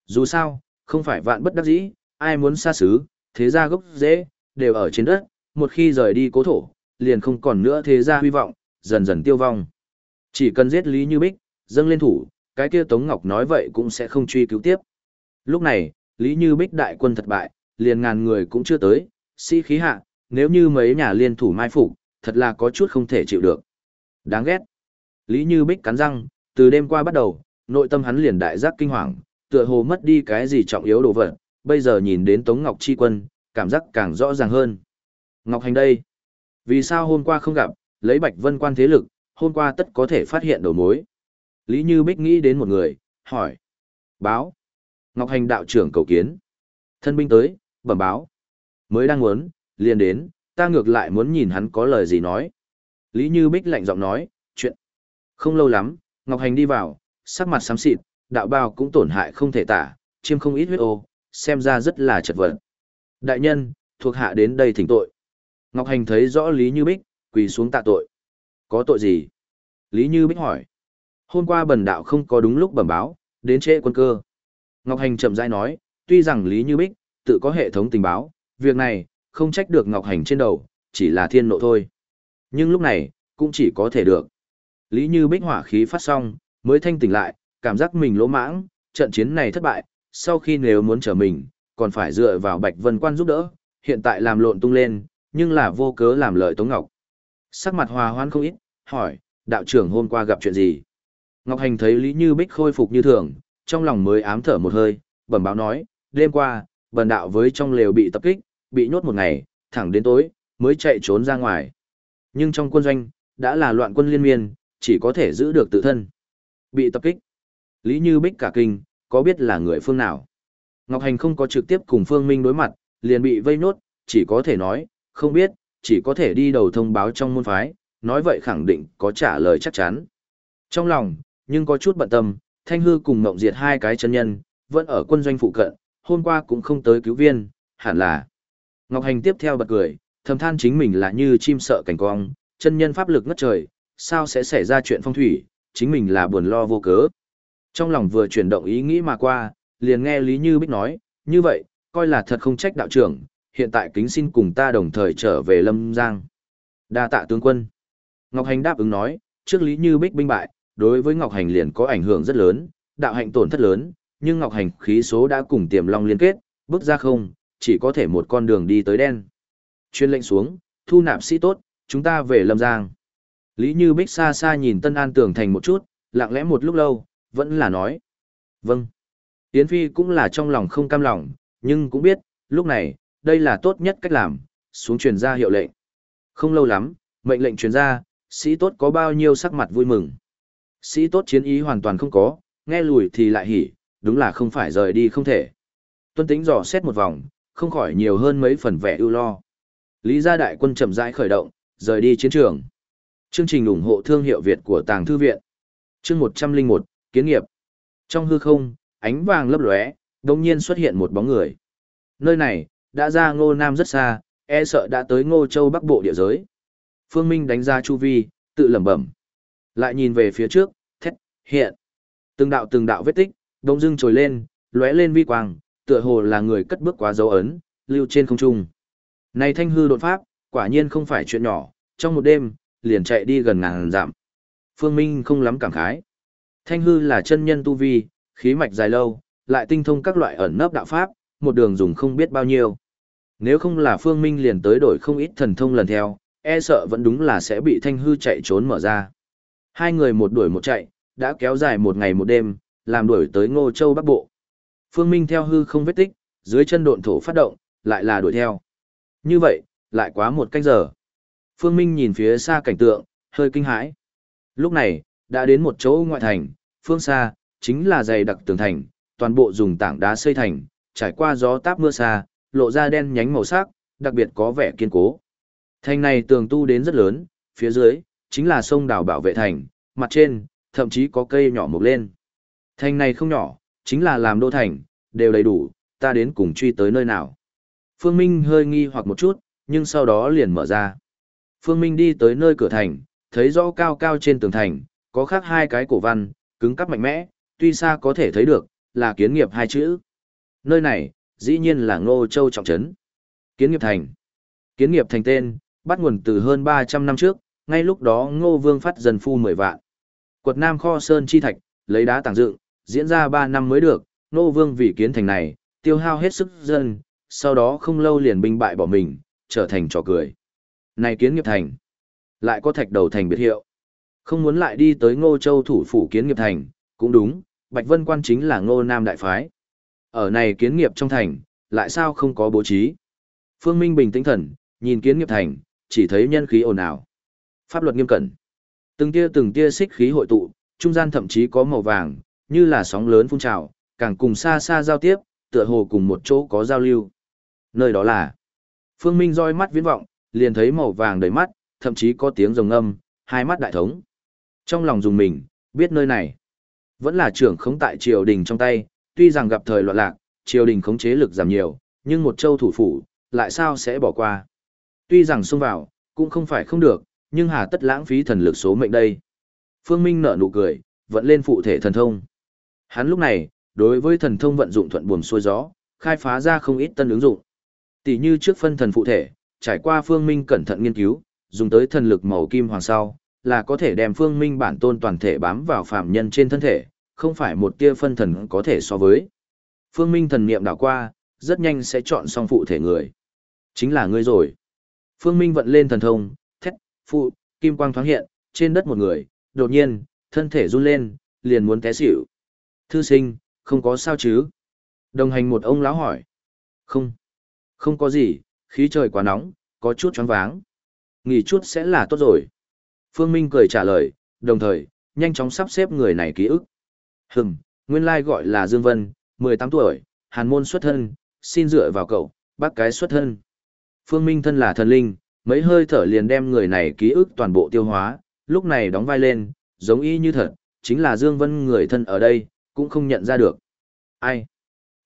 Dù sao, không phải vạn bất đắc dĩ, ai muốn xa xứ, thế gia gốc dễ, đều ở trên đất, một khi rời đi cố thổ, liền không còn nữa thế gia hy vọng, dần dần tiêu vong. Chỉ cần giết Lý Như Bích, dâng lên thủ, cái kia Tống Ngọc nói vậy cũng sẽ không truy cứu tiếp. Lúc này, Lý Như Bích đại quân thất bại, liền ngàn người cũng chưa tới, sĩ khí hạ, nếu như mấy nhà liên thủ mai phục, thật là có chút không thể chịu được. Đáng ghét. Lý Như Bích cắn răng, từ đêm qua bắt đầu, nội tâm hắn liền đại giác kinh hoàng, tựa hồ mất đi cái gì trọng yếu đồ vật, bây giờ nhìn đến Tống Ngọc Chi Quân, cảm giác càng rõ ràng hơn. Ngọc Hành đây, vì sao hôm qua không gặp, lấy Bạch Vân quan thế lực, hôm qua tất có thể phát hiện đầu mối. Lý Như Bích nghĩ đến một người, hỏi. Báo. Ngọc Hành đạo trưởng cầu kiến. Thân binh tới, bẩm báo. Mới đang muốn, liền đến, ta ngược lại muốn nhìn hắn có lời gì nói. Lý Như Bích lạnh giọng nói, chuyện. Không lâu lắm, Ngọc Hành đi vào, sắc mặt xám xịt, đạo bào cũng tổn hại không thể tả, chiêm không ít huyết ô, xem ra rất là chật vật. Đại nhân, thuộc hạ đến đây thỉnh tội. Ngọc Hành thấy rõ Lý Như Bích, quỳ xuống tạ tội. Có tội gì? Lý Như Bích hỏi. Hôm qua bần đạo không có đúng lúc bẩm báo, đến trễ quân cơ. Ngọc Hành chậm rãi nói, tuy rằng Lý Như Bích tự có hệ thống tình báo, việc này không trách được Ngọc Hành trên đầu, chỉ là thiên nộ thôi. Nhưng lúc này, cũng chỉ có thể được. Lý Như Bích hỏa khí phát xong, mới thanh tỉnh lại, cảm giác mình lỗ mãng, trận chiến này thất bại, sau khi nếu muốn trở mình, còn phải dựa vào Bạch Vân Quan giúp đỡ, hiện tại làm lộn tung lên, nhưng là vô cớ làm lợi Tống Ngọc. Sắc mặt hòa hoan không ít, hỏi, đạo trưởng hôm qua gặp chuyện gì? Ngọc Hành thấy Lý Như Bích khôi phục như thường, trong lòng mới ám thở một hơi, bẩm báo nói, đêm qua, bần đạo với trong lều bị tập kích, bị nhốt một ngày, thẳng đến tối, mới chạy trốn ra ngoài. Nhưng trong quân doanh, đã là loạn quân liên miên, chỉ có thể giữ được tự thân. Bị tập kích. Lý Như Bích cả kinh, có biết là người phương nào? Ngọc Hành không có trực tiếp cùng Phương Minh đối mặt, liền bị vây nốt, chỉ có thể nói, không biết, chỉ có thể đi đầu thông báo trong môn phái, nói vậy khẳng định có trả lời chắc chắn. Trong lòng, nhưng có chút bận tâm, Thanh Hư cùng Ngộng Diệt hai cái chân nhân, vẫn ở quân doanh phụ cận, hôm qua cũng không tới cứu viên, hẳn là. Ngọc Hành tiếp theo bật cười, thầm than chính mình là như chim sợ cảnh cong, chân nhân pháp lực ngất trời, sao sẽ xảy ra chuyện phong thủy, chính mình là buồn lo vô cớ. Trong lòng vừa chuyển động ý nghĩ mà qua, liền nghe Lý Như Bích nói, như vậy, coi là thật không trách đạo trưởng, hiện tại kính xin cùng ta đồng thời trở về Lâm Giang. đa tạ tướng quân. Ngọc Hành đáp ứng nói, trước Lý Như Bích binh bại, đối với Ngọc Hành liền có ảnh hưởng rất lớn, đạo hạnh tổn thất lớn, nhưng Ngọc Hành khí số đã cùng tiềm long liên kết, bước ra không, chỉ có thể một con đường đi tới đen. Chuyên lệnh xuống, thu nạp sĩ tốt, chúng ta về Lâm Giang. Lý Như Bích xa xa nhìn Tân An tường thành một chút, lặng lẽ một lúc lâu, vẫn là nói. Vâng. Yến Phi cũng là trong lòng không cam lòng, nhưng cũng biết, lúc này, đây là tốt nhất cách làm, xuống truyền ra hiệu lệnh. Không lâu lắm, mệnh lệnh truyền ra, sĩ tốt có bao nhiêu sắc mặt vui mừng. Sĩ tốt chiến ý hoàn toàn không có, nghe lùi thì lại hỉ, đúng là không phải rời đi không thể. Tuân tính dò xét một vòng, không khỏi nhiều hơn mấy phần vẻ ưu lo. Lý gia đại quân chậm rãi khởi động, rời đi chiến trường. Chương trình ủng hộ thương hiệu Việt của Tàng Thư Viện. Chương 101, Kiến nghiệp. Trong hư không, ánh vàng lấp lóe, đồng nhiên xuất hiện một bóng người. Nơi này, đã ra ngô nam rất xa, e sợ đã tới ngô châu bắc bộ địa giới. Phương Minh đánh ra chu vi, tự lẩm bẩm. Lại nhìn về phía trước, thét, hiện. Từng đạo từng đạo vết tích, đông dưng trồi lên, lóe lên vi quang, tựa hồ là người cất bước quá dấu ấn, lưu trên không trung. Này thanh hư đột pháp, quả nhiên không phải chuyện nhỏ, trong một đêm, liền chạy đi gần ngàn dặm. Phương Minh không lắm cảm khái. Thanh hư là chân nhân tu vi, khí mạch dài lâu, lại tinh thông các loại ẩn nấp đạo pháp, một đường dùng không biết bao nhiêu. Nếu không là Phương Minh liền tới đổi không ít thần thông lần theo, e sợ vẫn đúng là sẽ bị thanh hư chạy trốn mở ra. Hai người một đuổi một chạy, đã kéo dài một ngày một đêm, làm đuổi tới Ngô Châu Bắc Bộ. Phương Minh theo hư không vết tích, dưới chân độn thổ phát động, lại là đuổi theo. Như vậy, lại quá một canh giờ. Phương Minh nhìn phía xa cảnh tượng, hơi kinh hãi. Lúc này, đã đến một chỗ ngoại thành, phương xa, chính là dày đặc tường thành, toàn bộ dùng tảng đá xây thành, trải qua gió táp mưa xa, lộ ra đen nhánh màu sắc, đặc biệt có vẻ kiên cố. Thành này tường tu đến rất lớn, phía dưới, chính là sông đảo bảo vệ thành, mặt trên, thậm chí có cây nhỏ mục lên. Thành này không nhỏ, chính là làm đô thành, đều đầy đủ, ta đến cùng truy tới nơi nào. Phương Minh hơi nghi hoặc một chút, nhưng sau đó liền mở ra. Phương Minh đi tới nơi cửa thành, thấy rõ cao cao trên tường thành, có khắc hai cái cổ văn, cứng cắp mạnh mẽ, tuy xa có thể thấy được, là kiến nghiệp hai chữ. Nơi này, dĩ nhiên là Ngô Châu trọng trấn. Kiến nghiệp thành. Kiến nghiệp thành tên, bắt nguồn từ hơn 300 năm trước, ngay lúc đó Ngô Vương phát dân phu 10 vạn. Quật Nam kho sơn chi thạch, lấy đá tảng dựng, diễn ra 3 năm mới được, Ngô Vương vì kiến thành này, tiêu hao hết sức dân, sau đó không lâu liền binh bại bỏ mình, trở thành trò cười. Này kiến nghiệp thành, lại có thạch đầu thành biệt hiệu. Không muốn lại đi tới Ngô Châu thủ phủ kiến nghiệp thành, cũng đúng, Bạch Vân quan chính là Ngô Nam đại phái. Ở này kiến nghiệp trong thành, lại sao không có bố trí? Phương Minh bình tĩnh thần, nhìn kiến nghiệp thành, chỉ thấy nhân khí ồn ào. Pháp luật nghiêm cẩn. Từng tia từng tia xích khí hội tụ, trung gian thậm chí có màu vàng, như là sóng lớn phun trào, càng cùng xa xa giao tiếp, tựa hồ cùng một chỗ có giao lưu. Nơi đó là Phương Minh roi mắt viễn vọng, liền thấy màu vàng đầy mắt, thậm chí có tiếng rồng âm, hai mắt đại thống. Trong lòng dùng mình, biết nơi này vẫn là trưởng khống tại triều đình trong tay, tuy rằng gặp thời loạn lạc, triều đình khống chế lực giảm nhiều, nhưng một châu thủ phủ, lại sao sẽ bỏ qua. Tuy rằng xông vào, cũng không phải không được, nhưng hà tất lãng phí thần lực số mệnh đây. Phương Minh nở nụ cười, vẫn lên phụ thể thần thông. Hắn lúc này, đối với thần thông vận dụng thuận buồm xuôi gió, khai phá ra không ít tân ứng dụng. Tỷ như trước phân thần phụ thể, trải qua Phương Minh cẩn thận nghiên cứu, dùng tới thần lực màu kim hoàng sau, là có thể đem Phương Minh bản tôn toàn thể bám vào phạm nhân trên thân thể, không phải một tia phân thần có thể so với. Phương Minh thần niệm đảo qua, rất nhanh sẽ chọn xong phụ thể người. Chính là ngươi rồi. Phương Minh vận lên thần thông, thét, phụ, kim quang thoáng hiện, trên đất một người, đột nhiên, thân thể run lên, liền muốn té xỉu. Thư sinh, không có sao chứ? Đồng hành một ông lão hỏi. Không. Không có gì, khí trời quá nóng, có chút choáng váng. Nghỉ chút sẽ là tốt rồi. Phương Minh cười trả lời, đồng thời, nhanh chóng sắp xếp người này ký ức. Hừm, nguyên lai gọi là Dương Vân, 18 tuổi, hàn môn xuất thân, xin dựa vào cậu, bác cái xuất thân. Phương Minh thân là thần linh, mấy hơi thở liền đem người này ký ức toàn bộ tiêu hóa, lúc này đóng vai lên, giống y như thật, chính là Dương Vân người thân ở đây, cũng không nhận ra được. Ai?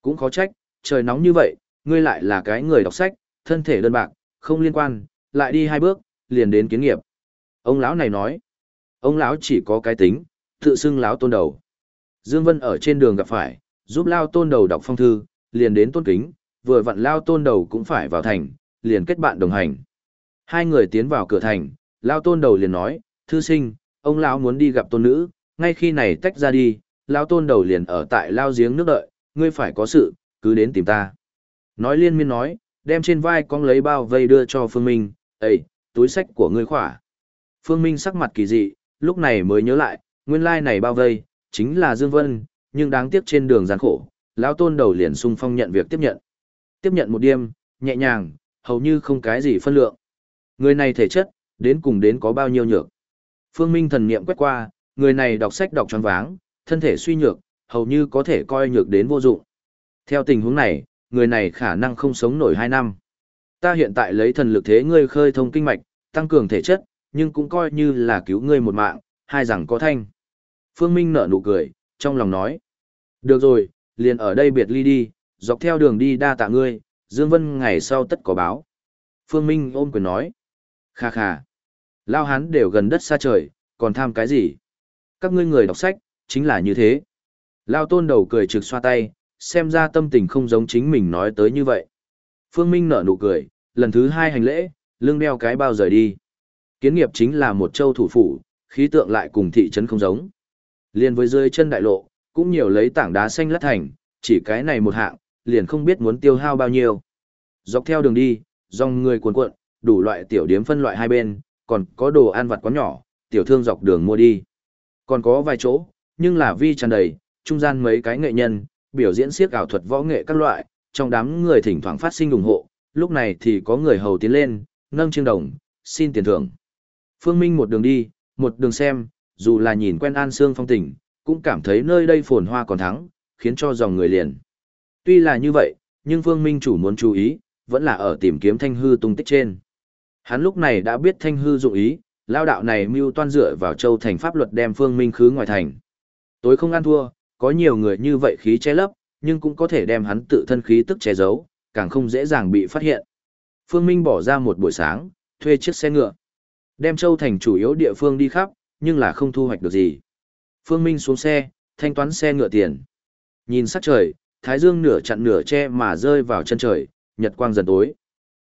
Cũng khó trách, trời nóng như vậy, ngươi lại là cái người đọc sách, thân thể đơn bạc, không liên quan, lại đi hai bước, liền đến kiến nghiệp. Ông lão này nói, ông lão chỉ có cái tính, tự xưng lão tôn đầu. Dương Vân ở trên đường gặp phải, giúp lao tôn đầu đọc phong thư, liền đến tôn kính, vừa vặn lao tôn đầu cũng phải vào thành, liền kết bạn đồng hành. Hai người tiến vào cửa thành, lao tôn đầu liền nói, thư sinh, ông lão muốn đi gặp tôn nữ, ngay khi này tách ra đi, lao tôn đầu liền ở tại lao giếng nước đợi, ngươi phải có sự, cứ đến tìm ta. Nói liên miên nói, đem trên vai con lấy bao vây đưa cho Phương Minh, Ê, túi sách của ngươi khỏa. Phương Minh sắc mặt kỳ dị, lúc này mới nhớ lại, nguyên lai này bao vây, chính là Dương Vân, nhưng đáng tiếc trên đường gian khổ, lão tôn đầu liền sung phong nhận việc tiếp nhận. Tiếp nhận một đêm, nhẹ nhàng, hầu như không cái gì phân lượng. Người này thể chất, đến cùng đến có bao nhiêu nhược. Phương Minh thần niệm quét qua, người này đọc sách đọc tròn váng, thân thể suy nhược, hầu như có thể coi nhược đến vô dụng. Theo tình huống này, người này khả năng không sống nổi 2 năm. Ta hiện tại lấy thần lực thế ngươi khơi thông kinh mạch, tăng cường thể chất, nhưng cũng coi như là cứu ngươi một mạng, hai rằng có thanh. Phương Minh nở nụ cười, trong lòng nói. Được rồi, liền ở đây biệt ly đi, dọc theo đường đi đa tạ ngươi, Dương Vân ngày sau tất có báo. Phương Minh ôm quyền nói. Kha kha. Lao hán đều gần đất xa trời, còn tham cái gì? Các ngươi người đọc sách, chính là như thế. Lao tôn đầu cười trực xoa tay, xem ra tâm tình không giống chính mình nói tới như vậy. Phương Minh nở nụ cười, lần thứ hai hành lễ, lưng đeo cái bao rời đi. Kiến nghiệp chính là một châu thủ phủ, khí tượng lại cùng thị trấn không giống. Liên với dưới chân đại lộ, cũng nhiều lấy tảng đá xanh lát thành, chỉ cái này một hạng, liền không biết muốn tiêu hao bao nhiêu. Dọc theo đường đi, dòng người cuồn cuộn, đủ loại tiểu điếm phân loại hai bên, còn có đồ ăn vặt quán nhỏ, tiểu thương dọc đường mua đi. Còn có vài chỗ, nhưng là vi tràn đầy, trung gian mấy cái nghệ nhân, biểu diễn siếc ảo thuật võ nghệ các loại, trong đám người thỉnh thoảng phát sinh ủng hộ, lúc này thì có người hầu tiến lên, nâng chiêng đồng, xin tiền thưởng. Phương Minh một đường đi, một đường xem, dù là nhìn quen An Sương phong tình, cũng cảm thấy nơi đây phồn hoa còn thắng, khiến cho dòng người liền. Tuy là như vậy, nhưng Phương Minh chủ muốn chú ý, vẫn là ở tìm kiếm thanh hư tung tích trên. Hắn lúc này đã biết thanh hư dụng ý, lao đạo này mưu toan dựa vào châu thành pháp luật đem Phương Minh khứ ngoài thành. Tối không ăn thua, có nhiều người như vậy khí che lấp, nhưng cũng có thể đem hắn tự thân khí tức che giấu, càng không dễ dàng bị phát hiện. Phương Minh bỏ ra một buổi sáng, thuê chiếc xe ngựa. Đem châu thành chủ yếu địa phương đi khắp, nhưng là không thu hoạch được gì. Phương Minh xuống xe, thanh toán xe ngựa tiền. Nhìn sắc trời, thái dương nửa chặn nửa che mà rơi vào chân trời, nhật quang dần tối.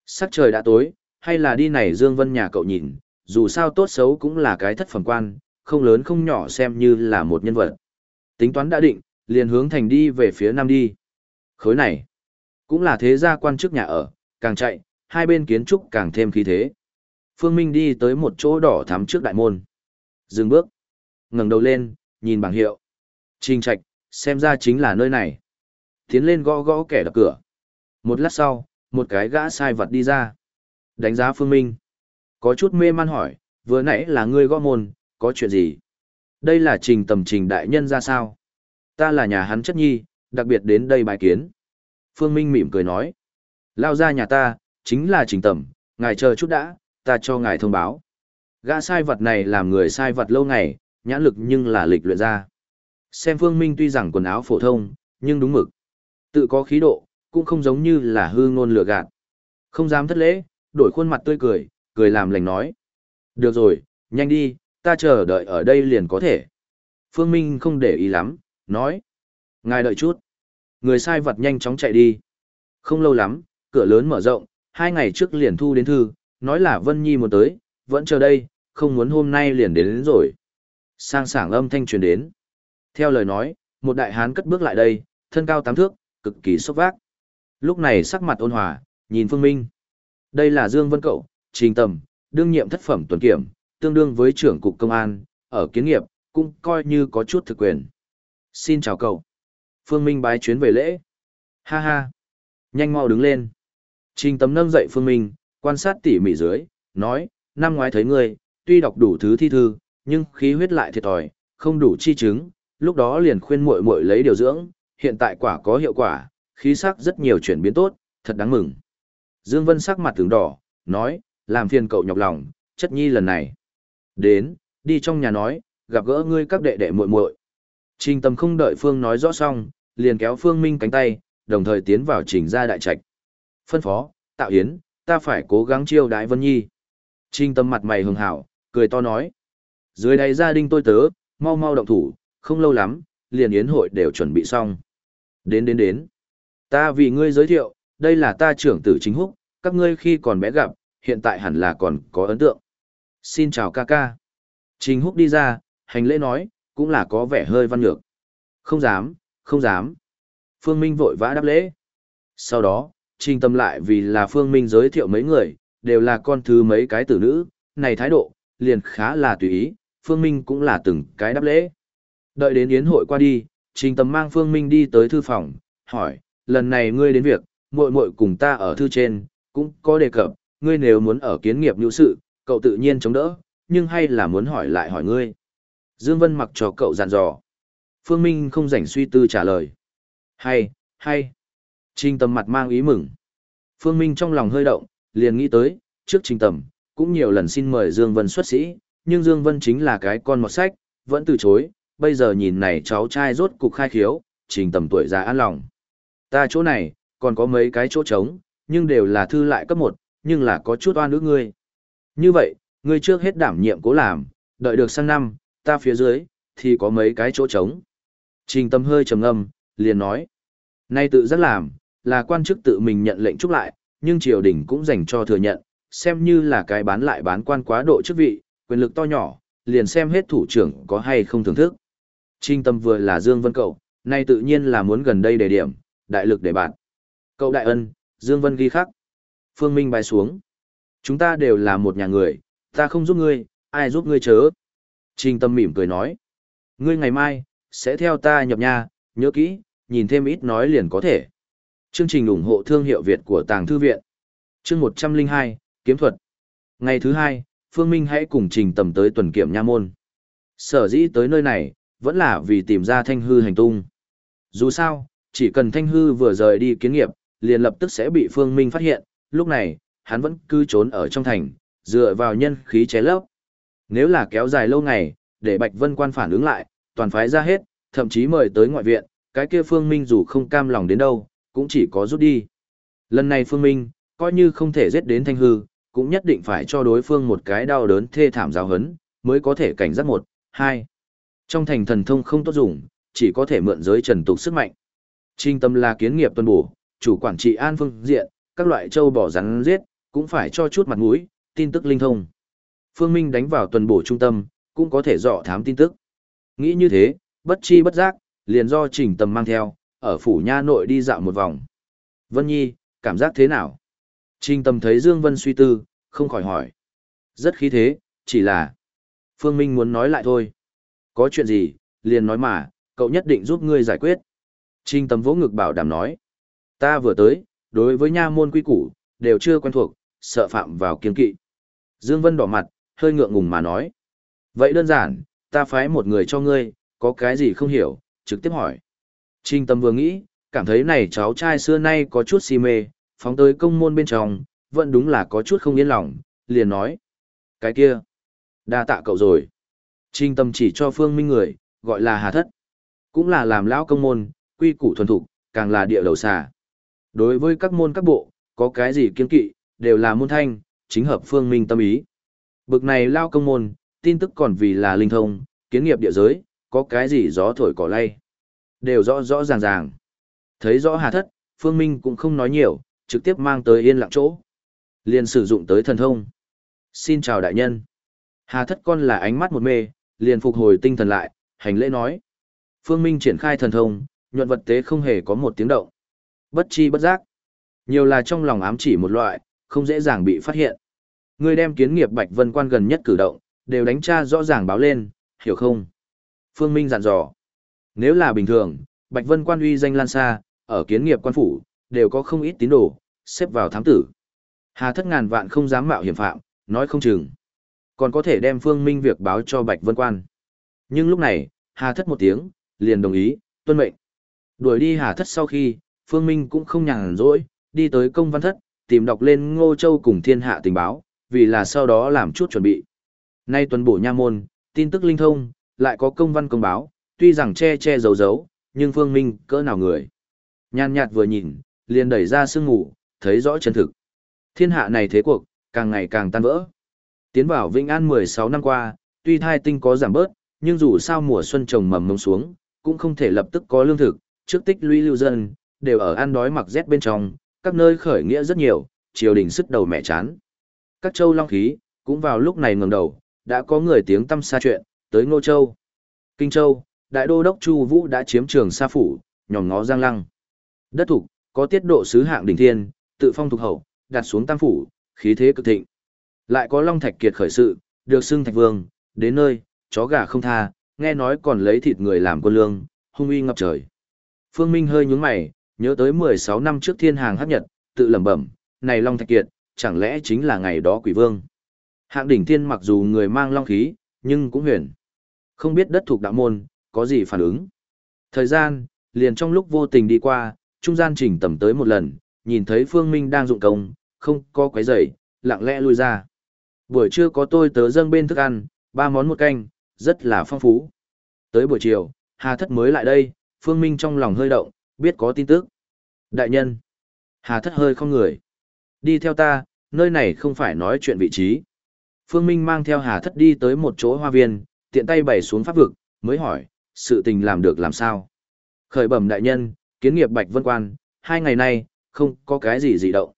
Sắc trời đã tối, hay là đi này Dương Vân nhà cậu nhìn, dù sao tốt xấu cũng là cái thất phẩm quan, không lớn không nhỏ xem như là một nhân vật. Tính toán đã định, liền hướng thành đi về phía nam đi. Khối này, cũng là thế gia quan chức nhà ở, càng chạy, hai bên kiến trúc càng thêm khí thế. Phương Minh đi tới một chỗ đỏ thắm trước đại môn. Dừng bước, ngẩng đầu lên, nhìn bảng hiệu. Trình trạch, xem ra chính là nơi này. Tiến lên gõ gõ kẻ đập cửa. Một lát sau, một cái gã sai vật đi ra. Đánh giá Phương Minh. Có chút mê man hỏi, vừa nãy là ngươi gõ môn, có chuyện gì? Đây là trình tầm trình đại nhân ra sao? Ta là nhà hắn chất nhi, đặc biệt đến đây bài kiến. Phương Minh mỉm cười nói. Lao ra nhà ta, chính là trình tầm, ngài chờ chút đã, ta cho ngài thông báo. Gã sai vật này làm người sai vật lâu ngày, nhãn lực nhưng là lịch luyện ra. Xem Phương Minh tuy rằng quần áo phổ thông, nhưng đúng mực. Tự có khí độ, cũng không giống như là hư ngôn lừa gạt. Không dám thất lễ, đổi khuôn mặt tươi cười, cười làm lành nói. Được rồi, nhanh đi, ta chờ đợi ở đây liền có thể. Phương Minh không để ý lắm, nói. Ngài đợi chút. Người sai vật nhanh chóng chạy đi. Không lâu lắm, cửa lớn mở rộng, hai ngày trước liền thu đến thư, nói là Vân Nhi muốn tới, vẫn chờ đây, không muốn hôm nay liền đến, đến rồi. Sang sảng âm thanh truyền đến. Theo lời nói, một đại hán cất bước lại đây, thân cao tám thước, cực kỳ sốc vác. Lúc này sắc mặt ôn hòa, nhìn Phương Minh. Đây là Dương Vân Cậu, Trình Tầm, đương nhiệm thất phẩm tuần kiểm, tương đương với trưởng cục công an, ở kiến nghiệp, cũng coi như có chút thực quyền. Xin chào cậu. Phương Minh bái chuyến về lễ. Ha ha. Nhanh mau đứng lên. Trình Tầm nâng dậy Phương Minh, quan sát tỉ mỉ dưới, nói, năm ngoái thấy ngươi, tuy đọc đủ thứ thi thư, nhưng khí huyết lại thiệt thòi, không đủ chi chứng, lúc đó liền khuyên muội muội lấy điều dưỡng, hiện tại quả có hiệu quả, khí sắc rất nhiều chuyển biến tốt, thật đáng mừng. Dương Vân sắc mặt tướng đỏ, nói, làm phiền cậu nhọc lòng, chất nhi lần này. Đến, đi trong nhà nói, gặp gỡ ngươi các đệ đệ muội muội. Trình Tâm không đợi Phương nói rõ xong, liền kéo Phương Minh cánh tay, đồng thời tiến vào trình ra đại trạch. Phân phó, tạo yến, ta phải cố gắng chiêu đãi Vân Nhi. Trình Tâm mặt mày hường hảo, cười to nói. Dưới đây gia đình tôi tớ, mau mau động thủ, không lâu lắm, liền yến hội đều chuẩn bị xong. Đến đến đến. Ta vì ngươi giới thiệu, đây là ta trưởng tử chính húc, các ngươi khi còn bé gặp, hiện tại hẳn là còn có ấn tượng. Xin chào ca ca. Trình húc đi ra, hành lễ nói, cũng là có vẻ hơi văn nhược. Không dám, không dám. Phương Minh vội vã đáp lễ. Sau đó, trình tâm lại vì là Phương Minh giới thiệu mấy người, đều là con thứ mấy cái tử nữ, này thái độ, liền khá là tùy ý, Phương Minh cũng là từng cái đáp lễ. Đợi đến yến hội qua đi, trình tâm mang Phương Minh đi tới thư phòng, hỏi, lần này ngươi đến việc, muội muội cùng ta ở thư trên, cũng có đề cập, ngươi nếu muốn ở kiến nghiệp nhu sự, cậu tự nhiên chống đỡ, nhưng hay là muốn hỏi lại hỏi ngươi. Dương Vân mặc cho cậu dặn dò. Phương Minh không rảnh suy tư trả lời. Hay, hay. Trình tầm mặt mang ý mừng. Phương Minh trong lòng hơi động, liền nghĩ tới, trước trình tầm, cũng nhiều lần xin mời Dương Vân xuất sĩ, nhưng Dương Vân chính là cái con một sách, vẫn từ chối, bây giờ nhìn này cháu trai rốt cục khai khiếu, trình tầm tuổi già an lòng. Ta chỗ này, còn có mấy cái chỗ trống, nhưng đều là thư lại cấp một, nhưng là có chút oan ước ngươi. Như vậy, ngươi trước hết đảm nhiệm cố làm, đợi được sang năm, ta phía dưới, thì có mấy cái chỗ trống. Trình tâm hơi trầm ngâm, liền nói. Nay tự giác làm, là quan chức tự mình nhận lệnh trúc lại, nhưng triều đình cũng dành cho thừa nhận, xem như là cái bán lại bán quan quá độ chức vị, quyền lực to nhỏ, liền xem hết thủ trưởng có hay không thưởng thức. Trinh tâm vừa là Dương Vân cậu, nay tự nhiên là muốn gần đây để điểm, đại lực để bạn. Cậu đại ân, Dương Vân ghi khắc. Phương Minh bài xuống. Chúng ta đều là một nhà người, ta không giúp ngươi, ai giúp ngươi chớ. Trình tâm mỉm cười nói. Ngươi ngày mai, sẽ theo ta nhập nhà, nhớ kỹ, nhìn thêm ít nói liền có thể. Chương trình ủng hộ thương hiệu Việt của Tàng Thư Viện. Chương 102, Kiếm thuật. Ngày thứ hai, Phương Minh hãy cùng Trình Tầm tới tuần kiểm nha môn. Sở dĩ tới nơi này, vẫn là vì tìm ra Thanh Hư hành tung. Dù sao, chỉ cần Thanh Hư vừa rời đi kiến nghiệp, liền lập tức sẽ bị Phương Minh phát hiện, lúc này, hắn vẫn cứ trốn ở trong thành, dựa vào nhân khí ché lấp. Nếu là kéo dài lâu ngày, để Bạch Vân Quan phản ứng lại, toàn phái ra hết, thậm chí mời tới ngoại viện, cái kia Phương Minh dù không cam lòng đến đâu, cũng chỉ có rút đi. Lần này Phương Minh, coi như không thể giết đến Thanh Hư, cũng nhất định phải cho đối phương một cái đau đớn thê thảm giáo hấn, mới có thể cảnh giác một, hai. Trong thành thần thông không tốt dùng, chỉ có thể mượn giới trần tục sức mạnh. Trinh tâm là kiến nghiệp tuân bổ, chủ quản trị an phương diện, các loại châu bỏ rắn giết, cũng phải cho chút mặt mũi, tin tức linh thông. Phương Minh đánh vào tuần bổ trung tâm, cũng có thể dọ thám tin tức. Nghĩ như thế, bất chi bất giác, liền do trình tầm mang theo, ở phủ nha nội đi dạo một vòng. Vân Nhi, cảm giác thế nào? Trình tầm thấy Dương Vân suy tư, không khỏi hỏi. Rất khí thế, chỉ là... Phương Minh muốn nói lại thôi. Có chuyện gì, liền nói mà, cậu nhất định giúp ngươi giải quyết. Trình tầm vỗ ngực bảo đảm nói. Ta vừa tới, đối với nha môn quy củ, đều chưa quen thuộc, sợ phạm vào kiên kỵ. Dương Vân đỏ mặt, hơi ngượng ngùng mà nói. Vậy đơn giản, ta phái một người cho ngươi, có cái gì không hiểu, trực tiếp hỏi. Trình tâm vừa nghĩ, cảm thấy này cháu trai xưa nay có chút si mê, phóng tới công môn bên trong, vẫn đúng là có chút không yên lòng, liền nói. Cái kia, đa tạ cậu rồi. Trình tâm chỉ cho phương minh người, gọi là hà thất. Cũng là làm lão công môn, quy củ thuần thục, càng là địa đầu xà. Đối với các môn các bộ, có cái gì kiên kỵ, đều là môn thanh, chính hợp phương minh tâm ý. Bực này lao công môn, tin tức còn vì là linh thông, kiến nghiệp địa giới, có cái gì gió thổi cỏ lay. Đều rõ rõ ràng ràng. Thấy rõ hà thất, phương minh cũng không nói nhiều, trực tiếp mang tới yên lặng chỗ. Liền sử dụng tới thần thông. Xin chào đại nhân. Hà thất con là ánh mắt một mê, liền phục hồi tinh thần lại, hành lễ nói. Phương Minh triển khai thần thông, nhuận vật tế không hề có một tiếng động. Bất chi bất giác. Nhiều là trong lòng ám chỉ một loại, không dễ dàng bị phát hiện. Ngươi đem kiến nghiệp Bạch Vân Quan gần nhất cử động, đều đánh tra rõ ràng báo lên, hiểu không? Phương Minh dặn dò. Nếu là bình thường, Bạch Vân Quan uy danh lan xa, ở kiến nghiệp quan phủ, đều có không ít tín đồ, xếp vào thám tử. Hà thất ngàn vạn không dám mạo hiểm phạm, nói không chừng. Còn có thể đem Phương Minh việc báo cho Bạch Vân Quan. Nhưng lúc này, Hà thất một tiếng, liền đồng ý, tuân mệnh. Đuổi đi Hà thất sau khi, Phương Minh cũng không nhàn rỗi, đi tới công văn thất, tìm đọc lên Ngô Châu cùng thiên hạ tình báo, vì là sau đó làm chút chuẩn bị. Nay tuần bổ nha môn, tin tức linh thông, lại có công văn công báo, tuy rằng che che giấu giấu, nhưng Phương Minh cỡ nào người. Nhàn nhạt vừa nhìn, liền đẩy ra sương ngủ, thấy rõ chân thực. Thiên hạ này thế cuộc, càng ngày càng tan vỡ. Tiến vào Vĩnh An 16 năm qua, tuy thai tinh có giảm bớt, nhưng dù sao mùa xuân trồng mầm mông xuống, cũng không thể lập tức có lương thực, trước tích lũy lưu dân, đều ở ăn đói mặc rét bên trong, các nơi khởi nghĩa rất nhiều, triều đình sức đầu mẹ chán. Các châu long khí, cũng vào lúc này ngẩng đầu, đã có người tiếng tâm xa chuyện, tới Ngô Châu. Kinh Châu, Đại Đô Đốc Chu Vũ đã chiếm trường Sa Phủ, nhòm ngó Giang Lăng. Đất thục, có tiết độ sứ hạng đỉnh thiên, tự phong thuộc hậu, đặt xuống tam phủ, khí thế cực thịnh. Lại có Long Thạch Kiệt khởi sự, được xưng Thạch Vương, đến nơi, chó gà không tha, nghe nói còn lấy thịt người làm quân lương, hung uy ngập trời. Phương Minh hơi nhướng mày, nhớ tới 16 năm trước thiên hàng hấp nhật, tự lẩm bẩm, này Long Thạch Kiệt, chẳng lẽ chính là ngày đó quỷ vương. Hạng đỉnh thiên mặc dù người mang long khí, nhưng cũng huyền. Không biết đất thuộc đạo môn, có gì phản ứng. Thời gian, liền trong lúc vô tình đi qua, trung gian chỉnh tầm tới một lần, nhìn thấy Phương Minh đang dụng công, không có quấy rầy, lặng lẽ lui ra. Buổi trưa có tôi tớ dâng bên thức ăn, ba món một canh, rất là phong phú. Tới buổi chiều, Hà Thất mới lại đây, Phương Minh trong lòng hơi động, biết có tin tức. Đại nhân. Hà Thất hơi không người. Đi theo ta, nơi này không phải nói chuyện vị trí. Phương Minh mang theo Hà Thất đi tới một chỗ hoa viên, tiện tay bày xuống pháp vực, mới hỏi, sự tình làm được làm sao? Khởi bẩm đại nhân, kiến nghiệp Bạch Vân Quan, hai ngày nay, không có cái gì dị động.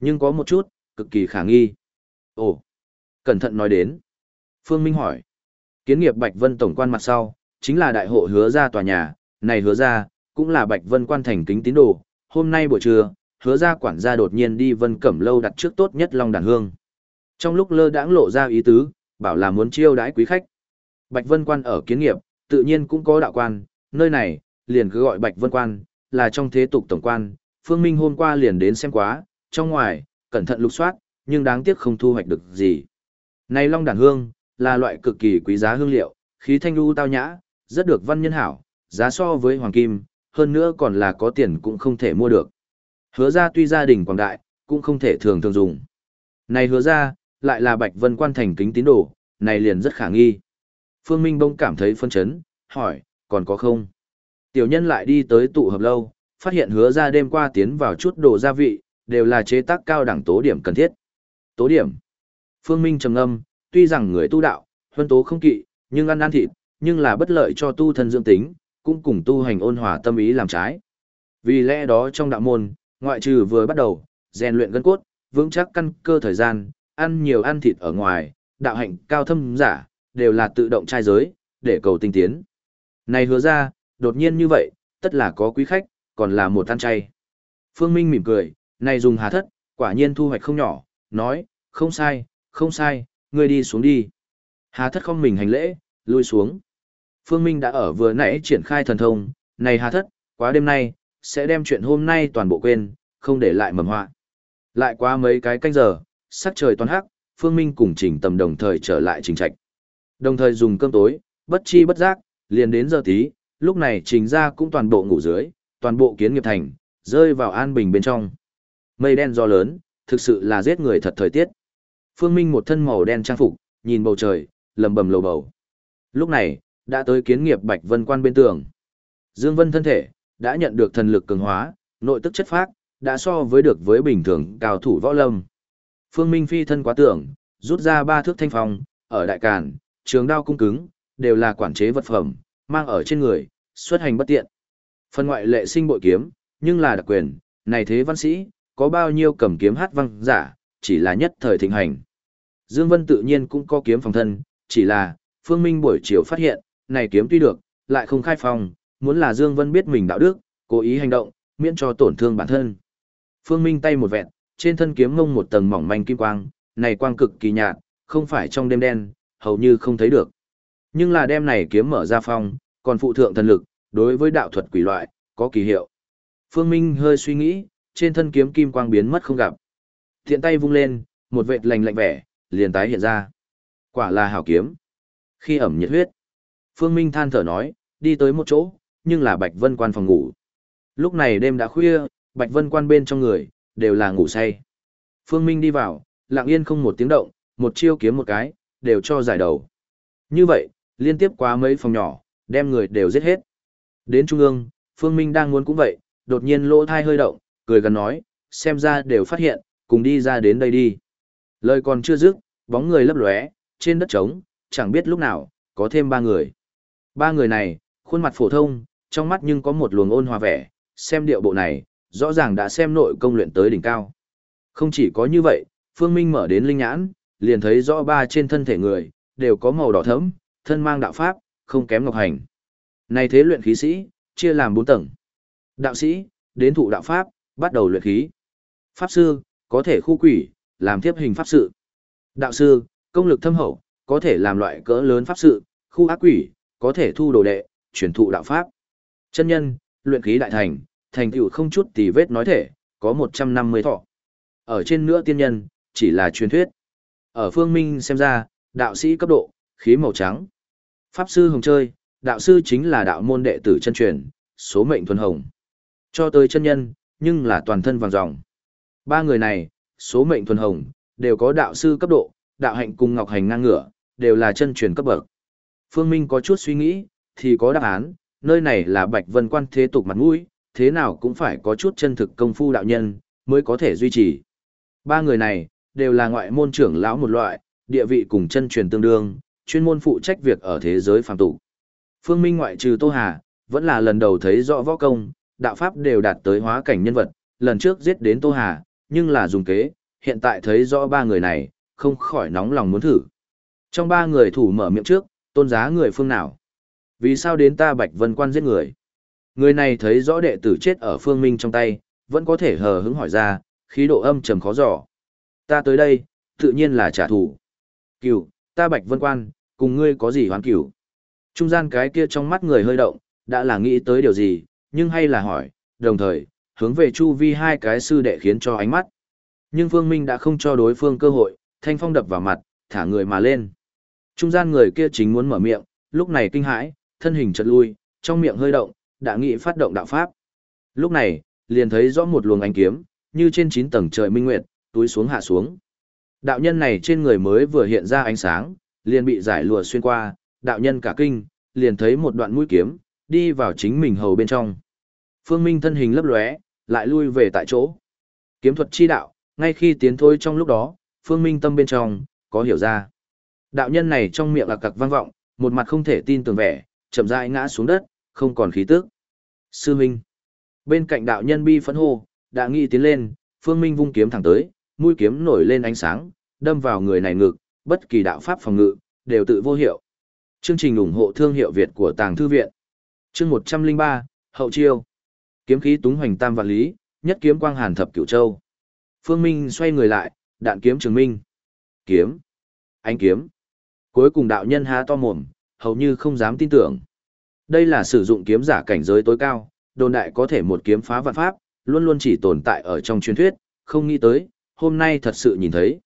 Nhưng có một chút, cực kỳ khả nghi. Ồ, cẩn thận nói đến. Phương Minh hỏi. Kiến nghiệp Bạch Vân tổng quan mặt sau, chính là đại hộ hứa ra tòa nhà, này hứa ra, cũng là Bạch Vân quan thành kính tín đồ. Hôm nay buổi trưa, hứa ra quản gia đột nhiên đi Vân Cẩm lâu đặt trước tốt nhất Long Đàn Hương. Trong lúc lơ đãng lộ ra ý tứ, bảo là muốn chiêu đãi quý khách. Bạch Vân quan ở kiến nghiệp, tự nhiên cũng có đạo quan, nơi này, liền cứ gọi Bạch Vân quan, là trong thế tục tổng quan. Phương Minh hôm qua liền đến xem quá, trong ngoài, cẩn thận lục soát, nhưng đáng tiếc không thu hoạch được gì. Này Long Đàn Hương, là loại cực kỳ quý giá hương liệu, khí thanh lưu tao nhã, rất được văn nhân hảo, giá so với hoàng kim, hơn nữa còn là có tiền cũng không thể mua được. Hứa ra tuy gia đình quảng đại, cũng không thể thường thường dùng. Này hứa ra, lại là Bạch Vân quan thành kính tín đồ, này liền rất khả nghi. Phương Minh bông cảm thấy phân chấn, hỏi, còn có không? Tiểu nhân lại đi tới tụ hợp lâu, phát hiện hứa ra đêm qua tiến vào chút đồ gia vị, đều là chế tác cao đẳng tố điểm cần thiết. Tố điểm. Phương Minh trầm ngâm, tuy rằng người tu đạo, huân tố không kỵ, nhưng ăn ăn thịt, nhưng là bất lợi cho tu thân dưỡng tính, cũng cùng tu hành ôn hòa tâm ý làm trái. Vì lẽ đó trong đạo môn, ngoại trừ vừa bắt đầu, rèn luyện gân cốt, vững chắc căn cơ thời gian, ăn nhiều ăn thịt ở ngoài, đạo hạnh cao thâm giả, đều là tự động trai giới, để cầu tinh tiến. Này hứa ra, đột nhiên như vậy, tất là có quý khách, còn là một ăn chay. Phương Minh mỉm cười, này dùng hà thất, quả nhiên thu hoạch không nhỏ, nói, không sai, không sai, ngươi đi xuống đi. Hà thất không mình hành lễ, lui xuống. Phương Minh đã ở vừa nãy triển khai thần thông, này hà thất, quá đêm nay, sẽ đem chuyện hôm nay toàn bộ quên, không để lại mầm họa. Lại qua mấy cái canh giờ, sắc trời toàn hắc, Phương Minh cùng Trình Tầm đồng thời trở lại trình trạch. Đồng thời dùng cơm tối, bất chi bất giác, liền đến giờ tí, lúc này Trình ra cũng toàn bộ ngủ dưới, toàn bộ kiến nghiệp thành, rơi vào an bình bên trong. Mây đen gió lớn, thực sự là giết người thật thời tiết. Phương Minh một thân màu đen trang phục, nhìn bầu trời, lầm bầm lầu bầu. Lúc này, đã tới kiến nghiệp Bạch Vân quan bên tường. Dương Vân thân thể, đã nhận được thần lực cường hóa, nội tức chất phác, đã so với được với bình thường cao thủ võ lâm. Phương Minh phi thân quá tưởng, rút ra ba thước thanh phong, ở đại càn, trường đao cung cứng, đều là quản chế vật phẩm, mang ở trên người, xuất hành bất tiện. Phần ngoại lệ sinh bội kiếm, nhưng là đặc quyền, này thế văn sĩ, có bao nhiêu cầm kiếm hát văng giả, chỉ là nhất thời thịnh hành. Dương Vân tự nhiên cũng có kiếm phòng thân, chỉ là, Phương Minh buổi chiều phát hiện, này kiếm tuy được, lại không khai phòng, muốn là Dương Vân biết mình đạo đức, cố ý hành động, miễn cho tổn thương bản thân. Phương Minh tay một vẹn, trên thân kiếm ngông một tầng mỏng manh kim quang, này quang cực kỳ nhạt, không phải trong đêm đen, hầu như không thấy được. Nhưng là đem này kiếm mở ra phong, còn phụ thượng thần lực, đối với đạo thuật quỷ loại, có kỳ hiệu. Phương Minh hơi suy nghĩ, trên thân kiếm kim quang biến mất không gặp. Thiện tay vung lên, một vệt lành lạnh vẻ, liền tái hiện ra. Quả là hảo kiếm. Khi ẩm nhiệt huyết, Phương Minh than thở nói, đi tới một chỗ, nhưng là Bạch Vân quan phòng ngủ. Lúc này đêm đã khuya, Bạch Vân quan bên trong người, đều là ngủ say. Phương Minh đi vào, lặng yên không một tiếng động, một chiêu kiếm một cái, đều cho giải đầu. Như vậy, liên tiếp qua mấy phòng nhỏ, đem người đều giết hết. Đến trung ương, Phương Minh đang muốn cũng vậy, đột nhiên lỗ thai hơi động, cười gần nói, xem ra đều phát hiện, cùng đi ra đến đây đi. Lời còn chưa dứt, bóng người lấp lóe, trên đất trống, chẳng biết lúc nào, có thêm ba người. Ba người này, khuôn mặt phổ thông, trong mắt nhưng có một luồng ôn hòa vẻ, xem điệu bộ này, rõ ràng đã xem nội công luyện tới đỉnh cao. Không chỉ có như vậy, Phương Minh mở đến linh nhãn, liền thấy rõ ba trên thân thể người, đều có màu đỏ thẫm, thân mang đạo pháp, không kém ngọc hành. Này thế luyện khí sĩ, chia làm bốn tầng. Đạo sĩ, đến thụ đạo pháp, bắt đầu luyện khí. Pháp sư, có thể khu quỷ, làm tiếp hình pháp sự. Đạo sư, công lực thâm hậu, có thể làm loại cỡ lớn pháp sự, khu ác quỷ, có thể thu đồ đệ, truyền thụ đạo pháp. Chân nhân, luyện khí đại thành, thành tựu không chút tì vết nói thể, có 150 thọ. Ở trên nữa tiên nhân, chỉ là truyền thuyết. Ở phương minh xem ra, đạo sĩ cấp độ, khí màu trắng. Pháp sư hồng chơi, đạo sư chính là đạo môn đệ tử chân truyền, số mệnh thuần hồng. Cho tới chân nhân, nhưng là toàn thân vàng ròng. Ba người này, số mệnh thuần hồng, đều có đạo sư cấp độ, đạo hạnh cùng ngọc hành ngang ngửa, đều là chân truyền cấp bậc. Phương Minh có chút suy nghĩ, thì có đáp án, nơi này là Bạch Vân quan thế tục mặt mũi, thế nào cũng phải có chút chân thực công phu đạo nhân, mới có thể duy trì. Ba người này, đều là ngoại môn trưởng lão một loại, địa vị cùng chân truyền tương đương, chuyên môn phụ trách việc ở thế giới phàm tục. Phương Minh ngoại trừ Tô Hà, vẫn là lần đầu thấy rõ võ công, đạo pháp đều đạt tới hóa cảnh nhân vật, lần trước giết đến Tô Hà, nhưng là dùng kế, hiện tại thấy rõ ba người này, không khỏi nóng lòng muốn thử. Trong ba người thủ mở miệng trước, tôn giá người phương nào? Vì sao đến ta Bạch Vân Quan giết người? Người này thấy rõ đệ tử chết ở phương minh trong tay, vẫn có thể hờ hững hỏi ra, khí độ âm trầm khó dò. Ta tới đây, tự nhiên là trả thù. Cửu, ta Bạch Vân Quan, cùng ngươi có gì hoán cửu? Trung gian cái kia trong mắt người hơi động, đã là nghĩ tới điều gì, nhưng hay là hỏi, đồng thời, hướng về chu vi hai cái sư đệ khiến cho ánh mắt. Nhưng Phương Minh đã không cho đối phương cơ hội, thanh phong đập vào mặt, thả người mà lên. Trung gian người kia chính muốn mở miệng, lúc này kinh hãi, thân hình chật lui, trong miệng hơi động, đã nghĩ phát động đạo pháp. Lúc này, liền thấy rõ một luồng ánh kiếm, như trên chín tầng trời minh nguyệt, túi xuống hạ xuống. Đạo nhân này trên người mới vừa hiện ra ánh sáng, liền bị giải lùa xuyên qua, đạo nhân cả kinh, liền thấy một đoạn mũi kiếm, đi vào chính mình hầu bên trong. Phương Minh thân hình lấp lóe, lại lui về tại chỗ. Kiếm thuật chi đạo, ngay khi tiến thôi trong lúc đó, Phương Minh tâm bên trong, có hiểu ra. Đạo nhân này trong miệng là cặc vang vọng, một mặt không thể tin tưởng vẻ, chậm rãi ngã xuống đất, không còn khí tức. Sư Minh. Bên cạnh đạo nhân bi phẫn hô, đã nghĩ tiến lên, Phương Minh vung kiếm thẳng tới, mũi kiếm nổi lên ánh sáng, đâm vào người này ngực, bất kỳ đạo pháp phòng ngự, đều tự vô hiệu. Chương trình ủng hộ thương hiệu Việt của Tàng Thư Viện. Chương 103, Hậu Chiêu. Kiếm khí túng hoành tam vạn lý, nhất kiếm quang hàn thập cửu châu. Phương Minh xoay người lại, đạn kiếm trường minh. Kiếm. Ánh kiếm. Cuối cùng đạo nhân há to mồm, hầu như không dám tin tưởng. Đây là sử dụng kiếm giả cảnh giới tối cao, đồn đại có thể một kiếm phá vạn pháp, luôn luôn chỉ tồn tại ở trong truyền thuyết, không nghĩ tới, hôm nay thật sự nhìn thấy.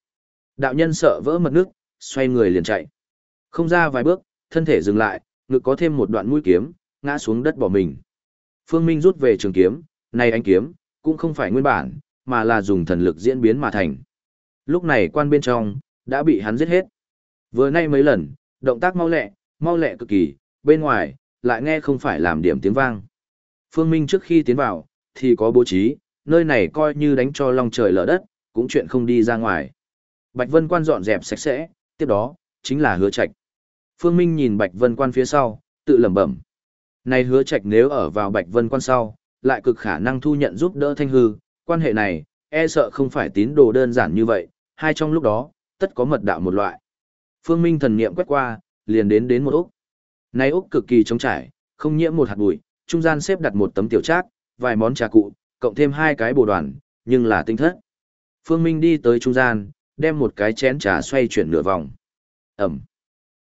Đạo nhân sợ vỡ mật nước, xoay người liền chạy. Không ra vài bước, thân thể dừng lại, ngực có thêm một đoạn mũi kiếm, ngã xuống đất bỏ mình. Phương Minh rút về trường kiếm, này anh kiếm, cũng không phải nguyên bản, mà là dùng thần lực diễn biến mà thành. Lúc này quan bên trong, đã bị hắn giết hết. Vừa nay mấy lần, động tác mau lẹ, mau lẹ cực kỳ, bên ngoài, lại nghe không phải làm điểm tiếng vang. Phương Minh trước khi tiến vào, thì có bố trí, nơi này coi như đánh cho long trời lở đất, cũng chuyện không đi ra ngoài. Bạch Vân Quan dọn dẹp sạch sẽ, tiếp đó, chính là hứa trạch. Phương Minh nhìn Bạch Vân Quan phía sau, tự lẩm bẩm. Này hứa trạch nếu ở vào Bạch Vân Quan sau, lại cực khả năng thu nhận giúp đỡ thanh hư, quan hệ này, e sợ không phải tín đồ đơn giản như vậy, hai trong lúc đó, tất có mật đạo một loại. Phương Minh thần niệm quét qua, liền đến đến một ốc. Này ốc cực kỳ trống trải, không nhiễm một hạt bụi, trung gian xếp đặt một tấm tiểu trác, vài món trà cụ, cộng thêm hai cái bồ đoàn, nhưng là tinh thất. Phương Minh đi tới trung gian, đem một cái chén trà xoay chuyển nửa vòng. Ẩm.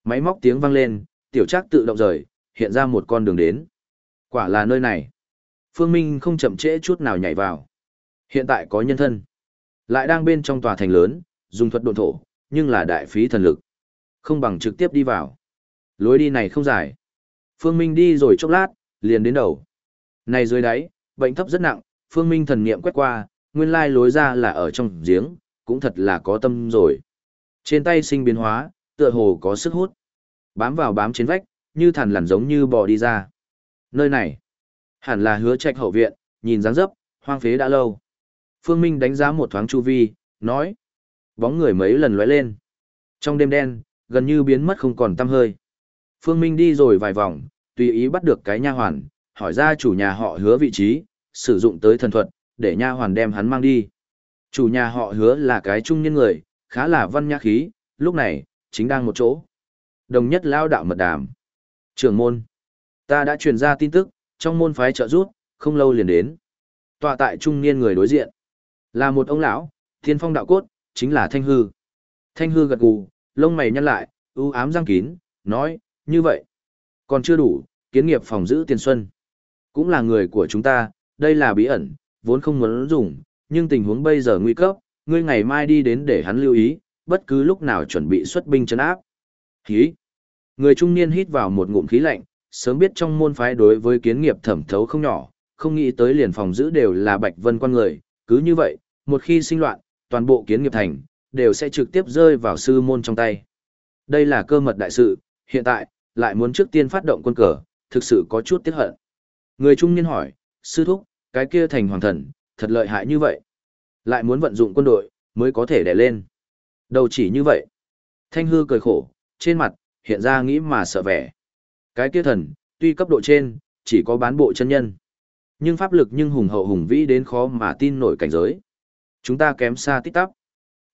Máy móc tiếng vang lên, tiểu trác tự động rời, hiện ra một con đường đến. Quả là nơi này. Phương Minh không chậm trễ chút nào nhảy vào. Hiện tại có nhân thân. Lại đang bên trong tòa thành lớn, dùng thuật độn thổ, nhưng là đại phí thần lực. Không bằng trực tiếp đi vào. Lối đi này không dài. Phương Minh đi rồi chốc lát, liền đến đầu. Này dưới đáy, bệnh thấp rất nặng, Phương Minh thần niệm quét qua, nguyên lai lối ra là ở trong giếng, cũng thật là có tâm rồi. Trên tay sinh biến hóa, tựa hồ có sức hút. Bám vào bám trên vách, như thằn lằn giống như bò đi ra. Nơi này, hẳn là hứa trạch hậu viện, nhìn dáng dấp, hoang phế đã lâu. Phương Minh đánh giá một thoáng chu vi, nói. Bóng người mấy lần lóe lên. Trong đêm đen, gần như biến mất không còn tăm hơi. Phương Minh đi rồi vài vòng, tùy ý bắt được cái nha hoàn, hỏi ra chủ nhà họ hứa vị trí, sử dụng tới thần thuật, để nha hoàn đem hắn mang đi. Chủ nhà họ hứa là cái trung nhân người, khá là văn nhã khí, lúc này, chính đang một chỗ. Đồng nhất lao đạo mật đàm. Trưởng môn. Ta đã truyền ra tin tức, trong môn phái trợ rút, không lâu liền đến. Tọa tại trung niên người đối diện. Là một ông lão, thiên phong đạo cốt, chính là Thanh Hư. Thanh Hư gật gù, lông mày nhăn lại, ưu ám răng kín, nói, như vậy. Còn chưa đủ, kiến nghiệp phòng giữ tiền xuân. Cũng là người của chúng ta, đây là bí ẩn, vốn không muốn dùng, nhưng tình huống bây giờ nguy cấp, ngươi ngày mai đi đến để hắn lưu ý, bất cứ lúc nào chuẩn bị xuất binh chấn áp. Hí! Người trung niên hít vào một ngụm khí lạnh, sớm biết trong môn phái đối với kiến nghiệp thẩm thấu không nhỏ, không nghĩ tới liền phòng giữ đều là bạch vân quan người, cứ như vậy, một khi sinh loạn, toàn bộ kiến nghiệp thành, đều sẽ trực tiếp rơi vào sư môn trong tay. Đây là cơ mật đại sự, hiện tại, lại muốn trước tiên phát động quân cờ, thực sự có chút tiếc hận. Người trung niên hỏi, sư thúc, cái kia thành hoàng thần, thật lợi hại như vậy. Lại muốn vận dụng quân đội, mới có thể đè lên. Đầu chỉ như vậy. Thanh hư cười khổ, trên mặt, hiện ra nghĩ mà sợ vẻ. Cái kia thần, tuy cấp độ trên, chỉ có bán bộ chân nhân. Nhưng pháp lực nhưng hùng hậu hùng vĩ đến khó mà tin nổi cảnh giới. Chúng ta kém xa tích tắp.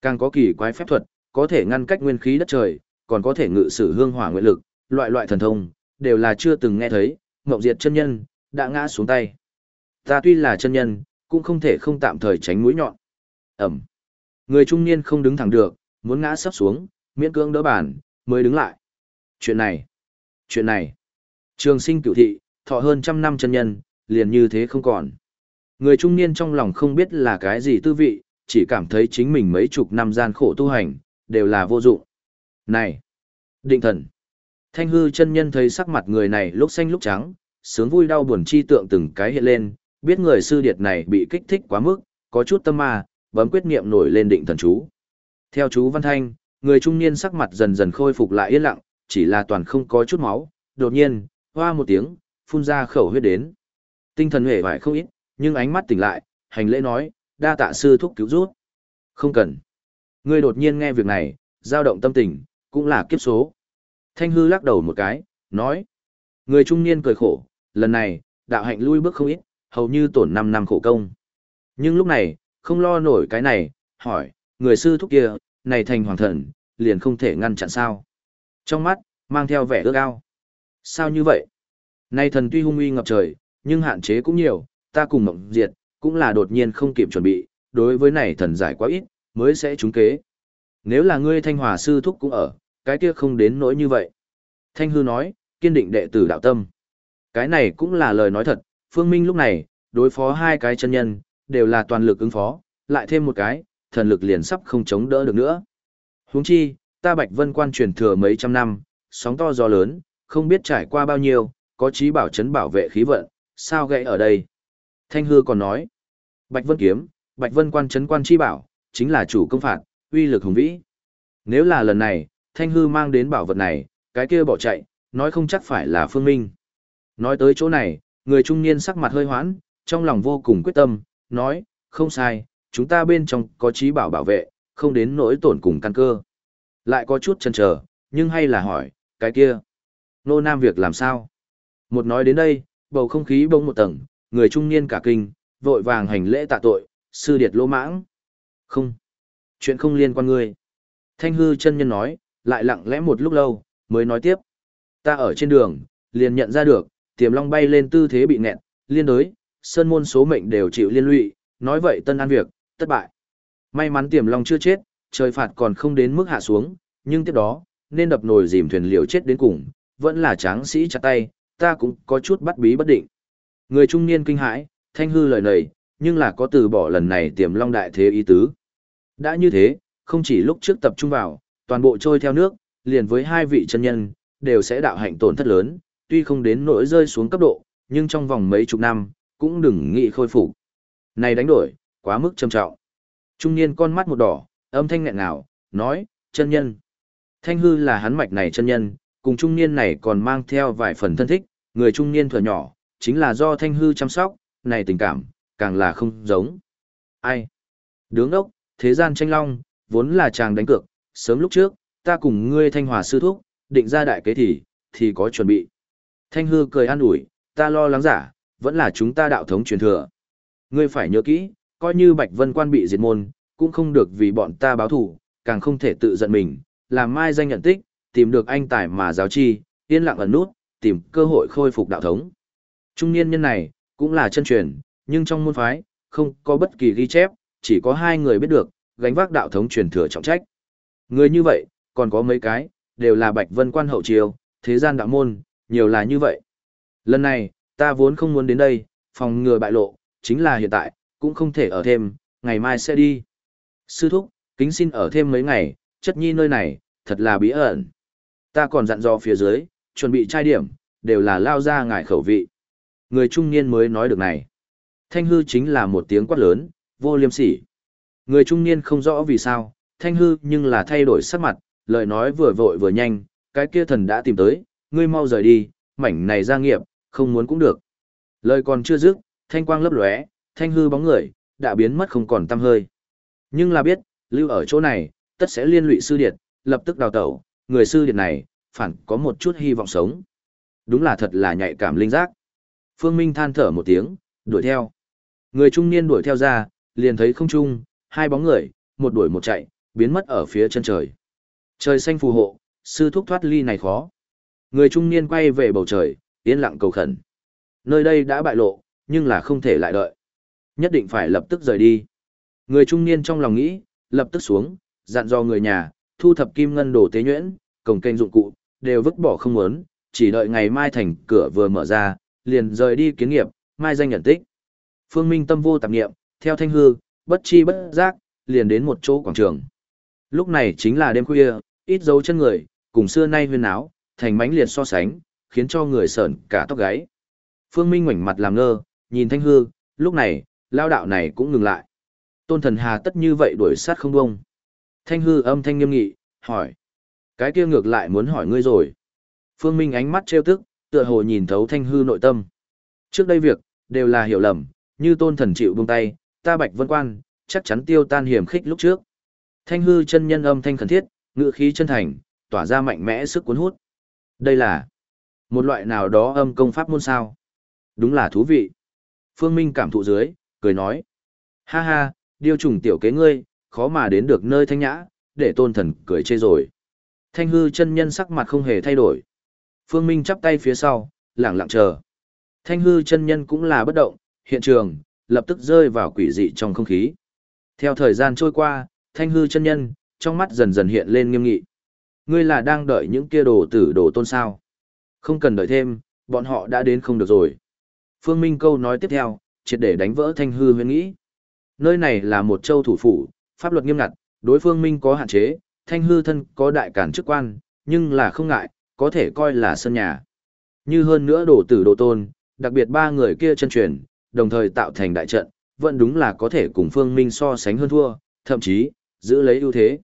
Càng có kỳ quái phép thuật, có thể ngăn cách nguyên khí đất trời, còn có thể ngự sử hương hỏa nguyện lực, loại loại thần thông, đều là chưa từng nghe thấy, Ngộng Diệt chân nhân đã ngã xuống tay. Ta tuy là chân nhân, cũng không thể không tạm thời tránh mũi nhọn. Ẩm. Người trung niên không đứng thẳng được, muốn ngã sắp xuống, miễn cưỡng đỡ bàn, mới đứng lại. Chuyện này, chuyện này. Trường sinh cửu thị, thọ hơn trăm năm chân nhân, liền như thế không còn. Người trung niên trong lòng không biết là cái gì tư vị, chỉ cảm thấy chính mình mấy chục năm gian khổ tu hành, đều là vô dụng. Này! Định thần! Thanh hư chân nhân thấy sắc mặt người này lúc xanh lúc trắng, sướng vui đau buồn chi tượng từng cái hiện lên, biết người sư điệt này bị kích thích quá mức, có chút tâm ma, bấm quyết niệm nổi lên định thần chú. Theo chú Văn Thanh, người trung niên sắc mặt dần dần khôi phục lại yên lặng, chỉ là toàn không có chút máu, đột nhiên, hoa một tiếng, phun ra khẩu huyết đến. Tinh thần hề vải không ít, nhưng ánh mắt tỉnh lại, hành lễ nói, đa tạ sư thúc cứu rút. Không cần. Ngươi đột nhiên nghe việc này, dao động tâm tình, cũng là kiếp số. Thanh hư lắc đầu một cái, nói. Người trung niên cười khổ, lần này, đạo hạnh lui bước không ít, hầu như tổn 5 năm khổ công. Nhưng lúc này, không lo nổi cái này, hỏi, người sư thúc kia, này thành hoàng thần, liền không thể ngăn chặn sao. Trong mắt, mang theo vẻ ước ao. Sao như vậy? Nay thần tuy hung uy ngập trời, nhưng hạn chế cũng nhiều, ta cùng mộng diệt, cũng là đột nhiên không kịp chuẩn bị, đối với này thần giải quá ít, mới sẽ trúng kế. Nếu là ngươi thanh hòa sư thúc cũng ở, cái kia không đến nỗi như vậy. Thanh hư nói, kiên định đệ tử đạo tâm. Cái này cũng là lời nói thật, Phương Minh lúc này, đối phó hai cái chân nhân, đều là toàn lực ứng phó, lại thêm một cái, thần lực liền sắp không chống đỡ được nữa. Huống chi, ta Bạch Vân quan truyền thừa mấy trăm năm, sóng to gió lớn, không biết trải qua bao nhiêu, có trí bảo chấn bảo vệ khí vận, sao gãy ở đây. Thanh hư còn nói, Bạch Vân kiếm, Bạch Vân quan chấn quan chi bảo, chính là chủ công phạt, uy lực hùng vĩ. Nếu là lần này, Thanh hư mang đến bảo vật này, cái kia bỏ chạy, nói không chắc phải là phương minh. Nói tới chỗ này, người trung niên sắc mặt hơi hoãn, trong lòng vô cùng quyết tâm, nói, không sai, chúng ta bên trong có trí bảo bảo vệ, không đến nỗi tổn cùng căn cơ. Lại có chút chần chờ, nhưng hay là hỏi, cái kia, nô nam việc làm sao? Một nói đến đây, bầu không khí bông một tầng, người trung niên cả kinh, vội vàng hành lễ tạ tội, sư điệt lỗ mãng. Không, chuyện không liên quan ngươi. Thanh hư chân nhân nói, lại lặng lẽ một lúc lâu, mới nói tiếp. Ta ở trên đường, liền nhận ra được, tiềm long bay lên tư thế bị nghẹn, liên đối, sơn môn số mệnh đều chịu liên lụy, nói vậy tân an việc, thất bại. May mắn tiềm long chưa chết, trời phạt còn không đến mức hạ xuống, nhưng tiếp đó, nên đập nồi dìm thuyền liều chết đến cùng, vẫn là tráng sĩ chặt tay, ta cũng có chút bắt bí bất định. Người trung niên kinh hãi, thanh hư lời này, nhưng là có từ bỏ lần này tiềm long đại thế ý tứ. Đã như thế, không chỉ lúc trước tập trung vào, toàn bộ trôi theo nước, liền với hai vị chân nhân, đều sẽ đạo hạnh tổn thất lớn, tuy không đến nỗi rơi xuống cấp độ, nhưng trong vòng mấy chục năm, cũng đừng nghĩ khôi phục. Này đánh đổi, quá mức trầm trọng. Trung niên con mắt một đỏ, âm thanh nghẹn ngào, nói, chân nhân. Thanh hư là hắn mạch này chân nhân, cùng trung niên này còn mang theo vài phần thân thích, người trung niên thừa nhỏ, chính là do thanh hư chăm sóc, này tình cảm, càng là không giống. Ai? Đứng ốc, thế gian tranh long, vốn là chàng đánh cược, sớm lúc trước, ta cùng ngươi thanh hòa sư thúc, định ra đại kế thì, thì có chuẩn bị. Thanh hư cười an ủi, ta lo lắng giả, vẫn là chúng ta đạo thống truyền thừa. Ngươi phải nhớ kỹ, coi như Bạch Vân Quan bị diệt môn, cũng không được vì bọn ta báo thủ, càng không thể tự giận mình, làm mai danh nhận tích, tìm được anh tài mà giáo chi, yên lặng ẩn nút, tìm cơ hội khôi phục đạo thống. Trung niên nhân này, cũng là chân truyền, nhưng trong môn phái, không có bất kỳ ghi chép, chỉ có hai người biết được, gánh vác đạo thống truyền thừa trọng trách. Người như vậy, còn có mấy cái, đều là Bạch Vân Quan hậu triều, thế gian đạo môn, nhiều là như vậy. Lần này, ta vốn không muốn đến đây, phòng ngừa bại lộ, chính là hiện tại, cũng không thể ở thêm, ngày mai sẽ đi. Sư thúc, kính xin ở thêm mấy ngày, chất nhi nơi này, thật là bí ẩn. Ta còn dặn dò phía dưới, chuẩn bị trai điểm, đều là lao ra ngải khẩu vị. Người trung niên mới nói được này. Thanh hư chính là một tiếng quát lớn, vô liêm sỉ. Người trung niên không rõ vì sao, thanh hư nhưng là thay đổi sắc mặt, lời nói vừa vội vừa nhanh, cái kia thần đã tìm tới, ngươi mau rời đi, mảnh này gia nghiệp, không muốn cũng được. Lời còn chưa dứt, thanh quang lấp lóe, thanh hư bóng người, đã biến mất không còn tăm hơi. Nhưng là biết, lưu ở chỗ này, tất sẽ liên lụy sư điệt, lập tức đào tẩu, người sư điệt này, phản có một chút hy vọng sống. Đúng là thật là nhạy cảm linh giác. Phương Minh than thở một tiếng, đuổi theo. Người trung niên đuổi theo ra, liền thấy không trung, hai bóng người, một đuổi một chạy, biến mất ở phía chân trời. Trời xanh phù hộ, sư thúc thoát ly này khó. Người trung niên quay về bầu trời, yên lặng cầu khẩn. Nơi đây đã bại lộ, nhưng là không thể lại đợi. Nhất định phải lập tức rời đi. Người trung niên trong lòng nghĩ, lập tức xuống, dặn dò người nhà, thu thập kim ngân đồ tế nhuyễn, cổng kênh dụng cụ, đều vứt bỏ không muốn, chỉ đợi ngày mai thành cửa vừa mở ra, liền rời đi kiến nghiệp, mai danh nhận tích. Phương Minh tâm vô tạp nghiệm, theo thanh hư, bất chi bất giác, liền đến một chỗ quảng trường. Lúc này chính là đêm khuya, ít dấu chân người, cùng xưa nay huyên áo, thành mánh liệt so sánh, khiến cho người sợn cả tóc gáy. Phương Minh ngoảnh mặt làm ngơ, nhìn thanh hư, lúc này, lao đạo này cũng ngừng lại. Tôn thần hà tất như vậy đuổi sát không bông. Thanh hư âm thanh nghiêm nghị, hỏi. Cái kia ngược lại muốn hỏi ngươi rồi. Phương Minh ánh mắt trêu tức, tựa hồ nhìn thấu thanh hư nội tâm. Trước đây việc, đều là hiểu lầm, như tôn thần chịu buông tay, ta bạch vân quan, chắc chắn tiêu tan hiểm khích lúc trước. Thanh hư chân nhân âm thanh khẩn thiết, ngựa khí chân thành, tỏa ra mạnh mẽ sức cuốn hút. Đây là một loại nào đó âm công pháp môn sao. Đúng là thú vị. Phương Minh cảm thụ dưới, cười nói. Ha ha, điêu trùng tiểu kế ngươi, khó mà đến được nơi thanh nhã, để tôn thần cười chê rồi. Thanh hư chân nhân sắc mặt không hề thay đổi. Phương Minh chắp tay phía sau, lặng lặng chờ. Thanh hư chân nhân cũng là bất động, hiện trường, lập tức rơi vào quỷ dị trong không khí. Theo thời gian trôi qua, thanh hư chân nhân, trong mắt dần dần hiện lên nghiêm nghị. Ngươi là đang đợi những kia đồ tử đồ tôn sao. Không cần đợi thêm, bọn họ đã đến không được rồi. Phương Minh câu nói tiếp theo, triệt để đánh vỡ thanh hư huyên nghĩ. Nơi này là một châu thủ phủ, pháp luật nghiêm ngặt, đối phương Minh có hạn chế, thanh hư thân có đại cản chức quan, nhưng là không ngại, có thể coi là sân nhà. Như hơn nữa đồ tử đồ tôn, đặc biệt ba người kia chân truyền, đồng thời tạo thành đại trận, vẫn đúng là có thể cùng Phương Minh so sánh hơn thua, thậm chí, giữ lấy ưu thế.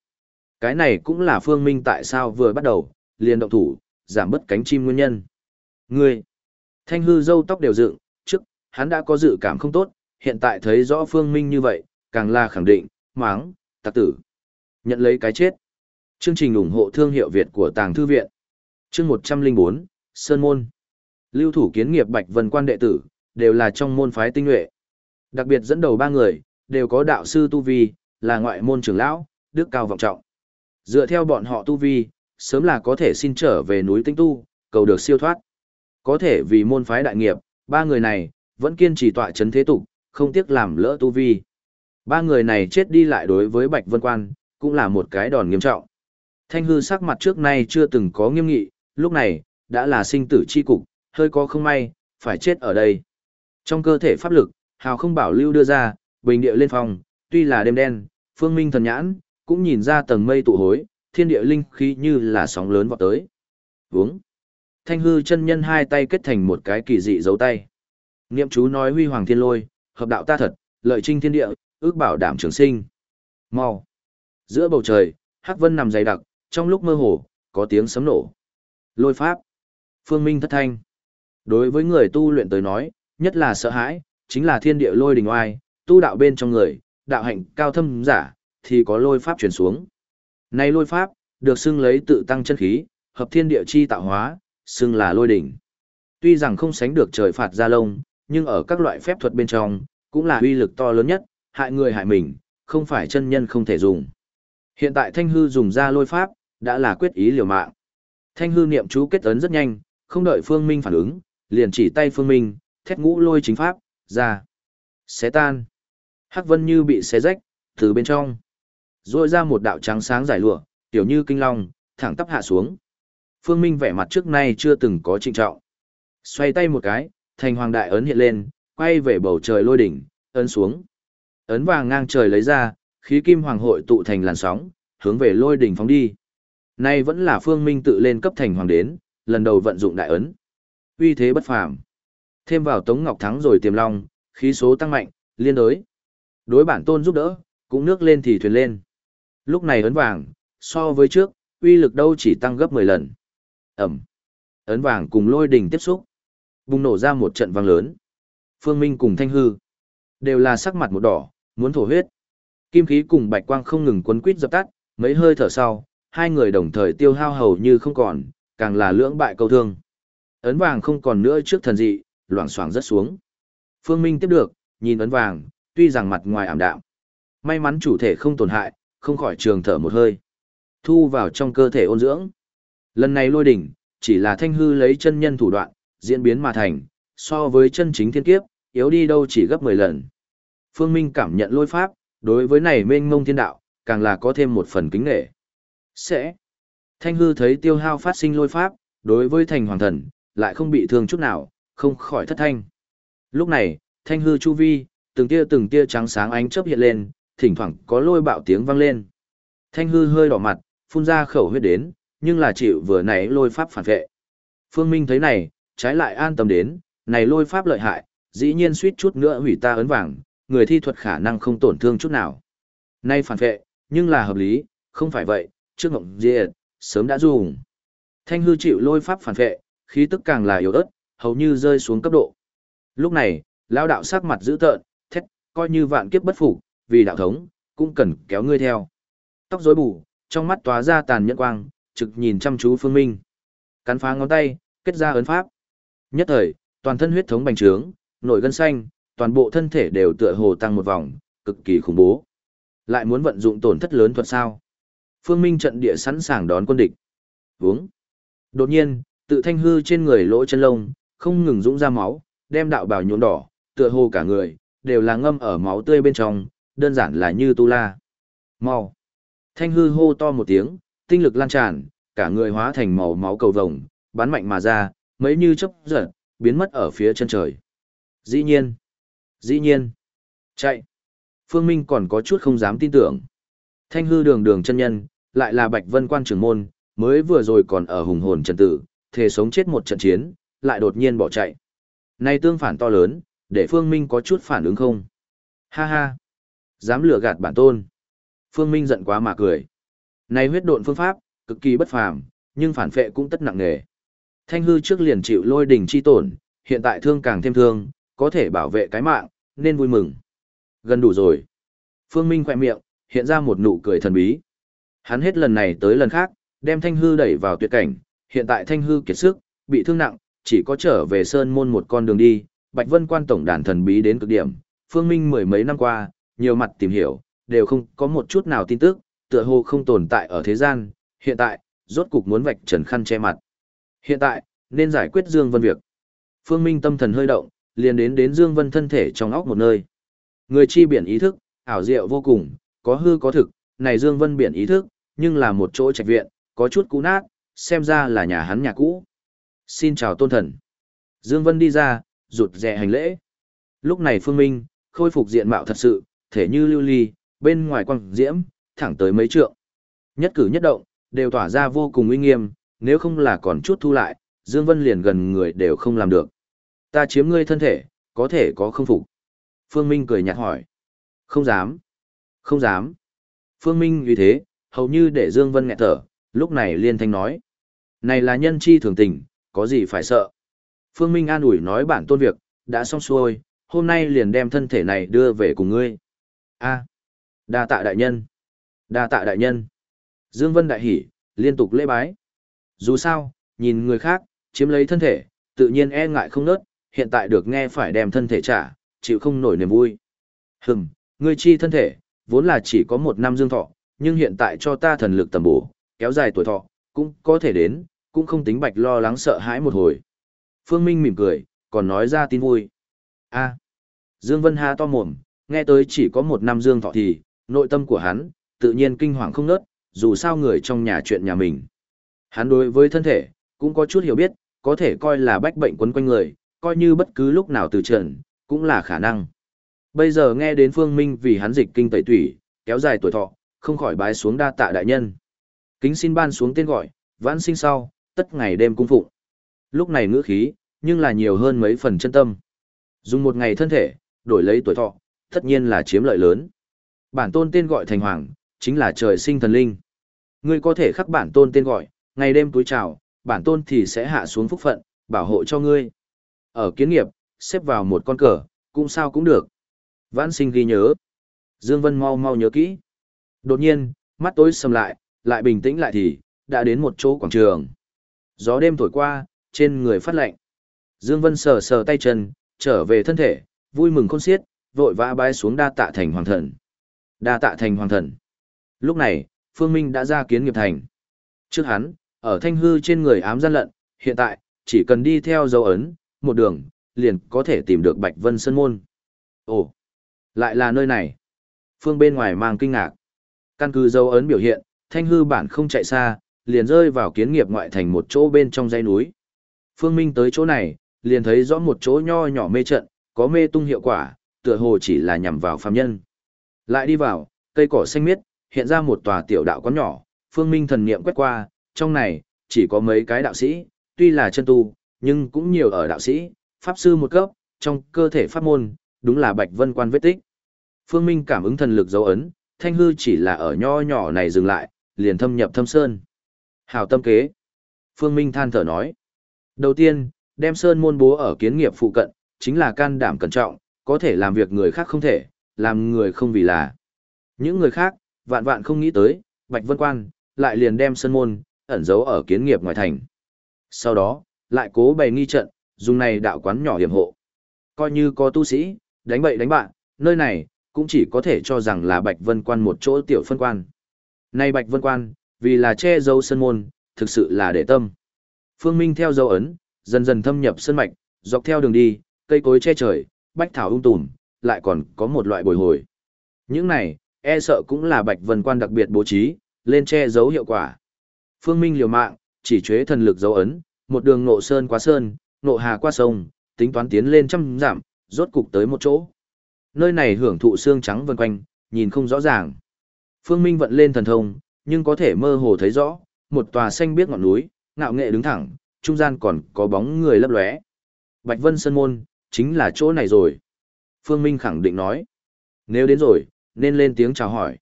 Cái này cũng là Phương Minh tại sao vừa bắt đầu, liền động thủ, giảm bớt cánh chim nguyên nhân. Ngươi, thanh hư dâu tóc đều dựng, trước, hắn đã có dự cảm không tốt, hiện tại thấy rõ Phương Minh như vậy, càng là khẳng định, máng, tạc tử. Nhận lấy cái chết. Chương trình ủng hộ thương hiệu Việt của Tàng Thư Viện. Chương 104, Sơn Môn. Lưu thủ kiến nghiệp Bạch Vân Quan đệ tử, đều là trong môn phái tinh nhuệ. Đặc biệt dẫn đầu ba người, đều có đạo sư Tu Vi, là ngoại môn trưởng lão, đức cao vọng trọng. Dựa theo bọn họ Tu Vi, sớm là có thể xin trở về núi tinh tu, cầu được siêu thoát. Có thể vì môn phái đại nghiệp, ba người này, vẫn kiên trì tọa chấn thế tục, không tiếc làm lỡ Tu Vi. Ba người này chết đi lại đối với Bạch Vân Quan, cũng là một cái đòn nghiêm trọng. Thanh hư sắc mặt trước nay chưa từng có nghiêm nghị, lúc này, đã là sinh tử chi cục, hơi có không may, phải chết ở đây. Trong cơ thể pháp lực, hào không bảo lưu đưa ra, bình điệu lên phòng, tuy là đêm đen, phương minh thần nhãn, cũng nhìn ra tầng mây tụ hối, thiên địa linh khí như là sóng lớn vọt tới. Vướng. Thanh hư chân nhân hai tay kết thành một cái kỳ dị dấu tay. Niệm chú nói huy hoàng thiên lôi, hợp đạo ta thật, lợi trinh thiên địa, ước bảo đảm trường sinh. Mau. Giữa bầu trời, hắc vân nằm dày đặc, trong lúc mơ hồ, có tiếng sấm nổ. Lôi pháp. Phương Minh thất thanh. Đối với người tu luyện tới nói, nhất là sợ hãi, chính là thiên địa lôi đình oai, tu đạo bên trong người, đạo hạnh cao thâm giả, thì có lôi pháp truyền xuống. Này lôi pháp, được xưng lấy tự tăng chân khí, hợp thiên địa chi tạo hóa, xưng là lôi đỉnh. Tuy rằng không sánh được trời phạt ra lông, nhưng ở các loại phép thuật bên trong, cũng là uy lực to lớn nhất, hại người hại mình, không phải chân nhân không thể dùng. Hiện tại Thanh Hư dùng ra lôi pháp, đã là quyết ý liều mạng. Thanh hư niệm chú kết ấn rất nhanh, không đợi Phương Minh phản ứng, liền chỉ tay Phương Minh, thét ngũ lôi chính pháp, ra. Xé tan. Hắc vân như bị xé rách, từ bên trong. Rồi ra một đạo trắng sáng dài lụa, tiểu như kinh long, thẳng tắp hạ xuống. Phương Minh vẻ mặt trước nay chưa từng có trịnh trọng. Xoay tay một cái, thành hoàng đại ấn hiện lên, quay về bầu trời lôi đỉnh, ấn xuống. Ấn vàng ngang trời lấy ra, khí kim hoàng hội tụ thành làn sóng, hướng về lôi đỉnh phóng đi. Nay vẫn là Phương Minh tự lên cấp thành hoàng đến, lần đầu vận dụng đại ấn. Uy thế bất phàm. Thêm vào Tống Ngọc thắng rồi tiềm long, khí số tăng mạnh, liên đối. Đối bản tôn giúp đỡ, cũng nước lên thì thuyền lên. Lúc này ấn vàng, so với trước, uy lực đâu chỉ tăng gấp 10 lần. Ẩm. Ấn vàng cùng lôi đỉnh tiếp xúc. Bùng nổ ra một trận vang lớn. Phương Minh cùng Thanh Hư. Đều là sắc mặt một đỏ, muốn thổ huyết. Kim khí cùng bạch quang không ngừng quấn quýt dập tắt, mấy hơi thở sau, hai người đồng thời tiêu hao hầu như không còn, càng là lưỡng bại câu thương. Ấn vàng không còn nữa trước thần dị, loảng xoảng rất xuống. Phương Minh tiếp được, nhìn ấn vàng, tuy rằng mặt ngoài ảm đạm. May mắn chủ thể không tổn hại, không khỏi trường thở một hơi. thu vào trong cơ thể ôn dưỡng. Lần này lôi đỉnh, chỉ là thanh hư lấy chân nhân thủ đoạn, diễn biến mà thành, so với chân chính thiên kiếp, yếu đi đâu chỉ gấp 10 lần. Phương Minh cảm nhận lôi pháp, đối với này mênh mông thiên đạo, càng là có thêm một phần kính nghệ. Sẽ. Thanh hư thấy tiêu hao phát sinh lôi pháp, đối với thành hoàng thần, lại không bị thương chút nào, không khỏi thất thanh. Lúc này, thanh hư chu vi, từng tia từng tia trắng sáng ánh chớp hiện lên, thỉnh thoảng có lôi bạo tiếng vang lên. Thanh hư hơi đỏ mặt, phun ra khẩu huyết đến, nhưng là chịu vừa nãy lôi pháp phản vệ. Phương Minh thấy này, trái lại an tâm đến, này lôi pháp lợi hại, dĩ nhiên suýt chút nữa hủy ta ấn vàng, người thi thuật khả năng không tổn thương chút nào. Nay phản vệ, nhưng là hợp lý, không phải vậy, trước ngộng diệt, sớm đã dùng. Thanh hư chịu lôi pháp phản vệ, khí tức càng là yếu ớt, hầu như rơi xuống cấp độ. Lúc này, lão đạo sắc mặt dữ tợn, thét, coi như vạn kiếp bất phục, vì đạo thống, cũng cần kéo ngươi theo. Tóc rối bù, trong mắt tóa ra tàn nhẫn quang, trực nhìn chăm chú Phương Minh. Cắn phá ngón tay, kết ra ấn pháp. Nhất thời, toàn thân huyết thống bành trướng, nổi gân xanh, toàn bộ thân thể đều tựa hồ tăng một vòng, cực kỳ khủng bố. Lại muốn vận dụng tổn thất lớn thuật sao? Phương Minh trận địa sẵn sàng đón quân địch. Vướng. Đột nhiên, tự thanh hư trên người lỗ chân lông, không ngừng dũng ra máu, đem đạo bào nhuộm đỏ, tựa hồ cả người, đều là ngâm ở máu tươi bên trong, đơn giản là như tu la. Mau. Thanh hư hô to một tiếng, tinh lực lan tràn, cả người hóa thành màu máu cầu vồng, bắn mạnh mà ra, mấy như chớp giật, biến mất ở phía chân trời. Dĩ nhiên. Dĩ nhiên. Chạy. Phương Minh còn có chút không dám tin tưởng. Thanh hư đường đường chân nhân, lại là Bạch Vân quan trưởng môn, mới vừa rồi còn ở hùng hồn trần tử, thề sống chết một trận chiến, lại đột nhiên bỏ chạy. Này tương phản to lớn, để Phương Minh có chút phản ứng không? Ha ha! Dám lừa gạt bản tôn. Phương Minh giận quá mà cười. Này huyết độn phương pháp, cực kỳ bất phàm, nhưng phản phệ cũng tất nặng nề. Thanh hư trước liền chịu lôi đỉnh chi tổn, hiện tại thương càng thêm thương, có thể bảo vệ cái mạng, nên vui mừng. Gần đủ rồi. Phương Minh khỏe miệng, hiện ra một nụ cười thần bí. Hắn hết lần này tới lần khác, đem thanh hư đẩy vào tuyệt cảnh, hiện tại thanh hư kiệt sức, bị thương nặng, chỉ có trở về sơn môn một con đường đi, Bạch Vân quan tổng đàn thần bí đến cực điểm, Phương Minh mười mấy năm qua, nhiều mặt tìm hiểu, đều không có một chút nào tin tức, tựa hồ không tồn tại ở thế gian, hiện tại, rốt cục muốn vạch trần khăn che mặt. Hiện tại, nên giải quyết Dương Vân việc. Phương Minh tâm thần hơi động, liền đến đến Dương Vân thân thể trong óc một nơi. Người chi biển ý thức, ảo diệu vô cùng, có hư có thực, này Dương Vân biển ý thức, nhưng là một chỗ trạch viện, có chút cũ nát, xem ra là nhà hắn nhà cũ. Xin chào tôn thần. Dương Vân đi ra, rụt rè hành lễ. Lúc này Phương Minh, khôi phục diện mạo thật sự, thể như lưu ly, bên ngoài quang diễm, thẳng tới mấy trượng. Nhất cử nhất động, đều tỏa ra vô cùng uy nghiêm, nếu không là còn chút thu lại, Dương Vân liền gần người đều không làm được. Ta chiếm ngươi thân thể, có thể có không phục. Phương Minh cười nhạt hỏi. Không dám. Không dám. Phương Minh như thế, hầu như để Dương Vân nghẹt thở, lúc này liên thanh nói. Này là nhân chi thường tình, có gì phải sợ. Phương Minh an ủi nói bản tôn việc, đã xong xuôi, hôm nay liền đem thân thể này đưa về cùng ngươi. A, đa tạ đại nhân. Đa tạ đại nhân. Dương Vân đại hỉ, liên tục lễ bái. Dù sao, nhìn người khác, chiếm lấy thân thể, tự nhiên e ngại không nớt, hiện tại được nghe phải đem thân thể trả, chịu không nổi niềm vui. Hừm, ngươi chi thân thể, vốn là chỉ có một năm dương thọ, nhưng hiện tại cho ta thần lực tầm bổ, kéo dài tuổi thọ, cũng có thể đến, cũng không tính bạch lo lắng sợ hãi một hồi. Phương Minh mỉm cười, còn nói ra tin vui. a Dương Vân Hà to mồm, nghe tới chỉ có một năm dương thọ thì, nội tâm của hắn, tự nhiên kinh hoàng không nớt, dù sao người trong nhà chuyện nhà mình. Hắn đối với thân thể, cũng có chút hiểu biết, có thể coi là bách bệnh quấn quanh người, coi như bất cứ lúc nào từ trần, cũng là khả năng. Bây giờ nghe đến Phương Minh vì hắn dịch kinh tẩy tủy, kéo dài tuổi thọ, không khỏi bái xuống đa tạ đại nhân. Kính xin ban xuống tên gọi, vãn sinh sau, tất ngày đêm cung phụng. Lúc này ngữ khí, nhưng là nhiều hơn mấy phần chân tâm. Dùng một ngày thân thể, đổi lấy tuổi thọ, tất nhiên là chiếm lợi lớn. Bản tôn tên gọi thành hoàng, chính là trời sinh thần linh. Ngươi có thể khắc bản tôn tên gọi, ngày đêm túi chào, bản tôn thì sẽ hạ xuống phúc phận, bảo hộ cho ngươi. Ở kiến nghiệp, xếp vào một con cờ, cũng sao cũng được. Vãn sinh ghi nhớ. Dương Vân mau mau nhớ kỹ. Đột nhiên, mắt tối sầm lại, lại bình tĩnh lại thì, đã đến một chỗ quảng trường. Gió đêm thổi qua, trên người phát lạnh. Dương Vân sờ sờ tay chân, trở về thân thể, vui mừng khôn xiết, vội vã bay xuống đa tạ thành hoàng thần. Đa tạ thành hoàng thần. Lúc này, Phương Minh đã ra kiến nghiệp thành. Trước hắn, ở thanh hư trên người ám gian lận, hiện tại, chỉ cần đi theo dấu ấn, một đường, liền có thể tìm được Bạch Vân Sơn Môn. Ồ, lại là nơi này. Phương bên ngoài mang kinh ngạc. Căn cứ dấu ấn biểu hiện, thanh hư bản không chạy xa, liền rơi vào kiến nghiệp ngoại thành một chỗ bên trong dãy núi. Phương Minh tới chỗ này, liền thấy rõ một chỗ nho nhỏ mê trận, có mê tung hiệu quả, tựa hồ chỉ là nhằm vào phàm nhân. Lại đi vào, cây cỏ xanh miết, hiện ra một tòa tiểu đạo quán nhỏ, Phương Minh thần niệm quét qua, trong này chỉ có mấy cái đạo sĩ, tuy là chân tu, nhưng cũng nhiều ở đạo sĩ, pháp sư một cấp, trong cơ thể pháp môn, đúng là Bạch Vân Quan vết tích. Phương Minh cảm ứng thần lực dấu ấn, thanh hư chỉ là ở nho nhỏ này dừng lại, liền thâm nhập thâm sơn. Hảo tâm kế. Phương Minh than thở nói. Đầu tiên, đem sơn môn bố ở kiến nghiệp phụ cận, chính là can đảm cẩn trọng, có thể làm việc người khác không thể, làm người không vì là. Những người khác, vạn vạn không nghĩ tới, Bạch Vân Quan, lại liền đem sân môn, ẩn giấu ở kiến nghiệp ngoài thành. Sau đó, lại cố bày nghi trận, dùng này đạo quán nhỏ hiểm hộ. Coi như có tu sĩ, đánh bậy đánh bạn, nơi này, cũng chỉ có thể cho rằng là Bạch Vân Quan một chỗ tiểu phân quan. Nay Bạch Vân Quan, vì là che dấu sân môn, thực sự là để tâm. Phương Minh theo dấu ấn, dần dần thâm nhập sân mạch, dọc theo đường đi, cây cối che trời, bách thảo ung tùm, lại còn có một loại bồi hồi. Những này, e sợ cũng là Bạch Vân Quan đặc biệt bố trí, lên che giấu hiệu quả. Phương Minh liều mạng, chỉ chế thần lực dấu ấn, một đường nộ sơn qua sơn, nộ hà qua sông, tính toán tiến lên trăm giảm, rốt cục tới một chỗ. Nơi này hưởng thụ xương trắng vần quanh, nhìn không rõ ràng. Phương Minh vận lên thần thông, nhưng có thể mơ hồ thấy rõ, một tòa xanh biếc ngọn núi, ngạo nghệ đứng thẳng, trung gian còn có bóng người lấp lóe. Bạch Vân Sơn Môn, chính là chỗ này rồi. Phương Minh khẳng định nói. Nếu đến rồi, nên lên tiếng chào hỏi.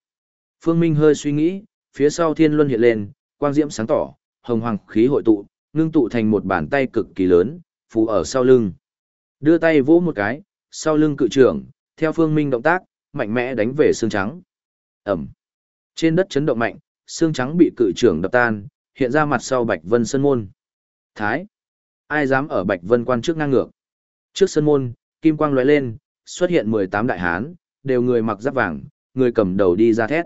Phương Minh hơi suy nghĩ, phía sau thiên luân hiện lên, quang diễm sáng tỏ, hồng hoàng khí hội tụ, ngưng tụ thành một bàn tay cực kỳ lớn, phủ ở sau lưng. Đưa tay vỗ một cái, sau lưng cự trưởng, theo Phương Minh động tác, mạnh mẽ đánh về xương trắng. Ẩm. Trên đất chấn động mạnh, xương trắng bị cự trưởng đập tan, hiện ra mặt sau Bạch Vân Sơn Môn. Thái! Ai dám ở Bạch Vân quan trước ngang ngược? Trước sân Môn, kim quang lóe lên, xuất hiện 18 đại hán, đều người mặc giáp vàng, người cầm đầu đi ra thét.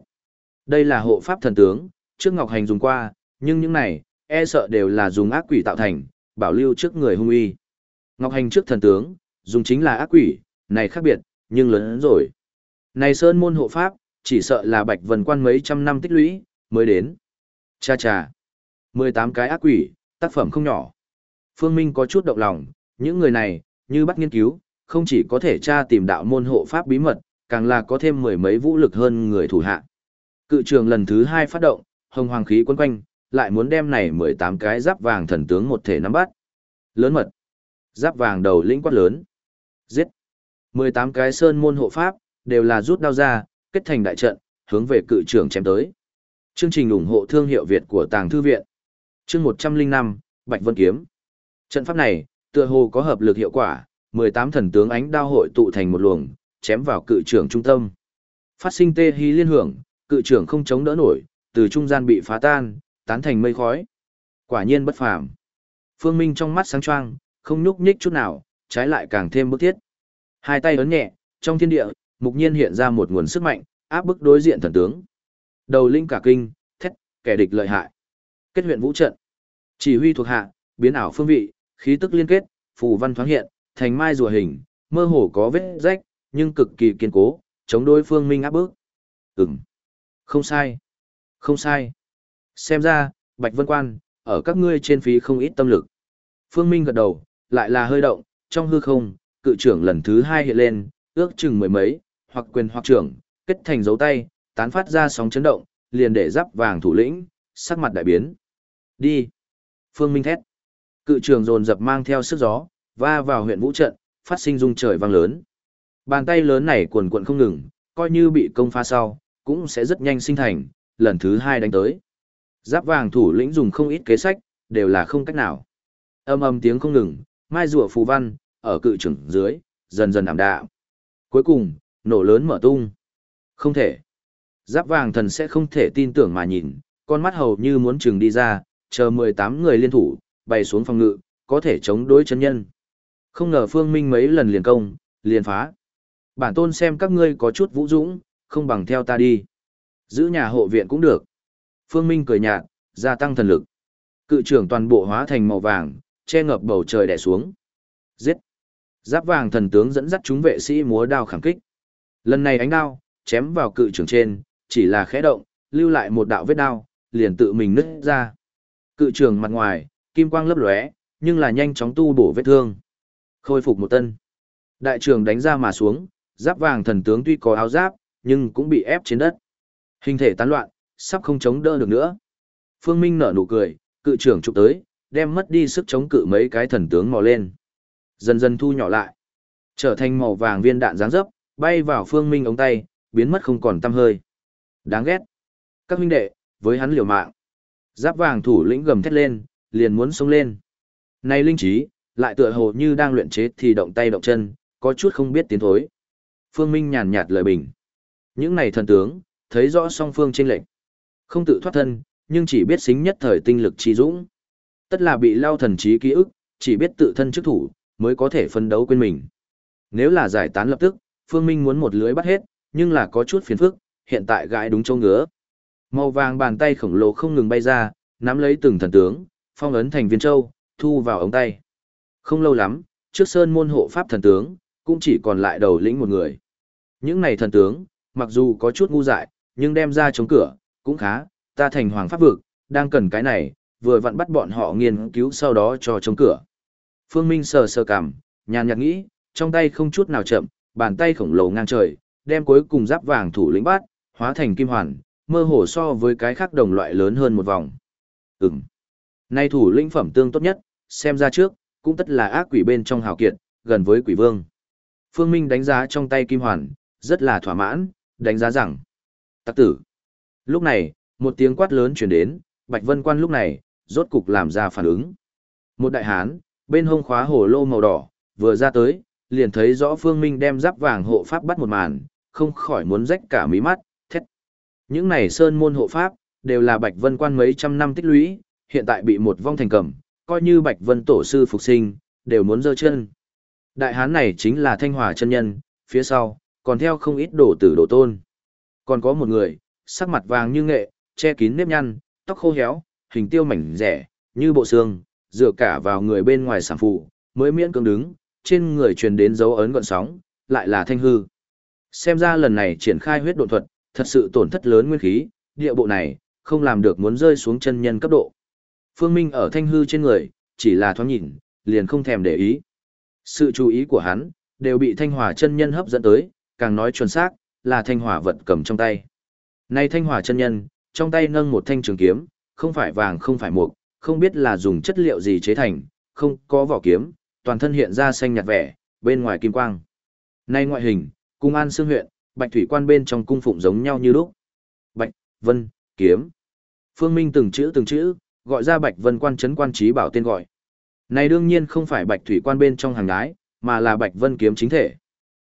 Đây là hộ pháp thần tướng, trước Ngọc Hành dùng qua, nhưng những này, e sợ đều là dùng ác quỷ tạo thành, bảo lưu trước người hung uy. Ngọc Hành trước thần tướng, dùng chính là ác quỷ, này khác biệt, nhưng lớn hơn rồi. Này Sơn Môn hộ pháp, chỉ sợ là Bạch Vân quan mấy trăm năm tích lũy, mới đến. Cha cha. 18 cái ác quỷ, tác phẩm không nhỏ. Phương Minh có chút động lòng, những người này, như bắt nghiên cứu, không chỉ có thể tra tìm đạo môn hộ pháp bí mật, càng là có thêm mười mấy vũ lực hơn người thủ hạ. Cự trường lần thứ hai phát động, hồng hoàng khí quấn quanh, lại muốn đem này 18 cái giáp vàng thần tướng một thể nắm bắt. Lớn mật. Giáp vàng đầu lĩnh quát lớn. Giết. 18 cái sơn môn hộ pháp, đều là rút đao ra, kết thành đại trận, hướng về cự trường chém tới. Chương trình ủng hộ thương hiệu Việt của Tàng Thư Viện. Chương 105, Bạch Vân Kiếm. Trận pháp này, tựa hồ có hợp lực hiệu quả, 18 thần tướng ánh đao hội tụ thành một luồng, chém vào cự trưởng trung tâm. Phát sinh tê hí liên hưởng, cự trưởng không chống đỡ nổi, từ trung gian bị phá tan, tán thành mây khói. Quả nhiên bất phàm. Phương Minh trong mắt sáng choang, không nhúc nhích chút nào, trái lại càng thêm bức thiết. Hai tay ấn nhẹ, trong thiên địa, mục nhiên hiện ra một nguồn sức mạnh, áp bức đối diện thần tướng. Đầu linh cả kinh, thét, kẻ địch lợi hại. Kết huyện vũ trận. Chỉ huy thuộc hạ, biến ảo phương vị, khí tức liên kết, phù văn thoáng hiện, thành mai rùa hình, mơ hồ có vết rách, nhưng cực kỳ kiên cố, chống đối phương minh áp bức. Ừm. Không sai. Không sai. Xem ra, Bạch Vân Quan, ở các ngươi trên phí không ít tâm lực. Phương Minh gật đầu, lại là hơi động, trong hư không, cự trưởng lần thứ hai hiện lên, ước chừng mười mấy, hoặc quyền hoặc trưởng, kết thành dấu tay, tán phát ra sóng chấn động, liền để giáp vàng thủ lĩnh, sắc mặt đại biến. Đi. Phương Minh thét. Cự trường dồn dập mang theo sức gió, va vào huyện vũ trận, phát sinh rung trời vang lớn. Bàn tay lớn này cuồn cuộn không ngừng, coi như bị công phá sau, cũng sẽ rất nhanh sinh thành, lần thứ hai đánh tới. Giáp vàng thủ lĩnh dùng không ít kế sách, đều là không cách nào. Âm âm tiếng không ngừng, mai rùa phù văn, ở cự trưởng dưới, dần dần ảm đạm. Cuối cùng, nổ lớn mở tung. Không thể. Giáp vàng thần sẽ không thể tin tưởng mà nhìn, con mắt hầu như muốn chừng đi ra, chờ 18 người liên thủ, bày xuống phòng ngự, có thể chống đối chân nhân. Không ngờ Phương Minh mấy lần liền công, liền phá. Bản tôn xem các ngươi có chút vũ dũng, không bằng theo ta đi. Giữ nhà hộ viện cũng được. Phương Minh cười nhạt, gia tăng thần lực. Cự trưởng toàn bộ hóa thành màu vàng, che ngập bầu trời đè xuống. Giết! Giáp vàng thần tướng dẫn dắt chúng vệ sĩ múa đao khảm kích. Lần này ánh đao, chém vào cự trưởng trên, chỉ là khẽ động, lưu lại một đạo vết đao, liền tự mình nứt ra. Cự trưởng mặt ngoài, kim quang lấp lóe, nhưng là nhanh chóng tu bổ vết thương. Khôi phục một tân. Đại trưởng đánh ra mà xuống, giáp vàng thần tướng tuy có áo giáp, nhưng cũng bị ép trên đất. Hình thể tán loạn, sắp không chống đỡ được nữa. Phương Minh nở nụ cười, cự trưởng chụp tới, đem mất đi sức chống cự mấy cái thần tướng mò lên. Dần dần thu nhỏ lại, trở thành màu vàng viên đạn dáng dấp, bay vào Phương Minh ống tay, biến mất không còn tăm hơi. Đáng ghét. Các huynh đệ, với hắn liều mạng. Giáp vàng thủ lĩnh gầm thét lên, liền muốn xông lên. Này linh trí, lại tựa hồ như đang luyện chế thì động tay động chân, có chút không biết tiến thối. Phương Minh nhàn nhạt lời bình. Những này thần tướng, thấy rõ song phương chênh lệnh. Không tự thoát thân, nhưng chỉ biết xính nhất thời tinh lực trí dũng. Tất là bị lao thần trí ký ức, chỉ biết tự thân chức thủ, mới có thể phân đấu quên mình. Nếu là giải tán lập tức, Phương Minh muốn một lưới bắt hết, nhưng là có chút phiền phức, hiện tại gãi đúng châu ngứa. Màu vàng bàn tay khổng lồ không ngừng bay ra, nắm lấy từng thần tướng, phong ấn thành viên châu, thu vào ống tay. Không lâu lắm, trước sơn môn hộ pháp thần tướng, cũng chỉ còn lại đầu lĩnh một người. Những này thần tướng, mặc dù có chút ngu dại, nhưng đem ra chống cửa, cũng khá, ta thành hoàng pháp vực, đang cần cái này, vừa vặn bắt bọn họ nghiên cứu sau đó cho chống cửa. Phương Minh sờ sờ cằm, nhàn nhạt nghĩ, trong tay không chút nào chậm, bàn tay khổng lồ ngang trời, đem cuối cùng giáp vàng thủ lĩnh bát hóa thành kim hoàn, mơ hồ so với cái khác đồng loại lớn hơn một vòng. Ừm. Nay thủ lĩnh phẩm tương tốt nhất, xem ra trước, cũng tất là ác quỷ bên trong hào kiệt, gần với quỷ vương. Phương Minh đánh giá trong tay kim hoàn, rất là thỏa mãn, đánh giá rằng, tắc tử. Lúc này, một tiếng quát lớn chuyển đến, Bạch Vân Quan lúc này, rốt cục làm ra phản ứng. Một đại hán, bên hông khóa hồ lô màu đỏ, vừa ra tới, liền thấy rõ Phương Minh đem giáp vàng hộ pháp bắt một màn, không khỏi muốn rách cả mí mắt, thét. Những này sơn môn hộ pháp, đều là Bạch Vân Quan mấy trăm năm tích lũy, hiện tại bị một vong thành cầm, coi như Bạch Vân tổ sư phục sinh, đều muốn dơ chân. Đại hán này chính là Thanh Hòa chân nhân, phía sau, còn theo không ít đồ tử đồ tôn. Còn có một người, sắc mặt vàng như nghệ, che kín nếp nhăn, tóc khô héo, hình tiêu mảnh rẻ, như bộ xương, dựa cả vào người bên ngoài sản phụ, mới miễn cưỡng đứng, trên người truyền đến dấu ấn gọn sóng, lại là thanh hư. Xem ra lần này triển khai huyết độn thuật, thật sự tổn thất lớn nguyên khí, địa bộ này, không làm được muốn rơi xuống chân nhân cấp độ. Phương Minh ở thanh hư trên người, chỉ là thoáng nhìn, liền không thèm để ý. Sự chú ý của hắn, đều bị thanh hỏa chân nhân hấp dẫn tới, càng nói chuẩn xác, là thanh hỏa vật cầm trong tay. Nay thanh hỏa chân nhân, trong tay nâng một thanh trường kiếm, không phải vàng không phải mục, không biết là dùng chất liệu gì chế thành, không có vỏ kiếm, toàn thân hiện ra xanh nhạt vẻ, bên ngoài kim quang. Nay ngoại hình, cung an xương huyện, bạch thủy quan bên trong cung phụng giống nhau như lúc. Bạch, vân, kiếm. Phương Minh từng chữ từng chữ, gọi ra bạch vân quan chấn quan trí bảo tên gọi. Này đương nhiên không phải bạch thủy quan bên trong hàng đái, mà là bạch vân kiếm chính thể.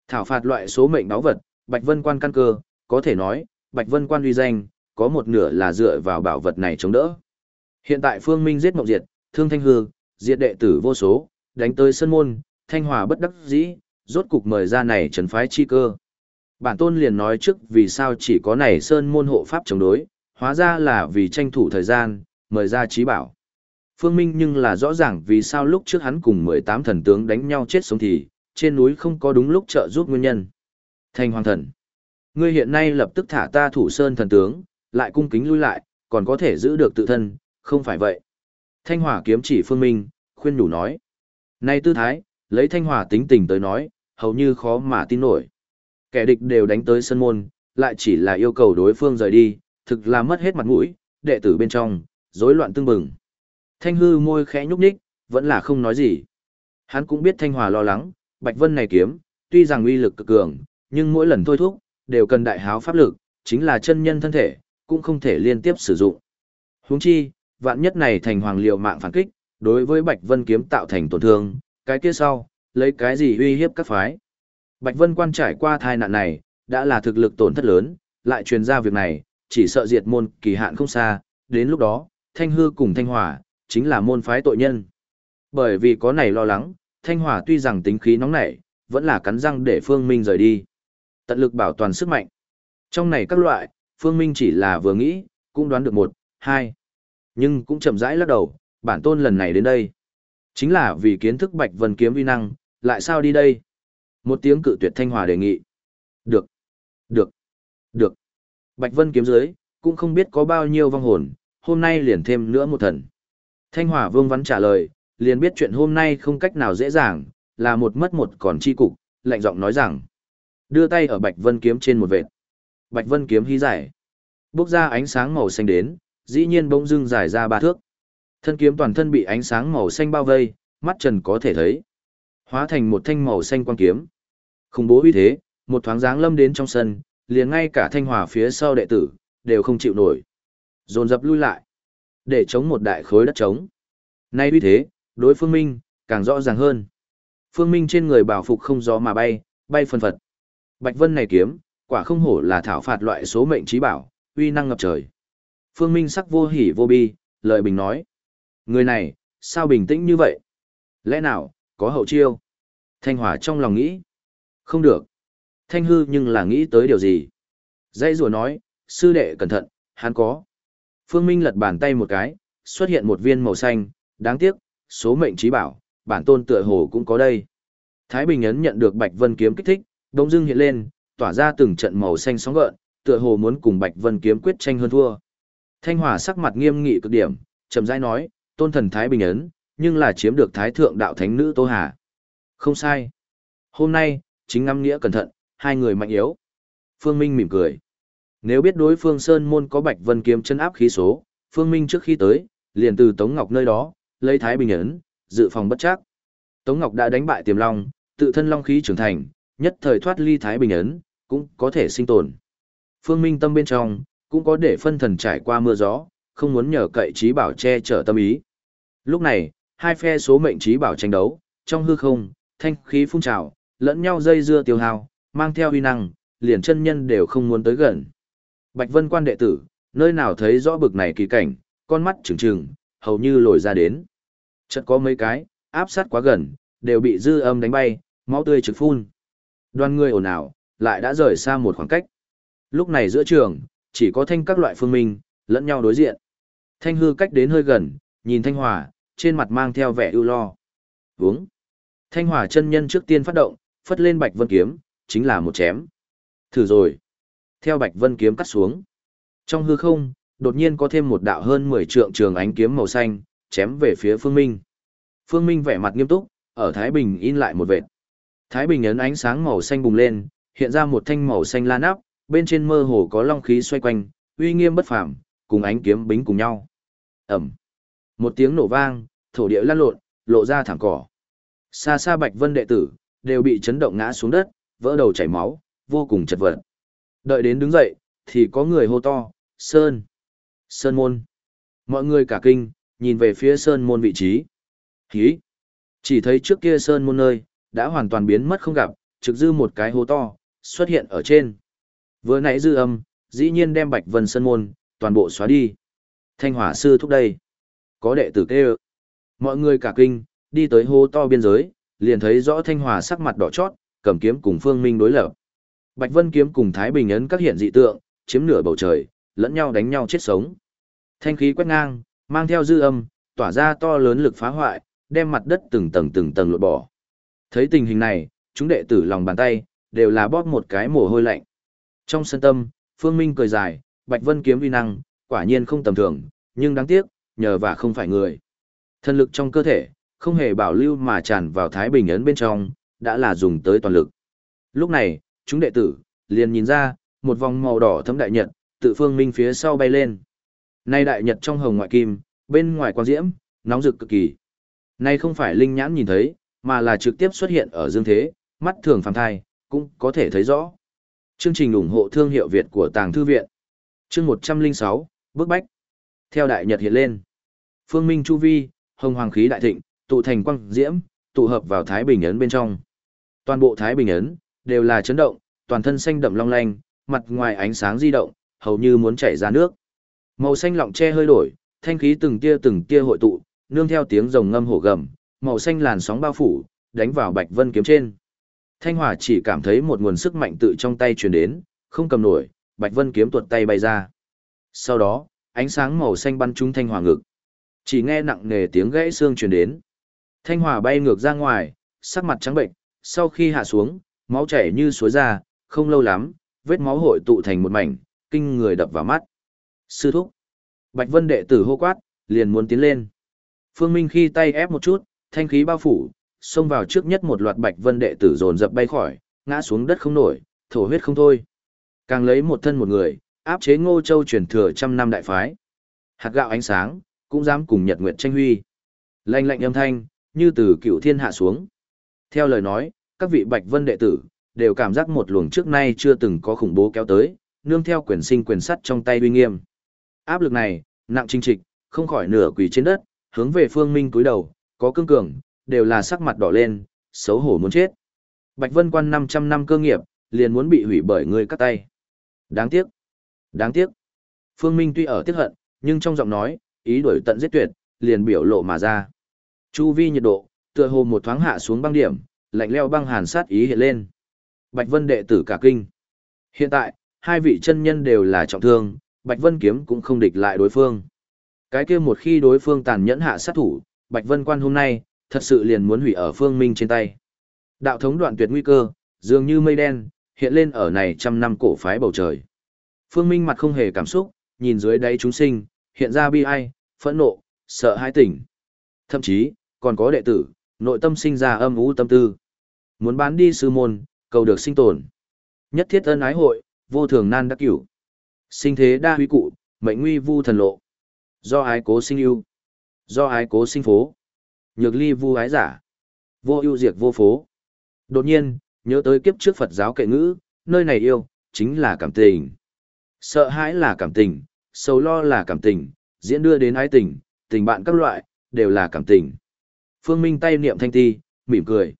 Thảo phạt loại số mệnh đáo vật, bạch vân quan căn cơ, có thể nói, bạch vân quan uy danh, có một nửa là dựa vào bảo vật này chống đỡ. Hiện tại Phương Minh giết Mộng Diệt, Thương Thanh Hư, diệt đệ tử vô số, đánh tới sân môn, Thanh Hòa bất đắc dĩ, rốt cục mời ra này trấn phái chi cơ. Bản tôn liền nói trước vì sao chỉ có này sơn môn hộ pháp chống đối, hóa ra là vì tranh thủ thời gian, mời ra trí bảo. Phương Minh nhưng là rõ ràng vì sao lúc trước hắn cùng 18 thần tướng đánh nhau chết sống thì, trên núi không có đúng lúc trợ giúp nguyên nhân. Thanh Hoàng Thần, ngươi hiện nay lập tức thả ta thủ sơn thần tướng, lại cung kính lui lại, còn có thể giữ được tự thân, không phải vậy. Thanh Hỏa kiếm chỉ Phương Minh, khuyên đủ nói. nay tư thái, lấy Thanh Hỏa tính tình tới nói, hầu như khó mà tin nổi. Kẻ địch đều đánh tới sân môn, lại chỉ là yêu cầu đối phương rời đi, thực là mất hết mặt mũi, đệ tử bên trong, rối loạn tương bừng. Thanh hư môi khẽ nhúc nhích, vẫn là không nói gì. Hắn cũng biết Thanh Hòa lo lắng, Bạch Vân này kiếm, tuy rằng uy lực cực cường, nhưng mỗi lần thôi thúc, đều cần đại háo pháp lực, chính là chân nhân thân thể, cũng không thể liên tiếp sử dụng. Huống chi, vạn nhất này thành hoàng liệu mạng phản kích, đối với Bạch Vân kiếm tạo thành tổn thương, cái kia sau, lấy cái gì uy hiếp các phái. Bạch Vân quan trải qua thai nạn này, đã là thực lực tổn thất lớn, lại truyền ra việc này, chỉ sợ diệt môn kỳ hạn không xa, đến lúc đó, Thanh Hư cùng Thanh Hòa, chính là môn phái tội nhân. Bởi vì có này lo lắng, Thanh Hòa tuy rằng tính khí nóng nảy, vẫn là cắn răng để Phương Minh rời đi. Tận lực bảo toàn sức mạnh. Trong này các loại, Phương Minh chỉ là vừa nghĩ, cũng đoán được một, hai. Nhưng cũng chậm rãi lắc đầu, bản tôn lần này đến đây. Chính là vì kiến thức Bạch Vân kiếm vi năng, lại sao đi đây? Một tiếng cự tuyệt thanh hòa đề nghị. Được, được, được. Bạch Vân kiếm dưới, cũng không biết có bao nhiêu vong hồn, hôm nay liền thêm nữa một thần. Thanh hòa vương vắn trả lời, liền biết chuyện hôm nay không cách nào dễ dàng, là một mất một còn chi cục, lạnh giọng nói rằng. Đưa tay ở Bạch Vân kiếm trên một vệt. Bạch Vân kiếm hí giải. Bốc ra ánh sáng màu xanh đến, dĩ nhiên bỗng dưng giải ra ba thước. Thân kiếm toàn thân bị ánh sáng màu xanh bao vây, mắt trần có thể thấy. Hóa thành một thanh màu xanh quang kiếm. Khủng bố uy thế, một thoáng dáng lâm đến trong sân, liền ngay cả thanh hòa phía sau đệ tử, đều không chịu nổi. Dồn dập lui lại, để chống một đại khối đất trống. Nay uy thế, đối phương minh, càng rõ ràng hơn. Phương minh trên người bảo phục không gió mà bay, bay phân phật. Bạch vân này kiếm, quả không hổ là thảo phạt loại số mệnh trí bảo, uy năng ngập trời. Phương minh sắc vô hỉ vô bi, lời bình nói. Người này, sao bình tĩnh như vậy? Lẽ nào, có hậu chiêu? Thanh Hòa trong lòng nghĩ. Không được. Thanh hư nhưng là nghĩ tới điều gì? Dãy rùa nói, sư đệ cẩn thận, hắn có. Phương Minh lật bàn tay một cái, xuất hiện một viên màu xanh, đáng tiếc, số mệnh trí bảo, bản tôn tựa hồ cũng có đây. Thái Bình Ấn nhận được Bạch Vân kiếm kích thích, đông dưng hiện lên, tỏa ra từng trận màu xanh sóng gợn, tựa hồ muốn cùng Bạch Vân kiếm quyết tranh hơn thua. Thanh Hòa sắc mặt nghiêm nghị cực điểm, chậm rãi nói, tôn thần Thái Bình Ấn, nhưng là chiếm được Thái Thượng Đạo Thánh Nữ Tô Hà. Không sai. Hôm nay, chính ngắm nghĩa cẩn thận, hai người mạnh yếu. Phương Minh mỉm cười. Nếu biết đối phương Sơn Môn có Bạch Vân kiếm chân áp khí số, Phương Minh trước khi tới, liền từ Tống Ngọc nơi đó, lấy Thái Bình Ấn, dự phòng bất chắc. Tống Ngọc đã đánh bại Tiềm Long, tự thân long khí trưởng thành, nhất thời thoát ly Thái Bình Ấn, cũng có thể sinh tồn. Phương Minh tâm bên trong, cũng có để phân thần trải qua mưa gió, không muốn nhờ cậy trí bảo che chở tâm ý. Lúc này, hai phe số mệnh trí bảo tranh đấu, trong hư không, thanh khí phun trào, lẫn nhau dây dưa tiêu hao, mang theo uy năng, liền chân nhân đều không muốn tới gần. Bạch Vân quan đệ tử, nơi nào thấy rõ bực này kỳ cảnh, con mắt trừng trừng, hầu như lồi ra đến. Chợt có mấy cái, áp sát quá gần, đều bị dư âm đánh bay, máu tươi trực phun. Đoàn người ồn ào, lại đã rời xa một khoảng cách. Lúc này giữa trường, chỉ có thanh các loại phương minh, lẫn nhau đối diện. Thanh hư cách đến hơi gần, nhìn thanh hòa, trên mặt mang theo vẻ ưu lo. Vướng. Thanh hòa chân nhân trước tiên phát động, phất lên bạch vân kiếm, chính là một chém. Thử rồi. Theo bạch vân kiếm cắt xuống. Trong hư không, đột nhiên có thêm một đạo hơn 10 trượng trường ánh kiếm màu xanh, chém về phía Phương Minh. Phương Minh vẻ mặt nghiêm túc, ở Thái Bình in lại một vệt. Thái Bình ấn ánh sáng màu xanh bùng lên, hiện ra một thanh màu xanh la nắp, bên trên mơ hồ có long khí xoay quanh, uy nghiêm bất phàm, cùng ánh kiếm bính cùng nhau. Ẩm. Một tiếng nổ vang, thổ địa lăn lộn, lộ ra thẳng cỏ. Xa xa Bạch Vân đệ tử, đều bị chấn động ngã xuống đất, vỡ đầu chảy máu, vô cùng chật vật. Đợi đến đứng dậy, thì có người hô to, Sơn! Sơn môn! Mọi người cả kinh, nhìn về phía Sơn môn vị trí. Hí! Chỉ thấy trước kia Sơn môn nơi, đã hoàn toàn biến mất không gặp, trực dư một cái hố to, xuất hiện ở trên. Vừa nãy dư âm, dĩ nhiên đem Bạch Vân Sơn môn, toàn bộ xóa đi. Thanh hỏa sư thúc đây. Có đệ tử kêu. Mọi người cả kinh, đi tới hố to biên giới, liền thấy rõ Thanh hỏa sắc mặt đỏ chót, cầm kiếm cùng Phương Minh đối lập. Bạch Vân kiếm cùng Thái Bình ấn các hiện dị tượng, chiếm nửa bầu trời, lẫn nhau đánh nhau chết sống. Thanh khí quét ngang, mang theo dư âm, tỏa ra to lớn lực phá hoại, đem mặt đất từng tầng từng tầng lột bỏ. Thấy tình hình này, chúng đệ tử lòng bàn tay, đều là bóp một cái mồ hôi lạnh. Trong sân tâm, Phương Minh cười dài, Bạch Vân kiếm uy năng, quả nhiên không tầm thường, nhưng đáng tiếc, nhờ và không phải người. Thân lực trong cơ thể, không hề bảo lưu mà tràn vào Thái Bình ấn bên trong, đã là dùng tới toàn lực. Lúc này, chúng đệ tử, liền nhìn ra, một vòng màu đỏ thấm đại nhật, tự phương minh phía sau bay lên. Nay đại nhật trong hồng ngoại kim, bên ngoài quang diễm, nóng rực cực kỳ. Nay không phải linh nhãn nhìn thấy, mà là trực tiếp xuất hiện ở dương thế, mắt thường phàm thai, cũng có thể thấy rõ. Chương trình ủng hộ thương hiệu Việt của Tàng Thư Viện. Chương 106, Bước Bách. Theo đại nhật hiện lên. Phương Minh Chu Vi, hồng hoàng khí đại thịnh, tụ thành quang diễm, tụ hợp vào Thái Bình Ấn bên trong. Toàn bộ Thái Bình Ấn, đều là chấn động, toàn thân xanh đậm long lanh, mặt ngoài ánh sáng di động, hầu như muốn chảy ra nước. Màu xanh lọng che hơi đổi, thanh khí từng tia từng tia hội tụ, nương theo tiếng rồng ngâm hổ gầm, màu xanh làn sóng bao phủ, đánh vào Bạch Vân kiếm trên. Thanh Hỏa chỉ cảm thấy một nguồn sức mạnh tự trong tay truyền đến, không cầm nổi, Bạch Vân kiếm tuột tay bay ra. Sau đó, ánh sáng màu xanh bắn trúng Thanh hỏa ngực. Chỉ nghe nặng nề tiếng gãy xương truyền đến. Thanh hỏa bay ngược ra ngoài, sắc mặt trắng bệnh, sau khi hạ xuống, máu chảy như suối ra, không lâu lắm, vết máu hội tụ thành một mảnh, kinh người đập vào mắt. Sư thúc. Bạch Vân đệ tử hô quát, liền muốn tiến lên. Phương Minh khi tay ép một chút, thanh khí bao phủ, xông vào trước nhất một loạt Bạch Vân đệ tử dồn dập bay khỏi, ngã xuống đất không nổi, thổ huyết không thôi. Càng lấy một thân một người, áp chế Ngô Châu truyền thừa trăm năm đại phái. Hạt gạo ánh sáng, cũng dám cùng Nhật Nguyệt tranh huy. Lạnh lạnh âm thanh, như từ cựu thiên hạ xuống. Theo lời nói, các vị Bạch Vân đệ tử đều cảm giác một luồng trước nay chưa từng có khủng bố kéo tới, nương theo quyền sinh quyền sắt trong tay uy nghiêm. Áp lực này, nặng trinh trịch, không khỏi nửa quỳ trên đất, hướng về Phương Minh cúi đầu, có cương cường, đều là sắc mặt đỏ lên, xấu hổ muốn chết. Bạch Vân Quan 500 năm cơ nghiệp, liền muốn bị hủy bởi người cắt tay. Đáng tiếc. Đáng tiếc. Phương Minh tuy ở tiếc hận, nhưng trong giọng nói, ý đổi tận giết tuyệt, liền biểu lộ mà ra. Chu vi nhiệt độ, tựa hồ một thoáng hạ xuống băng điểm, lạnh leo băng hàn sát ý hiện lên. Bạch Vân đệ tử cả kinh. Hiện tại, hai vị chân nhân đều là trọng thương, Bạch Vân kiếm cũng không địch lại đối phương. Cái kia một khi đối phương tàn nhẫn hạ sát thủ, Bạch Vân quan hôm nay, thật sự liền muốn hủy ở phương minh trên tay. Đạo thống đoạn tuyệt nguy cơ, dường như mây đen, hiện lên ở này trăm năm cổ phái bầu trời. Phương Minh mặt không hề cảm xúc, nhìn dưới đáy chúng sinh, hiện ra bi ai, phẫn nộ, sợ hãi tỉnh. Thậm chí, còn có đệ tử, nội tâm sinh ra âm u tâm tư. Muốn bán đi sư môn, cầu được sinh tồn. Nhất thiết ân ái hội, vô thường nan đắc cửu. Sinh thế đa huy cụ, mệnh nguy vu thần lộ. Do ái cố sinh ưu. Do ái cố sinh phố. Nhược ly vu ái giả. Vô ưu diệt vô phố. Đột nhiên, nhớ tới kiếp trước Phật giáo kệ ngữ, nơi này yêu, chính là cảm tình. Sợ hãi là cảm tình, sầu lo là cảm tình, diễn đưa đến ái tình, tình bạn các loại, đều là cảm tình. Phương Minh tay niệm thanh ti, mỉm cười.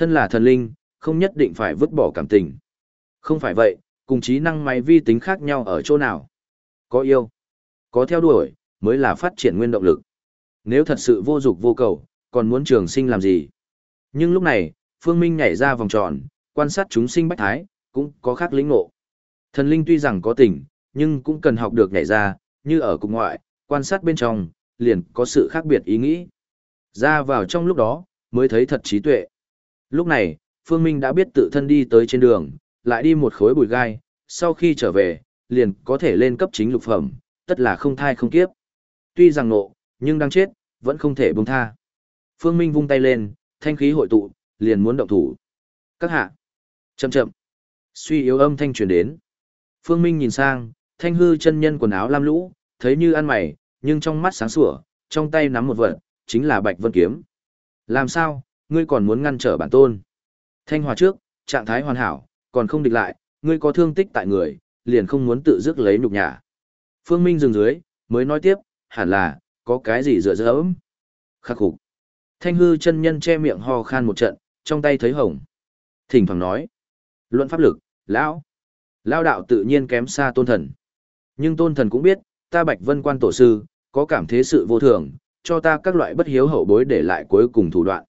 Thân là thần linh, không nhất định phải vứt bỏ cảm tình. Không phải vậy, cùng trí năng máy vi tính khác nhau ở chỗ nào. Có yêu, có theo đuổi, mới là phát triển nguyên động lực. Nếu thật sự vô dục vô cầu, còn muốn trường sinh làm gì? Nhưng lúc này, Phương Minh nhảy ra vòng tròn, quan sát chúng sinh bách thái, cũng có khác lĩnh ngộ. Thần linh tuy rằng có tình, nhưng cũng cần học được nhảy ra, như ở cùng ngoại, quan sát bên trong, liền có sự khác biệt ý nghĩ. Ra vào trong lúc đó, mới thấy thật trí tuệ. Lúc này, Phương Minh đã biết tự thân đi tới trên đường, lại đi một khối bụi gai, sau khi trở về, liền có thể lên cấp chính lục phẩm, tất là không thai không kiếp. Tuy rằng nộ, nhưng đang chết, vẫn không thể buông tha. Phương Minh vung tay lên, thanh khí hội tụ, liền muốn động thủ. Các hạ, chậm chậm, suy yếu âm thanh truyền đến. Phương Minh nhìn sang, thanh hư chân nhân quần áo lam lũ, thấy như ăn mày, nhưng trong mắt sáng sủa, trong tay nắm một vật, chính là Bạch Vân Kiếm. Làm sao, ngươi còn muốn ngăn trở bản tôn? Thanh hòa trước, trạng thái hoàn hảo, còn không địch lại, ngươi có thương tích tại người, liền không muốn tự dứt lấy nhục nhã. Phương Minh dừng dưới, mới nói tiếp, hẳn là, có cái gì dựa dẫm. Khắc phục. Thanh hư chân nhân che miệng ho khan một trận, trong tay thấy hồng. Thỉnh thoảng nói. Luận pháp lực, lão. Lao đạo tự nhiên kém xa tôn thần. Nhưng tôn thần cũng biết, ta bạch vân quan tổ sư, có cảm thế sự vô thường, cho ta các loại bất hiếu hậu bối để lại cuối cùng thủ đoạn.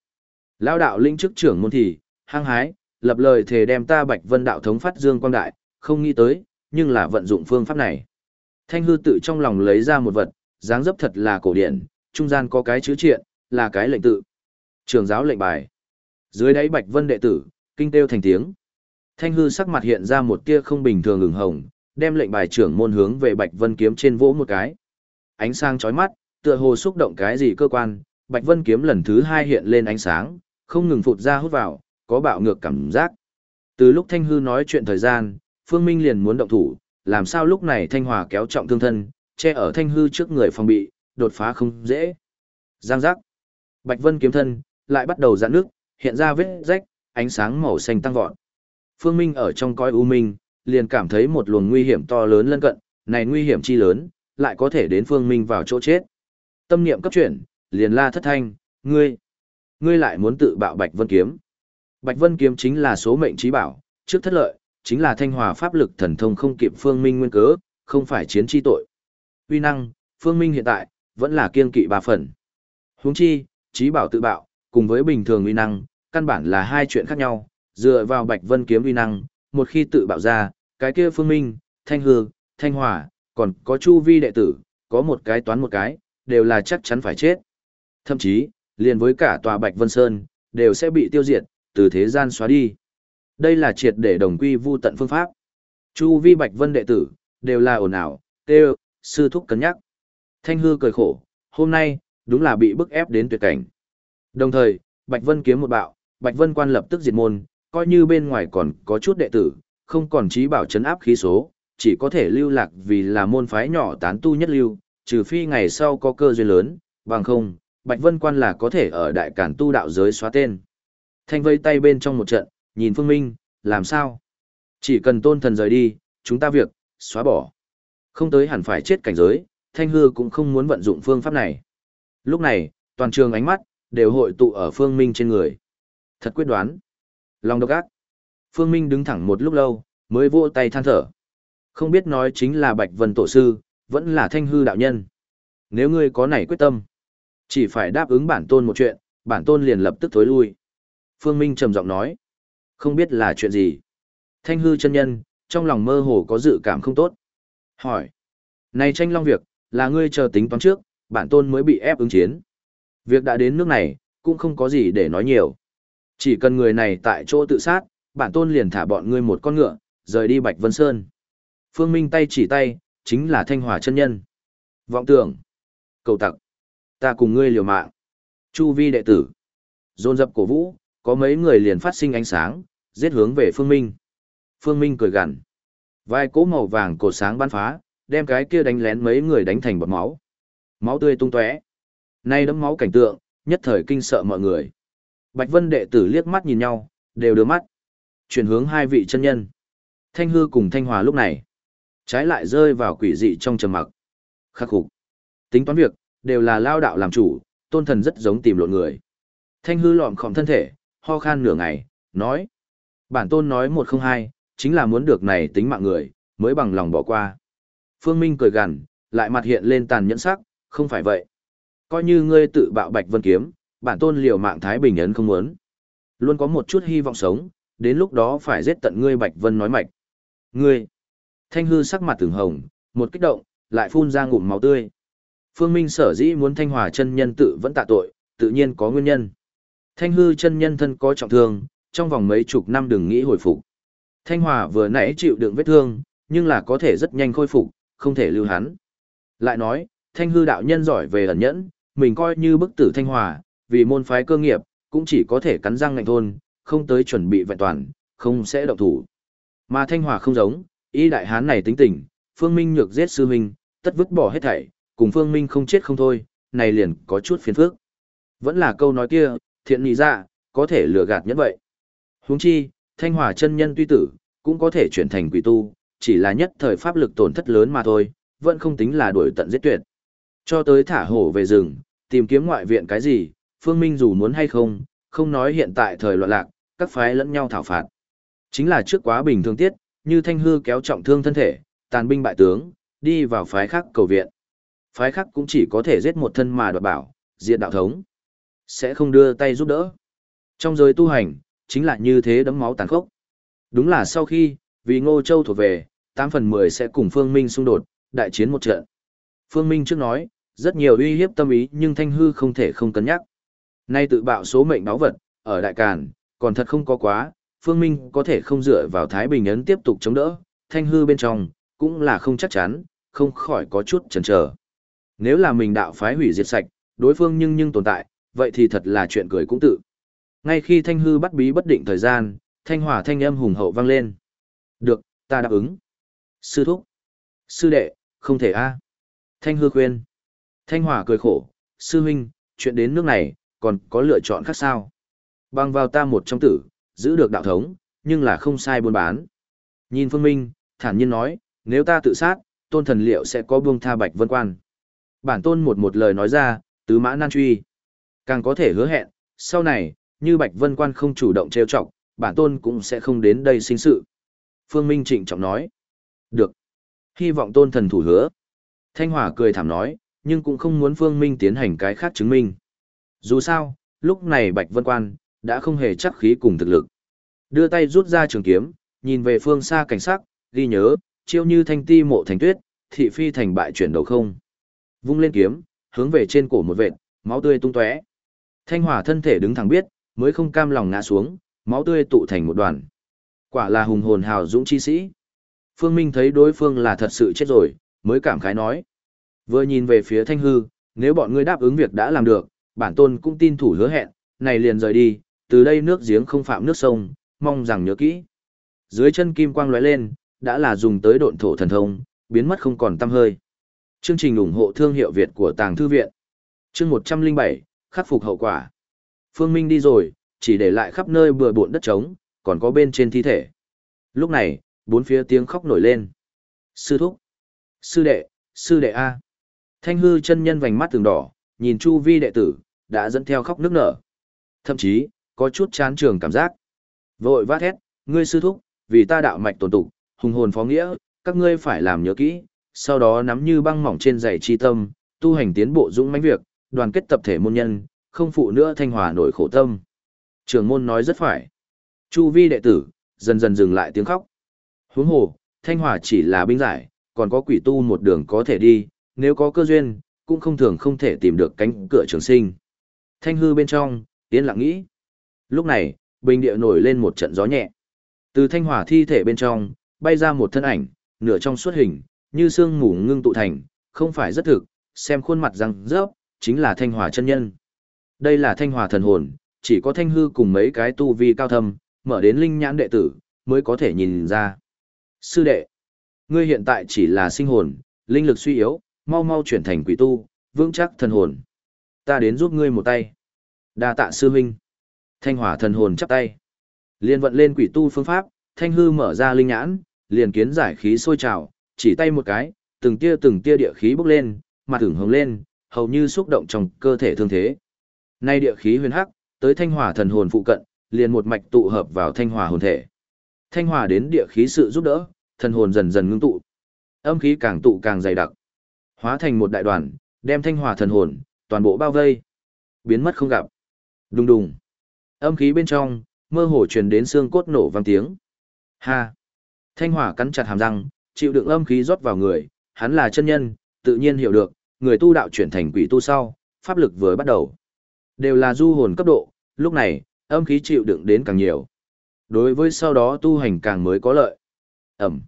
Lao đạo linh chức trưởng môn thì, hăng hái, lập lời thề đem ta bạch vân đạo thống phát dương quang đại, không nghĩ tới, nhưng là vận dụng phương pháp này. Thanh hư tự trong lòng lấy ra một vật, dáng dấp thật là cổ điển, trung gian có cái chữ triện, là cái lệnh tự. Trường giáo lệnh bài. Dưới đáy bạch vân đệ tử, kinh tiêu thành tiếng. Thanh hư sắc mặt hiện ra một tia không bình thường ửng hồng, đem lệnh bài trưởng môn hướng về Bạch Vân kiếm trên vỗ một cái. Ánh sáng chói mắt, tựa hồ xúc động cái gì cơ quan, Bạch Vân kiếm lần thứ hai hiện lên ánh sáng, không ngừng phụt ra hút vào, có bạo ngược cảm giác. Từ lúc Thanh hư nói chuyện thời gian, Phương Minh liền muốn động thủ, làm sao lúc này Thanh Hòa kéo trọng thương thân, che ở Thanh hư trước người phòng bị, đột phá không dễ. Giang giác. Bạch Vân kiếm thân, lại bắt đầu giãn nước, hiện ra vết rách, ánh sáng màu xanh tăng vọt. Phương Minh ở trong coi u minh, liền cảm thấy một luồng nguy hiểm to lớn lân cận, này nguy hiểm chi lớn, lại có thể đến Phương Minh vào chỗ chết. Tâm niệm cấp chuyển, liền la thất thanh, ngươi, ngươi lại muốn tự bạo Bạch Vân Kiếm. Bạch Vân Kiếm chính là số mệnh trí bảo, trước thất lợi, chính là thanh hòa pháp lực thần thông không kịp Phương Minh nguyên cớ, không phải chiến chi tội. Uy năng, Phương Minh hiện tại, vẫn là kiên kỵ ba phần. Huống chi, trí bảo tự bạo, cùng với bình thường uy năng, căn bản là hai chuyện khác nhau, dựa vào Bạch Vân kiếm uy năng, một khi tự bạo ra, cái kia Phương Minh, Thanh Hư, Thanh Hòa, còn có chu vi đệ tử, có một cái toán một cái, đều là chắc chắn phải chết. Thậm chí, liền với cả tòa Bạch Vân Sơn, đều sẽ bị tiêu diệt, từ thế gian xóa đi. Đây là triệt để đồng quy vu tận phương pháp. Chu vi Bạch Vân đệ tử, đều là ồn ào, kêu, sư thúc cân nhắc. Thanh hư cười khổ, hôm nay, đúng là bị bức ép đến tuyệt cảnh. Đồng thời, Bạch Vân kiếm một bạo, Bạch Vân quan lập tức diệt môn, coi như bên ngoài còn có chút đệ tử, không còn trí bảo chấn áp khí số, chỉ có thể lưu lạc vì là môn phái nhỏ tán tu nhất lưu, trừ phi ngày sau có cơ duyên lớn, bằng không, Bạch Vân quan là có thể ở đại cản tu đạo giới xóa tên. Thanh vây tay bên trong một trận, nhìn Phương Minh, làm sao? Chỉ cần tôn thần rời đi, chúng ta việc, xóa bỏ. Không tới hẳn phải chết cảnh giới, Thanh Hư cũng không muốn vận dụng phương pháp này. Lúc này, toàn trường ánh mắt, đều hội tụ ở Phương Minh trên người. Thật quyết đoán. Lòng độc ác. Phương Minh đứng thẳng một lúc lâu, mới vỗ tay than thở. Không biết nói chính là Bạch Vân Tổ Sư, vẫn là Thanh Hư Đạo Nhân. Nếu ngươi có này quyết tâm, chỉ phải đáp ứng bản tôn một chuyện, bản tôn liền lập tức thối lui. Phương Minh trầm giọng nói. Không biết là chuyện gì. Thanh hư chân nhân, trong lòng mơ hồ có dự cảm không tốt. Hỏi. Này tranh long việc, là ngươi chờ tính toán trước, bản tôn mới bị ép ứng chiến. Việc đã đến nước này, cũng không có gì để nói nhiều. Chỉ cần người này tại chỗ tự sát, bản tôn liền thả bọn ngươi một con ngựa, rời đi Bạch Vân Sơn. Phương Minh tay chỉ tay, chính là Thanh Hòa chân nhân. Vọng tưởng. Cầu tặc. Ta cùng ngươi liều mạng. Chu vi đệ tử. Dồn dập cổ vũ, có mấy người liền phát sinh ánh sáng, giết hướng về Phương Minh. Phương Minh cười gằn. Vai cỗ màu vàng cổ sáng bắn phá, đem cái kia đánh lén mấy người đánh thành bọt máu. Máu tươi tung tóe. Nay đấm máu cảnh tượng, nhất thời kinh sợ mọi người. Bạch Vân đệ tử liếc mắt nhìn nhau, đều đưa mắt. Chuyển hướng hai vị chân nhân. Thanh hư cùng Thanh Hòa lúc này. Trái lại rơi vào quỷ dị trong trầm mặc. Khắc phục. Tính toán việc, đều là lao đạo làm chủ, tôn thần rất giống tìm lộn người. Thanh hư lọm khom thân thể, ho khan nửa ngày, nói. Bản tôn nói một không hai, chính là muốn được này tính mạng người, mới bằng lòng bỏ qua. Phương Minh cười gằn, lại mặt hiện lên tàn nhẫn sắc, không phải vậy. Coi như ngươi tự bạo bạch vân kiếm, bản tôn liều mạng thái bình ấn không muốn. Luôn có một chút hy vọng sống, đến lúc đó phải giết tận ngươi bạch vân nói mạch. Ngươi! Thanh hư sắc mặt từng hồng, một kích động, lại phun ra ngụm máu tươi. Phương Minh sở dĩ muốn thanh hòa chân nhân tự vẫn tạ tội, tự nhiên có nguyên nhân. Thanh hư chân nhân thân có trọng thương, trong vòng mấy chục năm đừng nghĩ hồi phục. Thanh hòa vừa nãy chịu đựng vết thương, nhưng là có thể rất nhanh khôi phục, không thể lưu hắn. Lại nói, thanh hư đạo nhân giỏi về ẩn nhẫn, mình coi như bức tử thanh hòa, vì môn phái cơ nghiệp, cũng chỉ có thể cắn răng ngạnh thôn, không tới chuẩn bị vẹn toàn, không sẽ động thủ. Mà thanh hòa không giống, ý đại hán này tính tình, phương minh nhược giết sư minh, tất vứt bỏ hết thảy, cùng phương minh không chết không thôi, này liền có chút phiền phức. Vẫn là câu nói kia, thiện nhị dạ, có thể lừa gạt nhất vậy. Huống chi, thanh hòa chân nhân tuy tử, cũng có thể chuyển thành quỷ tu, chỉ là nhất thời pháp lực tổn thất lớn mà thôi, vẫn không tính là đuổi tận giết tuyệt. Cho tới thả hổ về rừng, tìm kiếm ngoại viện cái gì, Phương Minh dù muốn hay không, không nói hiện tại thời loạn lạc, các phái lẫn nhau thảo phạt. Chính là trước quá bình thường tiết, như thanh hư kéo trọng thương thân thể, tàn binh bại tướng, đi vào phái khác cầu viện. Phái khác cũng chỉ có thể giết một thân mà đoạt bảo, diện đạo thống. Sẽ không đưa tay giúp đỡ. Trong giới tu hành, chính là như thế đấm máu tàn khốc. Đúng là sau khi, vì Ngô Châu thuộc về, 8 phần 10 sẽ cùng Phương Minh xung đột, đại chiến một trận. Phương Minh trước nói, rất nhiều uy hiếp tâm ý nhưng Thanh Hư không thể không cân nhắc. Nay tự bạo số mệnh báo vật, ở Đại Càn, còn thật không có quá, Phương Minh có thể không dựa vào Thái Bình Ấn tiếp tục chống đỡ, Thanh Hư bên trong, cũng là không chắc chắn, không khỏi có chút chần chờ. Nếu là mình đạo phái hủy diệt sạch, đối phương nhưng nhưng tồn tại, vậy thì thật là chuyện cười cũng tự. Ngay khi Thanh Hư bắt bí bất định thời gian, Thanh Hỏa thanh âm hùng hậu vang lên. Được, ta đáp ứng. Sư thúc. Sư đệ, không thể a. Thanh Hư khuyên. Thanh Hỏa cười khổ, sư huynh, chuyện đến nước này, còn có lựa chọn khác sao? Bằng vào ta một trong tử, giữ được đạo thống, nhưng là không sai buôn bán. Nhìn Phương Minh, thản nhiên nói, nếu ta tự sát, tôn thần liệu sẽ có buông tha bạch vân quan. Bản tôn một một lời nói ra, tứ mã nan truy. Càng có thể hứa hẹn, sau này, như bạch vân quan không chủ động trêu chọc, bản tôn cũng sẽ không đến đây sinh sự. Phương Minh trịnh trọng nói. Được. Hy vọng tôn thần thủ hứa. Thanh Hỏa cười thảm nói, nhưng cũng không muốn Phương Minh tiến hành cái khác chứng minh. Dù sao, lúc này Bạch Vân Quan, đã không hề chắc khí cùng thực lực. Đưa tay rút ra trường kiếm, nhìn về phương xa cảnh sắc, ghi nhớ, chiêu như thanh ti mộ thành tuyết, thị phi thành bại chuyển đầu không. Vung lên kiếm, hướng về trên cổ một vệt, máu tươi tung tóe. Thanh Hỏa thân thể đứng thẳng biết, mới không cam lòng ngã xuống, máu tươi tụ thành một đoàn. Quả là hùng hồn hào dũng chi sĩ. Phương Minh thấy đối phương là thật sự chết rồi, mới cảm khái nói. Vừa nhìn về phía Thanh Hư, nếu bọn ngươi đáp ứng việc đã làm được, bản tôn cũng tin thủ hứa hẹn, này liền rời đi, từ đây nước giếng không phạm nước sông, mong rằng nhớ kỹ. Dưới chân kim quang lóe lên, đã là dùng tới độn thổ thần thông, biến mất không còn tăm hơi. Chương trình ủng hộ thương hiệu Việt của Tàng Thư Viện. Chương 107, khắc phục hậu quả. Phương Minh đi rồi, chỉ để lại khắp nơi bừa bộn đất trống, còn có bên trên thi thể. Lúc này, bốn phía tiếng khóc nổi lên. Sư thúc, sư đệ, sư đệ A. Thanh hư chân nhân vành mắt từng đỏ, nhìn chu vi đệ tử, đã dẫn theo khóc nước nở. Thậm chí, có chút chán trường cảm giác. Vội vã thét, ngươi sư thúc, vì ta đạo mạch tồn tục, hùng hồn phó nghĩa, các ngươi phải làm nhớ kỹ, sau đó nắm như băng mỏng trên giày chi tâm, tu hành tiến bộ dũng mãnh việc, đoàn kết tập thể môn nhân, không phụ nữa thanh hòa nổi khổ tâm. Trường môn nói rất phải. Chu vi đệ tử, dần dần dừng lại tiếng khóc. Huống hồ, thanh hòa chỉ là binh giải, còn có quỷ tu một đường có thể đi, nếu có cơ duyên, cũng không thường không thể tìm được cánh cửa trường sinh. Thanh hư bên trong, yên lặng nghĩ. Lúc này, bình địa nổi lên một trận gió nhẹ. Từ thanh hỏa thi thể bên trong, bay ra một thân ảnh, nửa trong suốt hình, như xương mù ngưng tụ thành, không phải rất thực, xem khuôn mặt răng rớp, chính là thanh hòa chân nhân. Đây là thanh hòa thần hồn, chỉ có thanh hư cùng mấy cái tu vi cao thâm, mở đến linh nhãn đệ tử, mới có thể nhìn ra. Sư đệ, ngươi hiện tại chỉ là sinh hồn, linh lực suy yếu, mau mau chuyển thành quỷ tu, vững chắc thần hồn. Ta đến giúp ngươi một tay. Đa tạ sư huynh. Thanh hỏa thần hồn chắp tay. Liên vận lên quỷ tu phương pháp, thanh hư mở ra linh nhãn, liền kiến giải khí sôi trào, chỉ tay một cái, từng tia từng tia địa khí bốc lên, mặt tưởng hướng lên, hầu như xúc động trong cơ thể thương thế. Nay địa khí huyền hắc, tới thanh hỏa thần hồn phụ cận, liền một mạch tụ hợp vào thanh hỏa hồn thể. Thanh hỏa đến địa khí sự giúp đỡ, thần hồn dần dần ngưng tụ. Âm khí càng tụ càng dày đặc, hóa thành một đại đoàn, đem thanh hỏa thần hồn toàn bộ bao vây, biến mất không gặp. Đùng đùng. Âm khí bên trong, mơ hồ truyền đến xương cốt nổ vang tiếng. Ha! Thanh hỏa cắn chặt hàm răng, chịu đựng âm khí rót vào người, hắn là chân nhân, tự nhiên hiểu được, người tu đạo chuyển thành quỷ tu sau, pháp lực vừa bắt đầu. Đều là du hồn cấp độ, lúc này, âm khí chịu đựng đến càng nhiều. Đối với sau đó tu hành càng mới có lợi. Ẩm.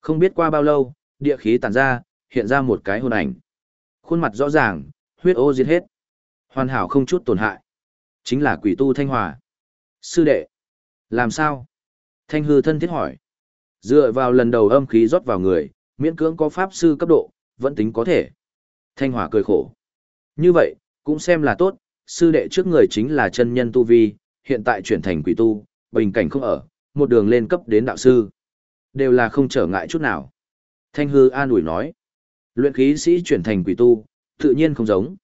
Không biết qua bao lâu, địa khí tàn ra, hiện ra một cái hồn ảnh. Khuôn mặt rõ ràng, huyết ô diệt hết. Hoàn hảo không chút tổn hại. Chính là quỷ tu thanh hòa. Sư đệ. Làm sao? Thanh hư thân thiết hỏi. Dựa vào lần đầu âm khí rót vào người, miễn cưỡng có pháp sư cấp độ, vẫn tính có thể. Thanh hỏa cười khổ. Như vậy, cũng xem là tốt, sư đệ trước người chính là chân nhân tu vi, hiện tại chuyển thành quỷ tu, bình cảnh không ở, một đường lên cấp đến đạo sư. Đều là không trở ngại chút nào. Thanh hư an ủi nói. Luyện khí sĩ chuyển thành quỷ tu, tự nhiên không giống.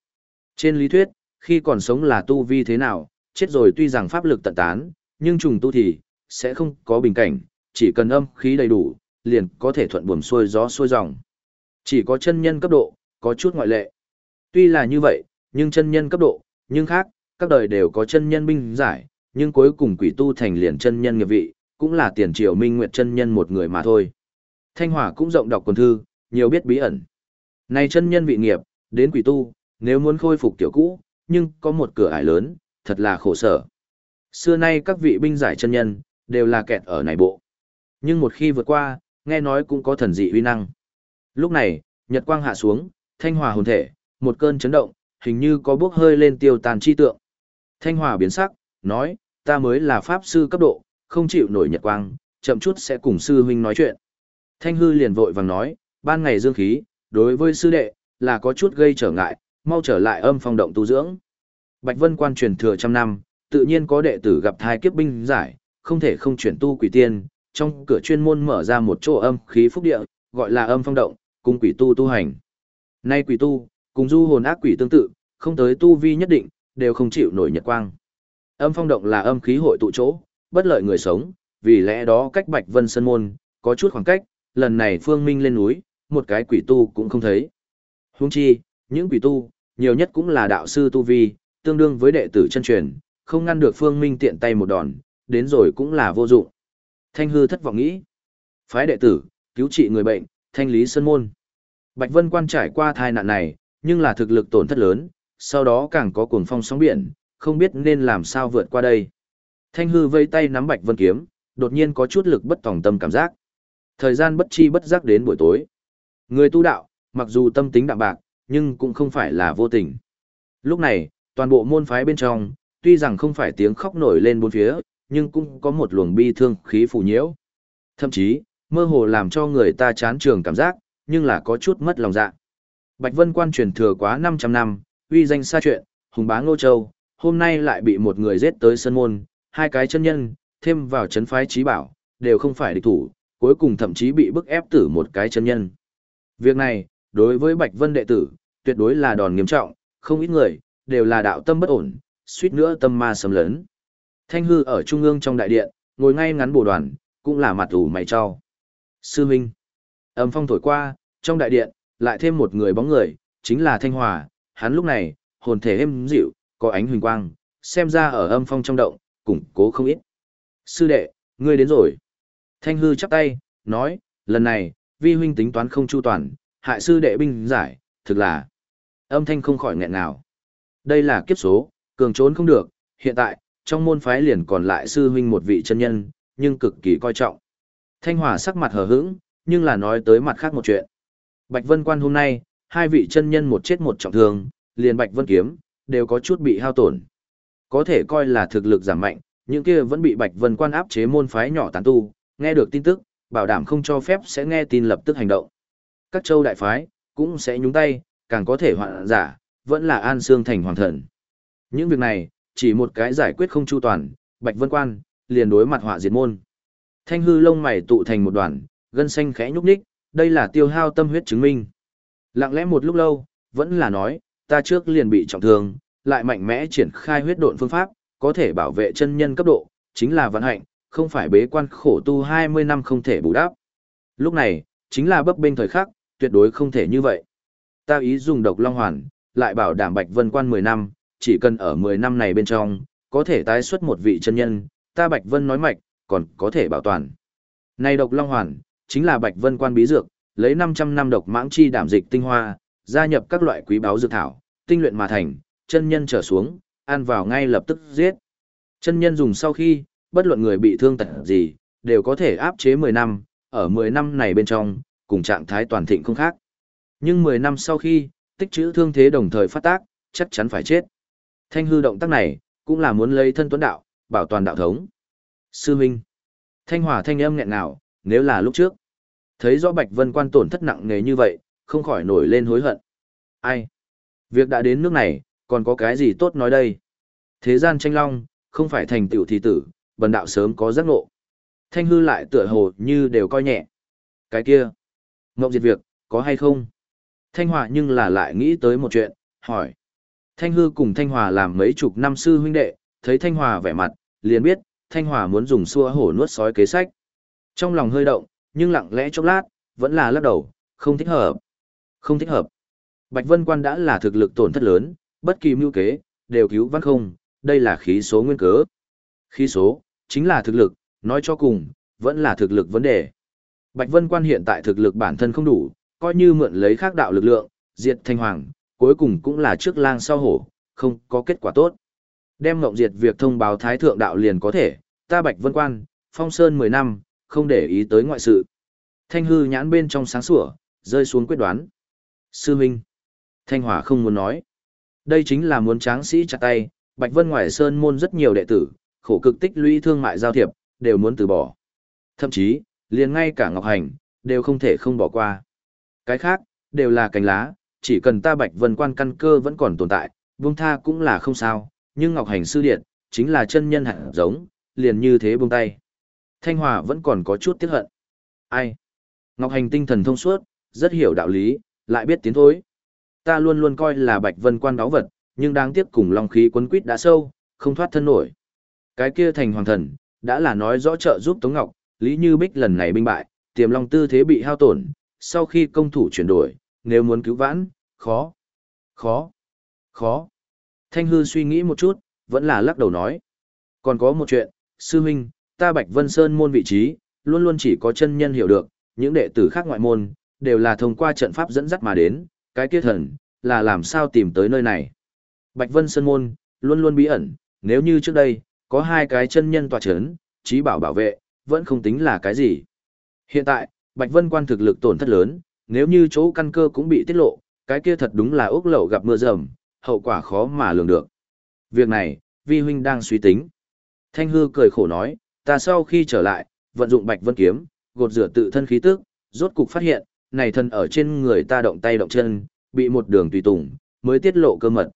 Trên lý thuyết, khi còn sống là tu vi thế nào, chết rồi tuy rằng pháp lực tận tán, nhưng trùng tu thì, sẽ không có bình cảnh, chỉ cần âm khí đầy đủ, liền có thể thuận buồm xuôi gió xuôi dòng. Chỉ có chân nhân cấp độ, có chút ngoại lệ. Tuy là như vậy, nhưng chân nhân cấp độ, nhưng khác, các đời đều có chân nhân binh giải, nhưng cuối cùng quỷ tu thành liền chân nhân nghiệp vị, cũng là tiền triều minh nguyệt chân nhân một người mà thôi. Thanh Hỏa cũng rộng đọc quần thư, nhiều biết bí ẩn. Này chân nhân vị nghiệp, đến quỷ tu, nếu muốn khôi phục tiểu cũ, nhưng có một cửa ải lớn, thật là khổ sở. Xưa nay các vị binh giải chân nhân, đều là kẹt ở này bộ. Nhưng một khi vượt qua, nghe nói cũng có thần dị uy năng. Lúc này, nhật quang hạ xuống, thanh hòa hồn thể, một cơn chấn động, hình như có bước hơi lên tiêu tàn chi tượng. Thanh hòa biến sắc, nói, ta mới là pháp sư cấp độ, không chịu nổi nhật quang, chậm chút sẽ cùng sư huynh nói chuyện. Thanh hư liền vội vàng nói, ban ngày dương khí, đối với sư đệ, là có chút gây trở ngại, mau trở lại âm phong động tu dưỡng. Bạch Vân quan truyền thừa trăm năm, tự nhiên có đệ tử gặp thai kiếp binh giải, không thể không chuyển tu quỷ tiên, trong cửa chuyên môn mở ra một chỗ âm khí phúc địa, gọi là âm phong động, cùng quỷ tu tu hành. Nay quỷ tu, cùng du hồn ác quỷ tương tự, không tới tu vi nhất định, đều không chịu nổi nhật quang. Âm phong động là âm khí hội tụ chỗ, bất lợi người sống, vì lẽ đó cách Bạch Vân Sơn Môn, có chút khoảng cách, lần này Phương Minh lên núi, một cái quỷ tu cũng không thấy. Huống chi, những quỷ tu, nhiều nhất cũng là đạo sư tu vi, tương đương với đệ tử chân truyền, không ngăn được Phương Minh tiện tay một đòn, đến rồi cũng là vô dụng. Thanh hư thất vọng nghĩ. Phái đệ tử, cứu trị người bệnh, thanh lý sân môn. Bạch Vân quan trải qua thai nạn này, nhưng là thực lực tổn thất lớn, sau đó càng có cuồng phong sóng biển, không biết nên làm sao vượt qua đây. Thanh hư vây tay nắm Bạch Vân kiếm, đột nhiên có chút lực bất tòng tâm cảm giác. Thời gian bất chi bất giác đến buổi tối. Người tu đạo, mặc dù tâm tính đạm bạc, nhưng cũng không phải là vô tình. Lúc này, toàn bộ môn phái bên trong, tuy rằng không phải tiếng khóc nổi lên bốn phía, nhưng cũng có một luồng bi thương khí phủ nhiễu. Thậm chí, mơ hồ làm cho người ta chán trường cảm giác, nhưng là có chút mất lòng dạ. Bạch Vân Quan truyền thừa quá 500 năm, uy danh xa chuyện, hùng bá Ngô Châu, hôm nay lại bị một người giết tới sân môn, hai cái chân nhân, thêm vào chấn phái trí bảo, đều không phải địch thủ, cuối cùng thậm chí bị bức ép tử một cái chân nhân. Việc này, đối với Bạch Vân đệ tử, tuyệt đối là đòn nghiêm trọng, không ít người, đều là đạo tâm bất ổn, suýt nữa tâm ma sầm lớn. Thanh hư ở trung ương trong đại điện, ngồi ngay ngắn bổ đoàn, cũng là mặt ủ mày cho. Sư Minh. Âm phong thổi qua, trong đại điện, lại thêm một người bóng người, chính là Thanh Hòa, hắn lúc này, hồn thể êm dịu, có ánh huỳnh quang, xem ra ở âm phong trong động, củng cố không ít. Sư đệ, ngươi đến rồi. Thanh hư chắp tay, nói, lần này, vi huynh tính toán không chu toàn, hại sư đệ binh giải, thực là. Âm thanh không khỏi nghẹn nào. Đây là kiếp số, cường trốn không được, hiện tại, trong môn phái liền còn lại sư huynh một vị chân nhân, nhưng cực kỳ coi trọng. Thanh Hòa sắc mặt hờ hững, nhưng là nói tới mặt khác một chuyện. Bạch Vân Quan hôm nay, hai vị chân nhân một chết một trọng thương, liền Bạch Vân Kiếm, đều có chút bị hao tổn. Có thể coi là thực lực giảm mạnh, những kia vẫn bị Bạch Vân Quan áp chế môn phái nhỏ tán tu, nghe được tin tức, bảo đảm không cho phép sẽ nghe tin lập tức hành động. Các châu đại phái, cũng sẽ nhúng tay, càng có thể hoạn giả, vẫn là an xương thành hoàng thần. Những việc này, chỉ một cái giải quyết không chu toàn, Bạch Vân Quan, liền đối mặt họa diệt môn. Thanh hư lông mày tụ thành một đoàn, gân xanh khẽ nhúc nhích, đây là tiêu hao tâm huyết chứng minh. Lặng lẽ một lúc lâu, vẫn là nói, ta trước liền bị trọng thương, lại mạnh mẽ triển khai huyết độn phương pháp, có thể bảo vệ chân nhân cấp độ, chính là vận hạnh, không phải bế quan khổ tu 20 năm không thể bù đắp. Lúc này, chính là bấp bênh thời khắc, tuyệt đối không thể như vậy. Ta ý dùng độc long hoàn, lại bảo đảm Bạch Vân Quan 10 năm, chỉ cần ở 10 năm này bên trong, có thể tái xuất một vị chân nhân, ta Bạch Vân nói mạch, còn có thể bảo toàn. Này độc long hoàn, chính là Bạch Vân Quan bí dược, lấy 500 năm độc mãng chi đảm dịch tinh hoa, gia nhập các loại quý báu dược thảo, tinh luyện mà thành, chân nhân trở xuống, ăn vào ngay lập tức giết. Chân nhân dùng sau khi, bất luận người bị thương tật gì, đều có thể áp chế 10 năm, ở 10 năm này bên trong, cùng trạng thái toàn thịnh không khác. Nhưng 10 năm sau khi, tích trữ thương thế đồng thời phát tác, chắc chắn phải chết. Thanh hư động tác này, cũng là muốn lấy thân tuấn đạo, bảo toàn đạo thống. Sư Minh. Thanh hỏa thanh âm nghẹn nào, nếu là lúc trước. Thấy rõ Bạch Vân quan tổn thất nặng nề như vậy, không khỏi nổi lên hối hận. Ai? Việc đã đến nước này, còn có cái gì tốt nói đây? Thế gian tranh long, không phải thành tựu thì tử, bần đạo sớm có giác ngộ. Thanh hư lại tựa hồ như đều coi nhẹ. Cái kia, ngộng diệt việc, có hay không? Thanh Hòa nhưng là lại nghĩ tới một chuyện, hỏi. Thanh hư cùng Thanh Hòa làm mấy chục năm sư huynh đệ, thấy Thanh Hòa vẻ mặt, liền biết, Thanh Hòa muốn dùng xua hổ nuốt sói kế sách. Trong lòng hơi động, nhưng lặng lẽ chốc lát, vẫn là lắc đầu, không thích hợp. Không thích hợp. Bạch Vân Quan đã là thực lực tổn thất lớn, bất kỳ mưu kế, đều cứu văn không, đây là khí số nguyên cớ. Khí số, chính là thực lực, nói cho cùng, vẫn là thực lực vấn đề. Bạch Vân Quan hiện tại thực lực bản thân không đủ, coi như mượn lấy khác đạo lực lượng, diệt thanh hoàng, cuối cùng cũng là trước lang sau hổ, không có kết quả tốt. Đem ngộng diệt việc thông báo thái thượng đạo liền có thể, ta Bạch Vân Quan, phong sơn 10 năm, không để ý tới ngoại sự. Thanh hư nhãn bên trong sáng sủa, rơi xuống quyết đoán. Sư Minh. Thanh Hòa không muốn nói. Đây chính là muốn tráng sĩ chặt tay, Bạch Vân ngoài sơn môn rất nhiều đệ tử, khổ cực tích lũy thương mại giao thiệp, đều muốn từ bỏ. Thậm chí, liền ngay cả Ngọc Hành, đều không thể không bỏ qua. Cái khác, đều là cánh lá, chỉ cần ta Bạch Vân quan căn cơ vẫn còn tồn tại, buông tha cũng là không sao, nhưng Ngọc Hành sư điện, chính là chân nhân hạt giống, liền như thế buông tay. Thanh Hòa vẫn còn có chút tiếc hận. Ai? Ngọc Hành tinh thần thông suốt, rất hiểu đạo lý, lại biết tiến thối. Ta luôn luôn coi là Bạch Vân quan đáo vật, nhưng đáng tiếc cùng long khí quấn quýt đã sâu, không thoát thân nổi. Cái kia thành hoàng thần, đã là nói rõ trợ giúp Tống Ngọc, Lý Như Bích lần này binh bại, tiềm long tư thế bị hao tổn, sau khi công thủ chuyển đổi, nếu muốn cứu vãn, khó, khó, khó. Thanh hư suy nghĩ một chút, vẫn là lắc đầu nói. Còn có một chuyện, sư huynh, ta Bạch Vân Sơn môn vị trí, luôn luôn chỉ có chân nhân hiểu được, những đệ tử khác ngoại môn, đều là thông qua trận pháp dẫn dắt mà đến, cái kia thần, là làm sao tìm tới nơi này. Bạch Vân Sơn Môn, luôn luôn bí ẩn, nếu như trước đây, có hai cái chân nhân tòa chấn, trí bảo bảo vệ, vẫn không tính là cái gì. Hiện tại, Bạch Vân quan thực lực tổn thất lớn, nếu như chỗ căn cơ cũng bị tiết lộ, cái kia thật đúng là ốc lậu gặp mưa rầm, hậu quả khó mà lường được. Việc này, vi huynh đang suy tính. Thanh hư cười khổ nói, ta sau khi trở lại, vận dụng Bạch Vân kiếm, gột rửa tự thân khí tức, rốt cục phát hiện, này thân ở trên người ta động tay động chân, bị một đường tùy tùng, mới tiết lộ cơ mật.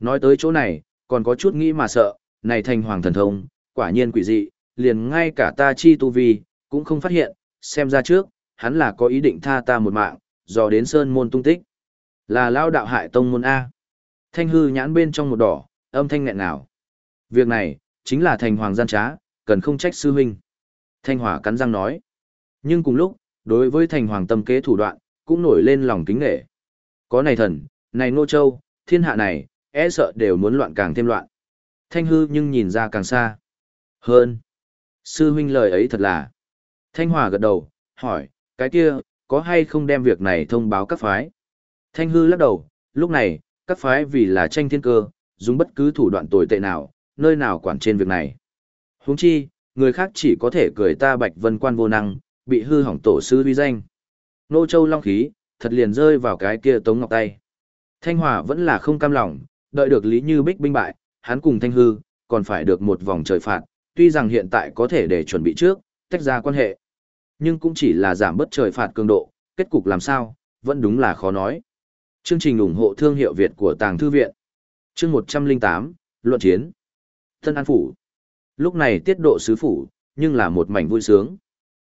Nói tới chỗ này, còn có chút nghĩ mà sợ, này thành hoàng thần thông, quả nhiên quỷ dị, liền ngay cả ta chi tu vi, cũng không phát hiện, xem ra trước, hắn là có ý định tha ta một mạng, dò đến sơn môn tung tích. Là lao đạo hại tông môn A. Thanh hư nhãn bên trong một đỏ, âm thanh nghẹn nào. Việc này, chính là thành hoàng gian trá, cần không trách sư huynh. Thanh hỏa cắn răng nói. Nhưng cùng lúc, đối với thành hoàng tâm kế thủ đoạn, cũng nổi lên lòng kính nghệ. Có này thần, này nô châu, thiên hạ này, e sợ đều muốn loạn càng thêm loạn. Thanh hư nhưng nhìn ra càng xa. Hơn. Sư huynh lời ấy thật là. Thanh hòa gật đầu, hỏi, cái kia, có hay không đem việc này thông báo các phái? Thanh hư lắc đầu, lúc này, các phái vì là tranh thiên cơ, dùng bất cứ thủ đoạn tồi tệ nào, nơi nào quản trên việc này. Huống chi, người khác chỉ có thể cười ta bạch vân quan vô năng, bị hư hỏng tổ sư uy danh. Nô châu long khí, thật liền rơi vào cái kia tống ngọc tay. Thanh Hòa vẫn là không cam lòng, đợi được Lý Như Bích binh bại, hắn cùng Thanh Hư, còn phải được một vòng trời phạt, tuy rằng hiện tại có thể để chuẩn bị trước, tách ra quan hệ. Nhưng cũng chỉ là giảm bớt trời phạt cường độ, kết cục làm sao, vẫn đúng là khó nói. Chương trình ủng hộ thương hiệu Việt của Tàng Thư Viện. Chương 108, Luận Chiến. Tân An Phủ. Lúc này tiết độ sứ phủ, nhưng là một mảnh vui sướng.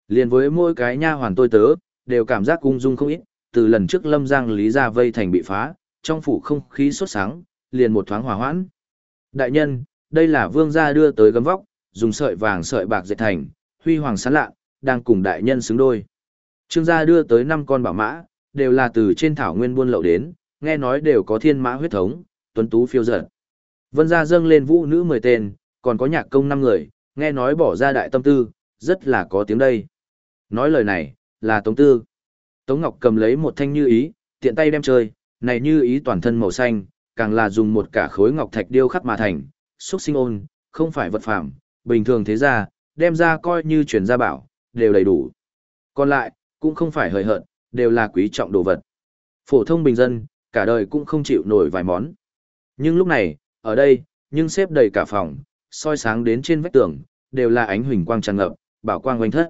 Liên với mỗi cái nha hoàn tôi tớ, đều cảm giác cung dung không ít, từ lần trước Lâm Giang Lý Gia vây thành bị phá, trong phủ không khí sốt sáng, liền một thoáng hòa hoãn. Đại nhân, đây là vương gia đưa tới gấm vóc, dùng sợi vàng sợi bạc dệt thành, huy hoàng sáng lạ, đang cùng đại nhân xứng đôi. Trương gia đưa tới 5 con bảo mã, đều là từ trên thảo nguyên buôn lậu đến, nghe nói đều có thiên mã huyết thống, tuấn tú phiêu dật. Vân gia dâng lên vũ nữ 10 tên, còn có nhạc công 5 người, nghe nói bỏ ra đại tâm tư, rất là có tiếng đây. Nói lời này, là Tống Tư. Tống Ngọc cầm lấy một thanh như ý, tiện tay đem chơi, này như ý toàn thân màu xanh, càng là dùng một cả khối ngọc thạch điêu khắc mà thành, xuất sinh ôn, không phải vật phẩm, bình thường thế ra, đem ra coi như chuyển gia bảo, đều đầy đủ. Còn lại, cũng không phải hời hợt, đều là quý trọng đồ vật. Phổ thông bình dân, cả đời cũng không chịu nổi vài món. Nhưng lúc này, ở đây, nhưng xếp đầy cả phòng, soi sáng đến trên vách tường, đều là ánh huỳnh quang tràn ngập, bảo quang quanh thất.